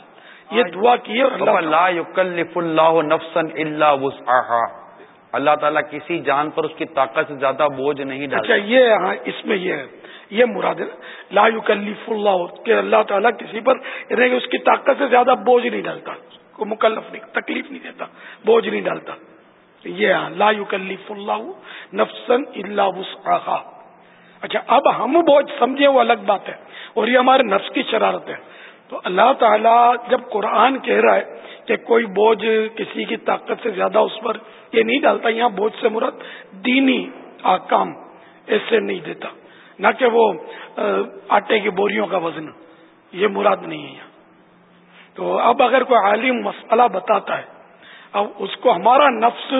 یہ دعا کی لا یکلف اللہ نفسن اللہ اللہ تعالیٰ کسی جان پر اس کی طاقت سے زیادہ بوجھ نہیں ڈالتا۔ اچھا یہ ہاں اس میں یہ ہے، یہ مراد لا یکلف اللہ، کہ اللہ تعالیٰ کسی پر یعنی اس کی طاقت سے زیادہ بوجھ نہیں ڈالتا، کو مکلف نہیں، تکلیف نہیں دیتا، بوجھ نہیں ڈالتا۔ یہ ہاں لا یکلف اللہ نفسن اللہ وسعها اچھا اب ہم بوجھ سمجھے وہ الگ بات ہے، اور یہ ہمارے نفس کی شرارت ہے۔ تو اللہ تعالیٰ جب قرآن کہہ رہا ہے کہ کوئی بوجھ کسی کی طاقت سے زیادہ اس پر یہ نہیں ڈالتا، یہاں بوجھ سے مراد دینی آکام ایسے نہیں دیتا۔ نہ کہ وہ آٹے کی بوریوں کا وزن، یہ مراد نہیں ہے یہاں۔ تو اب اگر کوئی عالم مسئلہ بتاتا ہے، اب اس کو ہمارا نفس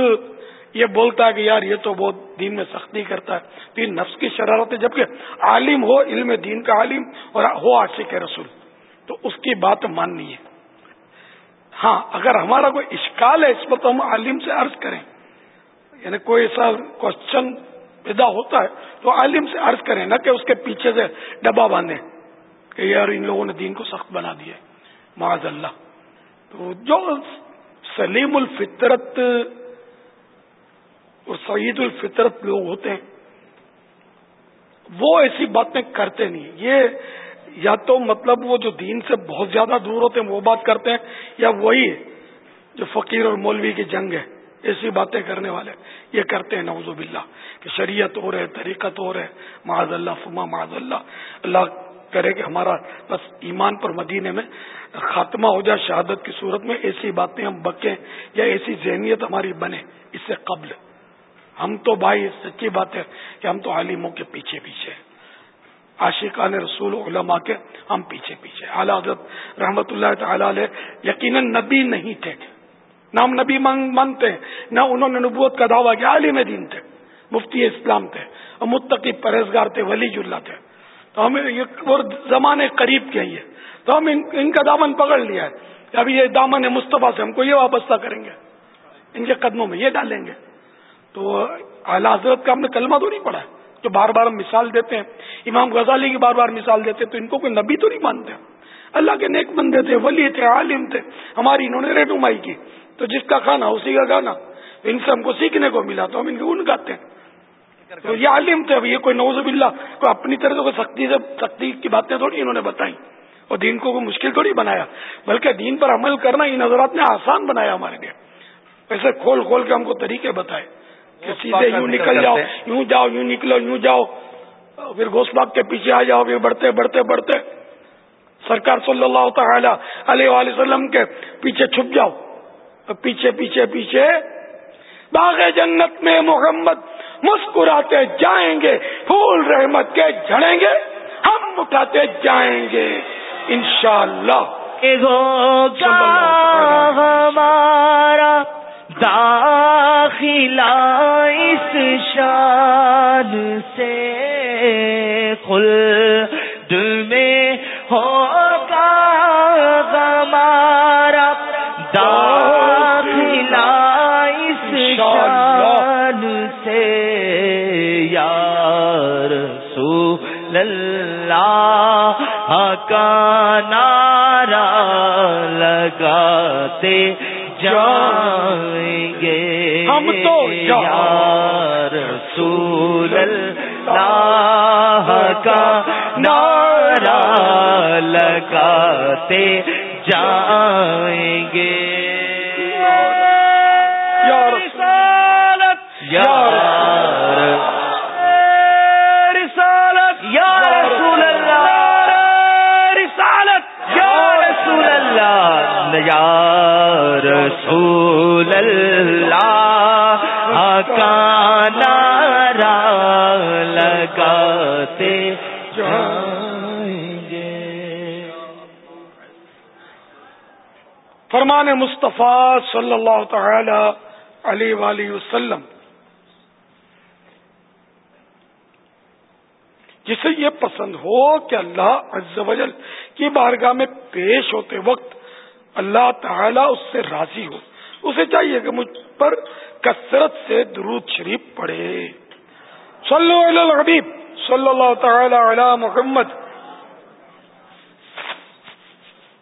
یہ بولتا ہے کہ یار یہ تو بہت دین میں سختی کرتا ہے، تو یہ نفس کی شرارت ہے جبکہ عالم ہو، علم دین کا عالم اور ہو عاشق رسول۔ تو اس کی بات ماننی ہے۔ ہاں اگر ہمارا کوئی اشکال ہے اس پر تو ہم عالم سے عرض کریں۔ یعنی کوئی ایسا کوشچن پیدا ہوتا ہے تو عالم سے عرض کریں، نہ کہ اس کے پیچھے سے ڈبا باندھیں کہ یار ان لوگوں نے دین کو سخت بنا دیا معاذ اللہ۔ تو جو سلیم الفطرت اور سعید الفطرت لوگ ہوتے ہیں، وہ ایسی باتیں کرتے نہیں۔ یہ یا تو مطلب وہ جو دین سے بہت زیادہ دور ہوتے ہیں، وہ بات کرتے ہیں، یا وہی جو فقیر اور مولوی کی جنگ ہے، ایسی باتیں کرنے والے یہ کرتے ہیں۔ نوز باللہ کہ شریعت ہو رہے، طریقت ہو رہے۔ معاذ اللہ، فما معاذ اللہ۔ اللہ کرے کہ ہمارا بس ایمان پر مدینے میں خاتمہ ہو جائے، شہادت کی صورت میں ایسی باتیں ہم بکیں یا ایسی ذہنیت ہماری بنے، اس سے قبل۔ ہم تو بھائی، سچی بات ہے کہ ہم تو عالموں کے پیچھے پیچھے ہیں۔ عاشقان رسول علماء کے ہم پیچھے پیچھے۔ اعلی حضرت رحمت اللہ تعالی علیہ یقیناً نبی نہیں تھے۔ نہ ہم نبی مانتے ہیں نہ انہوں نے نبوت کا دعویٰ کیا، عالم دین تھے، مفتی اسلام تھے، اور متقی پرہزگار تھے، ولی اللہ تھے۔ تو ہمیں یہ زمانے قریب کے ہی ہے تو ہم ان کا دامن پکڑ لیا ہے۔ ابھی یہ دامن مصطفیٰ سے، ہم کو یہ وابستہ کریں گے۔ ان کے قدموں میں یہ ڈالیں گے۔ تو اعلیٰ حضرت کا ہم نے کلمہ تو نہیں پڑھا۔ جو بار بار ہم مثال دیتے ہیں۔ امام غزالی کی بار بار مثال دیتے تو ان کو کوئی نبی تو نہیں مانتے۔ اللہ کے نیک بندے تھے، ولی تھے، عالم تھے۔ ہماری انہوں نے رہنمائی کی۔ تو جس کا کھانا، اسی کا گانا ان سے ہم کو سیکھنے کو ملا تو ہم ان کے ان گاتے ہیں۔ تو یہ عالم تھے۔ یہ کوئی نوز باللہ، کوئی اپنی طرح سے کوئی سختی سے، سختی کی باتیں تھوڑی انہوں نے بتائی اور دین کو کوئی مشکل تھوڑی بنایا۔ بلکہ دین پر عمل کرنا، ان نظرات نے آسان بنایا ہمارے لیے۔ ایسے کھول کھول کے ہم کو طریقے بتائے۔ سیدھے یوں نکل جاؤ یوں جاؤ یوں نکلو یوں جاؤ۔ پھر گوشت باغ کے پیچھے آ جاؤ پھر بڑھتے بڑھتے بڑھتے۔ سرکار صلی اللہ تعالی علیہ وسلم کے پیچھے چھپ جاؤ۔ پیچھے پیچھے پیچھے۔ باغ جنت میں محمد مسکراتے جائیں گے پھول رحمت کے جھڑیں گے ہم اٹھاتے جائیں گے۔ انشاءاللہ۔ ہمارا داخلہ اس شان سے دل میں ہو داخلہ اس سے یار سو کا نارا لگاتے جائیں گے ہم تو یا رسول اللہ کا نعرہ لگاتے جائیں گے یا رسالت رسول اللہ کا لگاتے جائیں گے۔ فرمان مصطفیٰ صلی اللہ تعالی علیہ وآلہ وسلم۔ جسے یہ پسند ہو کہ اللہ عز و جل کی بارگاہ میں پیش ہوتے وقت اللہ تعالی اس سے راضی ہو۔ اسے چاہیے کہ مجھ پر کثرت سے درود شریف پڑھے۔ صلو علی الحبیب، صلی اللہ تعالی علی محمد۔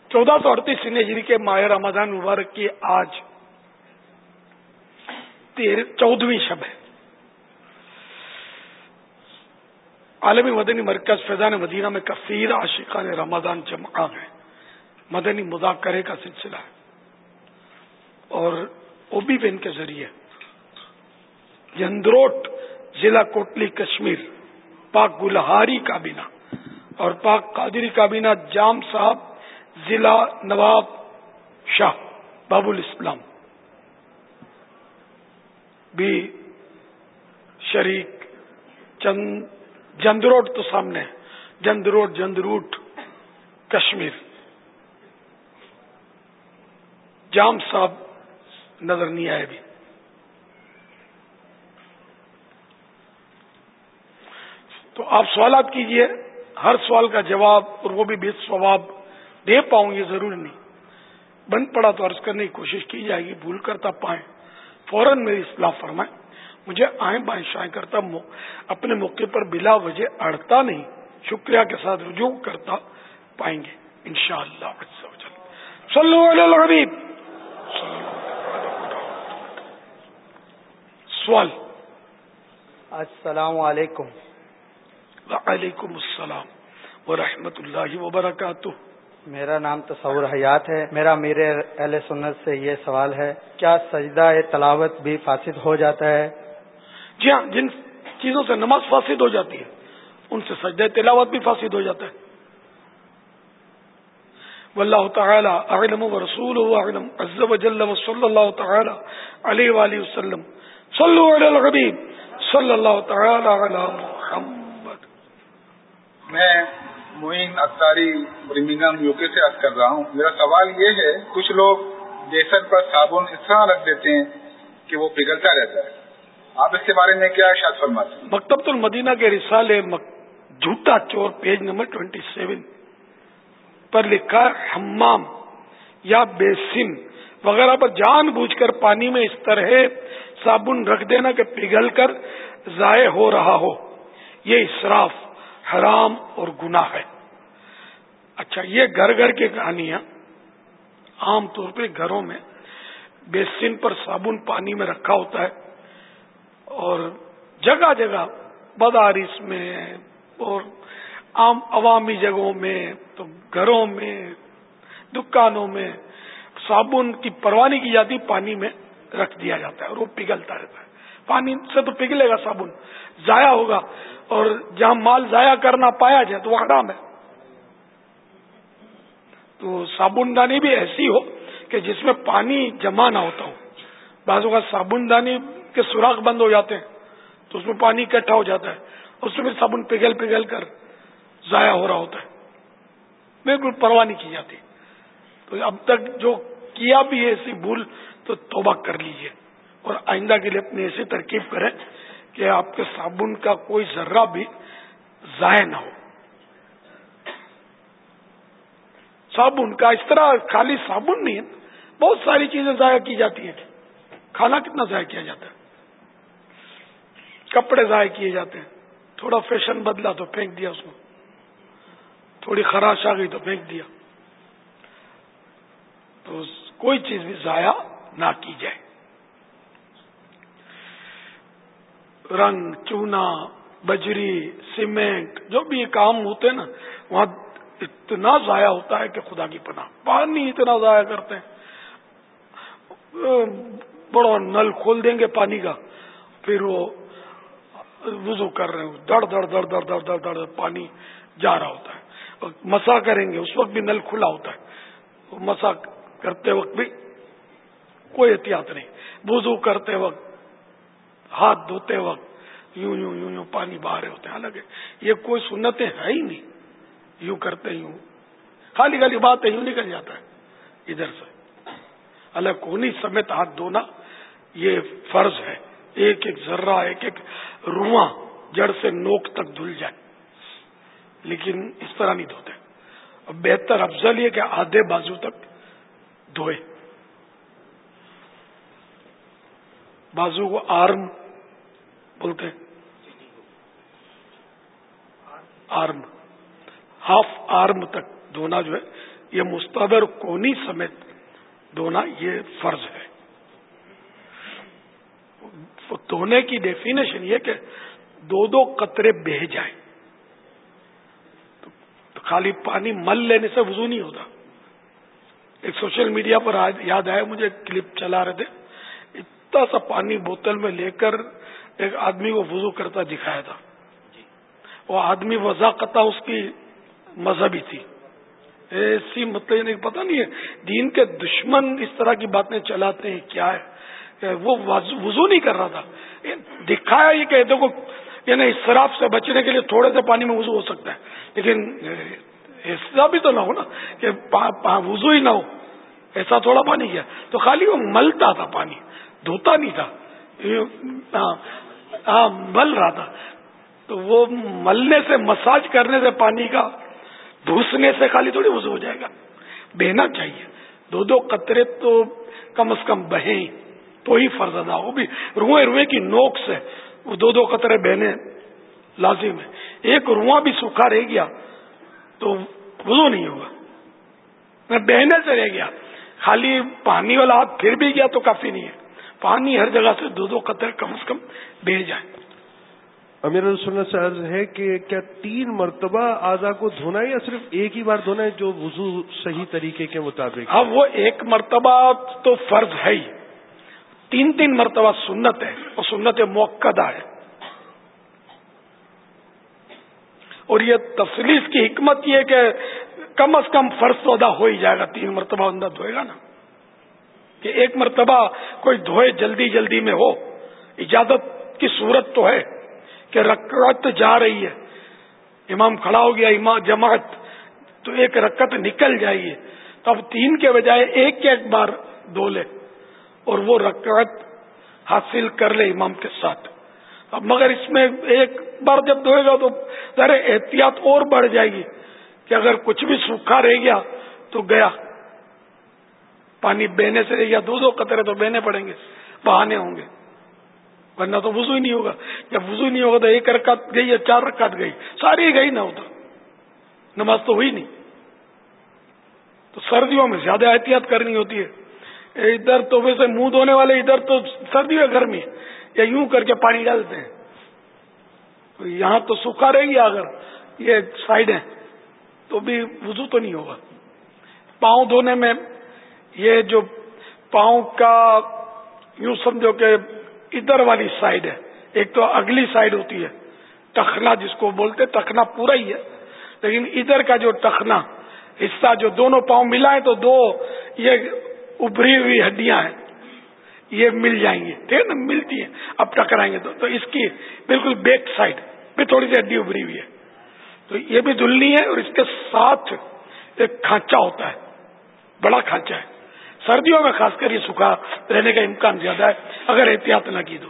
چودہ سو اڑتیس ہجری کے ماہ رمضان مبارک کی آج چودہویں شب ہے۔ عالمی مدنی مرکز فیضان مدینہ میں کثیر عاشقان رمضان جمع ہیں۔ مدنی مذاکرے کا سلسلہ ہے۔ اور او بی پین کے ذریعے جندروٹ ضلع کوٹلی کشمیر، پاک گلہاری کابینہ اور پاک قادری کابینہ جام صاحب، ضلع نواب شاہ باب الاسلام بھی شریک۔ چند جندروٹ تو سامنے ہے۔ جندروٹ جندروٹ کشمیر۔ جام صاحب نظر نہیں آئے بھی۔ تو آپ سوالات کیجیے، ہر سوال کا جواب اور وہ بھی بے ثواب دے پاؤں یہ ضروری نہیں۔ بند پڑا تو عرض کرنے کی کوشش کی جائے گی، بھول کرتا پائیں فوراً میری اصلاح فرمائیں۔ مجھے آئیں بائیں شائیں کرتا اپنے موقع پر بلا وجہ اڑتا نہیں۔ شکریہ کے ساتھ رجوع کرتا پائیں گے ان شاء اللہ سوال۔ السلام علیکم۔ وعلیکم السلام ورحمۃ اللہ وبرکاتہ۔ میرا نام تصور حیات ہے۔ میرا میرے اہل سنت سے یہ سوال ہے کیا سجدہ تلاوت بھی فاسد ہو جاتا ہے؟ جی ہاں جن چیزوں سے نماز فاسد ہو جاتی ہے ان سے سجدہ تلاوت بھی فاسد ہو جاتا ہے۔ واللہ تعالی اعلم و رسول اعلم عز و جل و صلی اللہ تعالی علیہ وآلہ وسلم۔ صلو علی الحبیب. صلی اللہ تعالی علی محمد. میں معین اختاری برمنگم یو کے سے عرض کر رہا ہوں. میرا سوال یہ ہے کچھ لوگ بیسن پر صابن اس طرح رکھ دیتے ہیں کہ وہ پگھلتا رہتا ہے آپ اس کے بارے میں کیا شاد فرماتے ہیں؟ مکتبۃ المدینہ کے رسالے جھوٹا چور پیج نمبر ٹوینٹی سیون پر لکھا ہمام یا بیسن وغیرہ پر جان بوجھ کر پانی میں اس طرح صابن رکھ دینا کہ پگھل کر ضائع ہو رہا ہو۔ یہ اسراف حرام اور گناہ ہے۔ اچھا یہ گھر گھر کی کہانیاں عام طور پہ گھروں میں بیسن پر صابن پانی میں رکھا ہوتا ہے اور جگہ جگہ بدارس میں اور عام عوامی جگہوں میں، تو گھروں میں، دکانوں میں صابن کی پروانی کی جاتی پانی میں رکھ دیا جاتا ہے اور وہ پگھلتا رہتا ہے۔ پانی سے تو پگھلے گا صابن۔ ضائع ہوگا۔ اور جہاں مال ضائع کرنا پایا جائے تو وہ حرام ہے۔ تو صابن دانی بھی ایسی ہو کہ جس میں پانی جمع نہ ہوتا ہو۔ بعض اوقات صابن دانی کے سوراخ بند ہو جاتے ہیں تو اس میں پانی اکٹھا ہو جاتا ہے۔ اس میں صابن پگھل پگھل کر ضائع ہو رہا ہوتا ہے۔ بالکل پرواہ نہیں کی جاتی۔ تو اب تک جو کیا بھی ہے ایسی بھول تو توبہ کر لیجیے اور آئندہ کے لیے اپنی ایسی ترکیب کریں کہ آپ کے صابن کا کوئی ذرہ بھی ضائع نہ ہو۔ صابن کا اس طرح خالی صابن نہیں ہے، بہت ساری چیزیں ضائع کی جاتی ہیں۔ کھانا کتنا ضائع کیا جاتا ہے؟ کپڑے ضائع کیے جاتے ہیں۔ تھوڑا فیشن بدلا تو پھینک دیا اس کو۔ تھوڑی خراش آ گئی تو پھینک دیا۔ تو کوئی چیز بھی ضائع نہ کی جائے۔ رنگ، چونا، بجری، سیمنٹ، جو بھی یہ کام ہوتے ہیں نا، وہاں اتنا ضائع ہوتا ہے کہ خدا کی پناہ۔ پانی اتنا ضائع کرتے ہیں۔ بڑا نل کھول دیں گے پانی کا، پھر وہ وضو کر رہے ہوں۔ دڑ دڑ دڑ دڑ دڑ دڑ دڑ، پانی جا رہا ہوتا ہے۔ مسا کریں گے، اس وقت بھی نل کھلا ہوتا ہے۔ مسا کرتے وقت بھی کوئی احتیاط نہیں۔ وضو کرتے وقت، ہاتھ دھوتے وقت یوں یوں یوں یوں پانی باہر ہوتے ہیں۔ حالانکہ یہ کوئی سنتیں ہے ہی نہیں۔ یوں کرتے یوں۔ خالی خالی بات ہے یوں نکل جاتا ہے۔ ادھر سے۔ الگ کونی سمیت ہاتھ دھونا یہ فرض ہے۔ ایک ایک ذرہ، ایک ایک رواں جڑ سے نوک تک دھل جائے۔ لیکن اس طرح نہیں دھوتے۔ بہتر افضل یہ کہ آدھے بازو تک دھوئے۔ بازو کو آرم بولتے آرم۔ ہاف آرم تک دھونا جو ہے، یہ مستبر کونی سمیت دھونا یہ فرض ہے۔ دھونے کی ڈیفینیشن یہ کہ دو دو قطرے بہ جائیں۔ تو خالی پانی مل لینے سے وضو نہیں ہوتا۔ ایک سوشل میڈیا پر یاد آیا، مجھے کلپ چلا رہے تھے۔ اتنا سا پانی بوتل میں لے کر ایک آدمی کو وضو کرتا دکھایا تھا۔ وہ آدمی وضاقت اس کی مذہبی تھی۔ ایسی مطلب نہیں پتہ نہیں ہے دین کے دشمن اس طرح کی باتیں چلاتے ہیں کیا ہے؟ وہ وضو نہیں کر رہا تھا۔ دکھایا یہ کہ دیکھو یعنی اسراف سے بچنے کے لیے تھوڑے سے پانی میں وضو ہو سکتا ہے۔ لیکن ایسا بھی تو نہ ہو نا کہ وضو ہی نہ ہو۔ ایسا تھوڑا پانی کیا۔ تو خالی وہ ملتا تھا پانی۔ دھوتا نہیں تھا ہاں،, ہاں مل رہا تھا۔ تو وہ ملنے سے، مساج کرنے سے پانی کا دھوسنے سے خالی تھوڑی وضو ہو جائے گا۔ بہنا چاہیے۔ دو دو قطرے تو کم از کم بہیں، تو ہی فرض ادا ہو۔ بھی روئے روئے کی نوک سے وہ دو دو قطرے بہنے لازم ہے ایک رواں بھی سوکھا رہ گیا تو وضو نہیں ہوگا۔ میں بہنے سے رہ گیا۔ خالی پانی والا ہاتھ پھر بھی گیا تو کافی نہیں ہے۔ پانی ہر جگہ سے دو دو قطرے کم از کم بہ جائے۔ امیر سنت سے عرض ہے کہ کیا تین مرتبہ آزا کو دھونا ہے یا صرف ایک ہی بار دھونا ہے جو وضو صحیح طریقے کے مطابق؟ اب وہ ایک مرتبہ تو فرض ہے ہی۔ تین تین مرتبہ سنت ہے اور سنت موقع ہے۔ اور یہ تفلیف کی حکمت یہ کہ کم از کم فرض تو ادا ہو ہی جائے گا تین مرتبہ اندر دھوئے گا نا۔ کہ ایک مرتبہ کوئی دھوئے جلدی جلدی میں ہو، اجازت کی صورت تو ہے کہ رکعت جا رہی ہے۔ امام کھڑا ہو گیا، امام جماعت، تو ایک رکعت نکل جائیے۔ تو اب تین کے بجائے ایک ایک بار دو لے اور وہ رکعت حاصل کر لے امام کے ساتھ۔ اب مگر اس میں ایک بار جب دھوئے گا تو ذرا احتیاط اور بڑھ جائے گی کہ اگر کچھ بھی سوکھا رہ گیا تو گیا۔ پانی بہنے سے رہ گیا دو دو قطرے تو بہنے پڑیں گے، بہانے ہوں گے۔ ورنہ تو وضو ہی نہیں ہوگا۔ جب وضو نہیں ہوگا تو ایک رکعت گئی یا چار رکعت گئی، ساری گئی نہ ہوتا۔ نماز تو ہوئی نہیں۔ تو سردیوں میں زیادہ احتیاط کرنی ہوتی ہے۔ ادھر تو ویسے منہ دھونے والے، ادھر تو سردی ہے گرمی، یا یوں کر کے پانی ڈالتے ہیں۔ تو یہاں تو سوکھا رہے گی اگر یہ سائڈ ہے تو بھی وضو تو نہیں ہوگا۔ پاؤں دھونے میں یہ جو پاؤں کا یوں سمجھو کہ ادھر والی سائڈ ہے، ایک تو اگلی سائڈ ہوتی ہے ٹخنا جس کو بولتے ٹخنا پورا ہی ہے۔ لیکن ادھر کا جو ٹخنا حصہ جو دونوں پاؤں ملا ہے تو دو، یہ ابری ہوئی ہڈیاں ہیں۔ یہ مل جائیں گی، ٹھیک ہے نا؟ ملتی ہیں، اب ٹکرائیں گے تو۔ تو اس کی بالکل بیک سائڈ بھی تھوڑی سی ہڈی ابری ہوئی ہے۔ تو یہ بھی دھلنی ہے اور اس کے ساتھ ایک کھانچا ہوتا ہے، بڑا کھانچا ہے۔ سردیوں میں خاص کر یہ سکھا رہنے کا امکان زیادہ ہے، اگر احتیاط نہ کی دو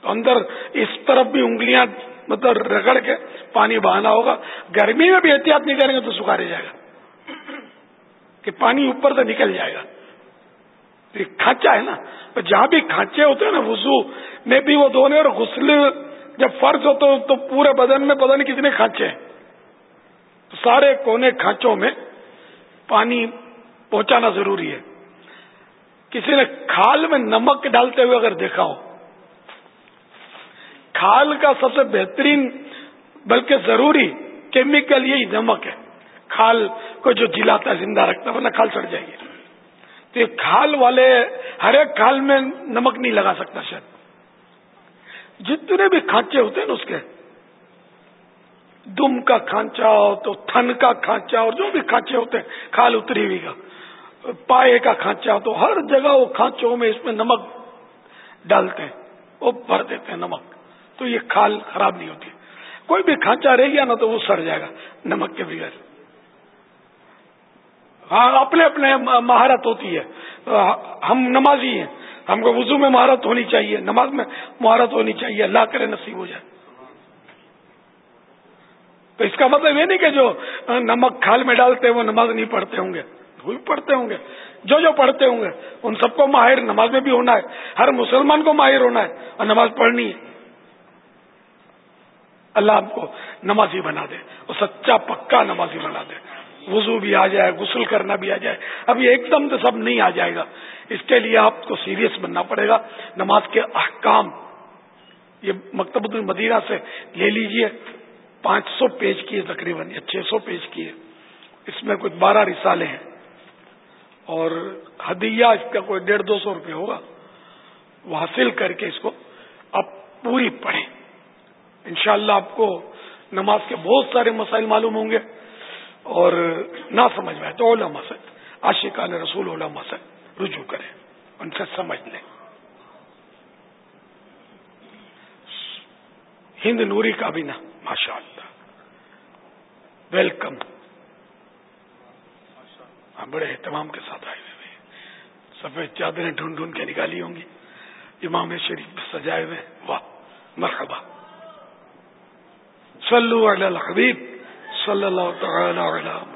تو اندر اس طرف بھی انگلیاں مطلب رگڑ کے پانی بہانا ہوگا۔ گرمی میں بھی احتیاط نہیں کریں گے تو سکھا رہ جائے گا۔ کہ پانی اوپر سے نکل جائے گا۔ کھانچا ہے نا۔ جہاں بھی کھانچے ہوتے ہیں نا، وضو میں بھی وہ دھونے اور غسل جب فرض ہو تو پورے بدن میں، پتہ نہیں کتنے کھانچے ہیں۔ سارے کونے کھانچوں میں پانی پہنچانا ضروری ہے۔ کسی نے کھال میں نمک ڈالتے ہوئے اگر دیکھا ہو، کھال کا سب سے بہترین، بلکہ ضروری کیمیکل یہی نمک ہے۔ کھال کو جو جلاتا ہے، زندہ رکھتا ہے، ورنہ کھال چڑھ جائے گی۔ تو یہ کھال والے ہر ایک کھال میں نمک نہیں لگا سکتا شاید۔ جتنے بھی کھانچے ہوتے ہیں نا اس کے، دم کا کھانچا ہو تو تھن کا کھانچا اور جو بھی کھانچے ہوتے ہیں، کھال اتری ہوئی کا پائے کا کھانچا ہو تو ہر جگہ وہ کھانچوں میں اس میں نمک ڈالتے ہیں، وہ بھر دیتے ہیں نمک، تو یہ کھال خراب نہیں ہوتی۔ کوئی بھی کھانچا رہ گیا نا تو وہ سڑ جائے گا نمک کے بغیر۔ ہاں اپنے اپنے مہارت ہوتی ہے۔ ہم نمازی ہیں، ہم کو وضو میں مہارت ہونی چاہیے، نماز میں مہارت ہونی چاہیے، اللہ کرے نصیب ہو جائے۔ تو اس کا مطلب یہ نہیں کہ جو نمک کھال میں ڈالتے ہیں، وہ نماز نہیں پڑھتے ہوں گے۔ وہ بھی پڑھتے ہوں گے۔ جو جو پڑھتے ہوں گے، ان سب کو ماہر نماز میں بھی ہونا ہے۔ ہر مسلمان کو ماہر ہونا ہے۔ اور نماز پڑھنی ہے۔ اللہ ہم کو نمازی بنا دے۔ اور سچا پکا نمازی بنا دے۔ وضو بھی آ جائے، غسل کرنا بھی آ جائے۔ اب یہ ایک دم تو سب نہیں آ جائے گا۔ اس کے لیے آپ کو سیریس بننا پڑے گا۔ نماز کے احکام۔ یہ مکتب المدینہ سے لے لیجیے۔ پانچ سو پیج کیے تقریباً، یا چھ سو پیج کیے اس میں کچھ بارہ رسالے ہیں۔ اور ہدیہ اس کا کوئی ڈیڑھ دو سو روپے ہوگا، وہ حاصل کر کے اس کو آپ پوری پڑھیں۔ انشاءاللہ اللہ آپ کو نماز کے بہت سارے مسائل معلوم ہوں گے۔ اور نہ سمجھ میں تو علماء سے عاشقان رسول علماء سے رجوع کریں، ان سے سمجھ لیں۔ ہند نوری کا بھی نا ماشاء اللہ ویلکم ہم بڑے اہتمام کے ساتھ آئے ہوئے ہیں۔ سفید چادریں ڈھونڈ ڈھونڈ کے نکالی ہوں گی۔ امام شریف سجائے ہوئے واہ، مرحبا۔ صلو علی الحبیب، صلی اللہ تعالی علی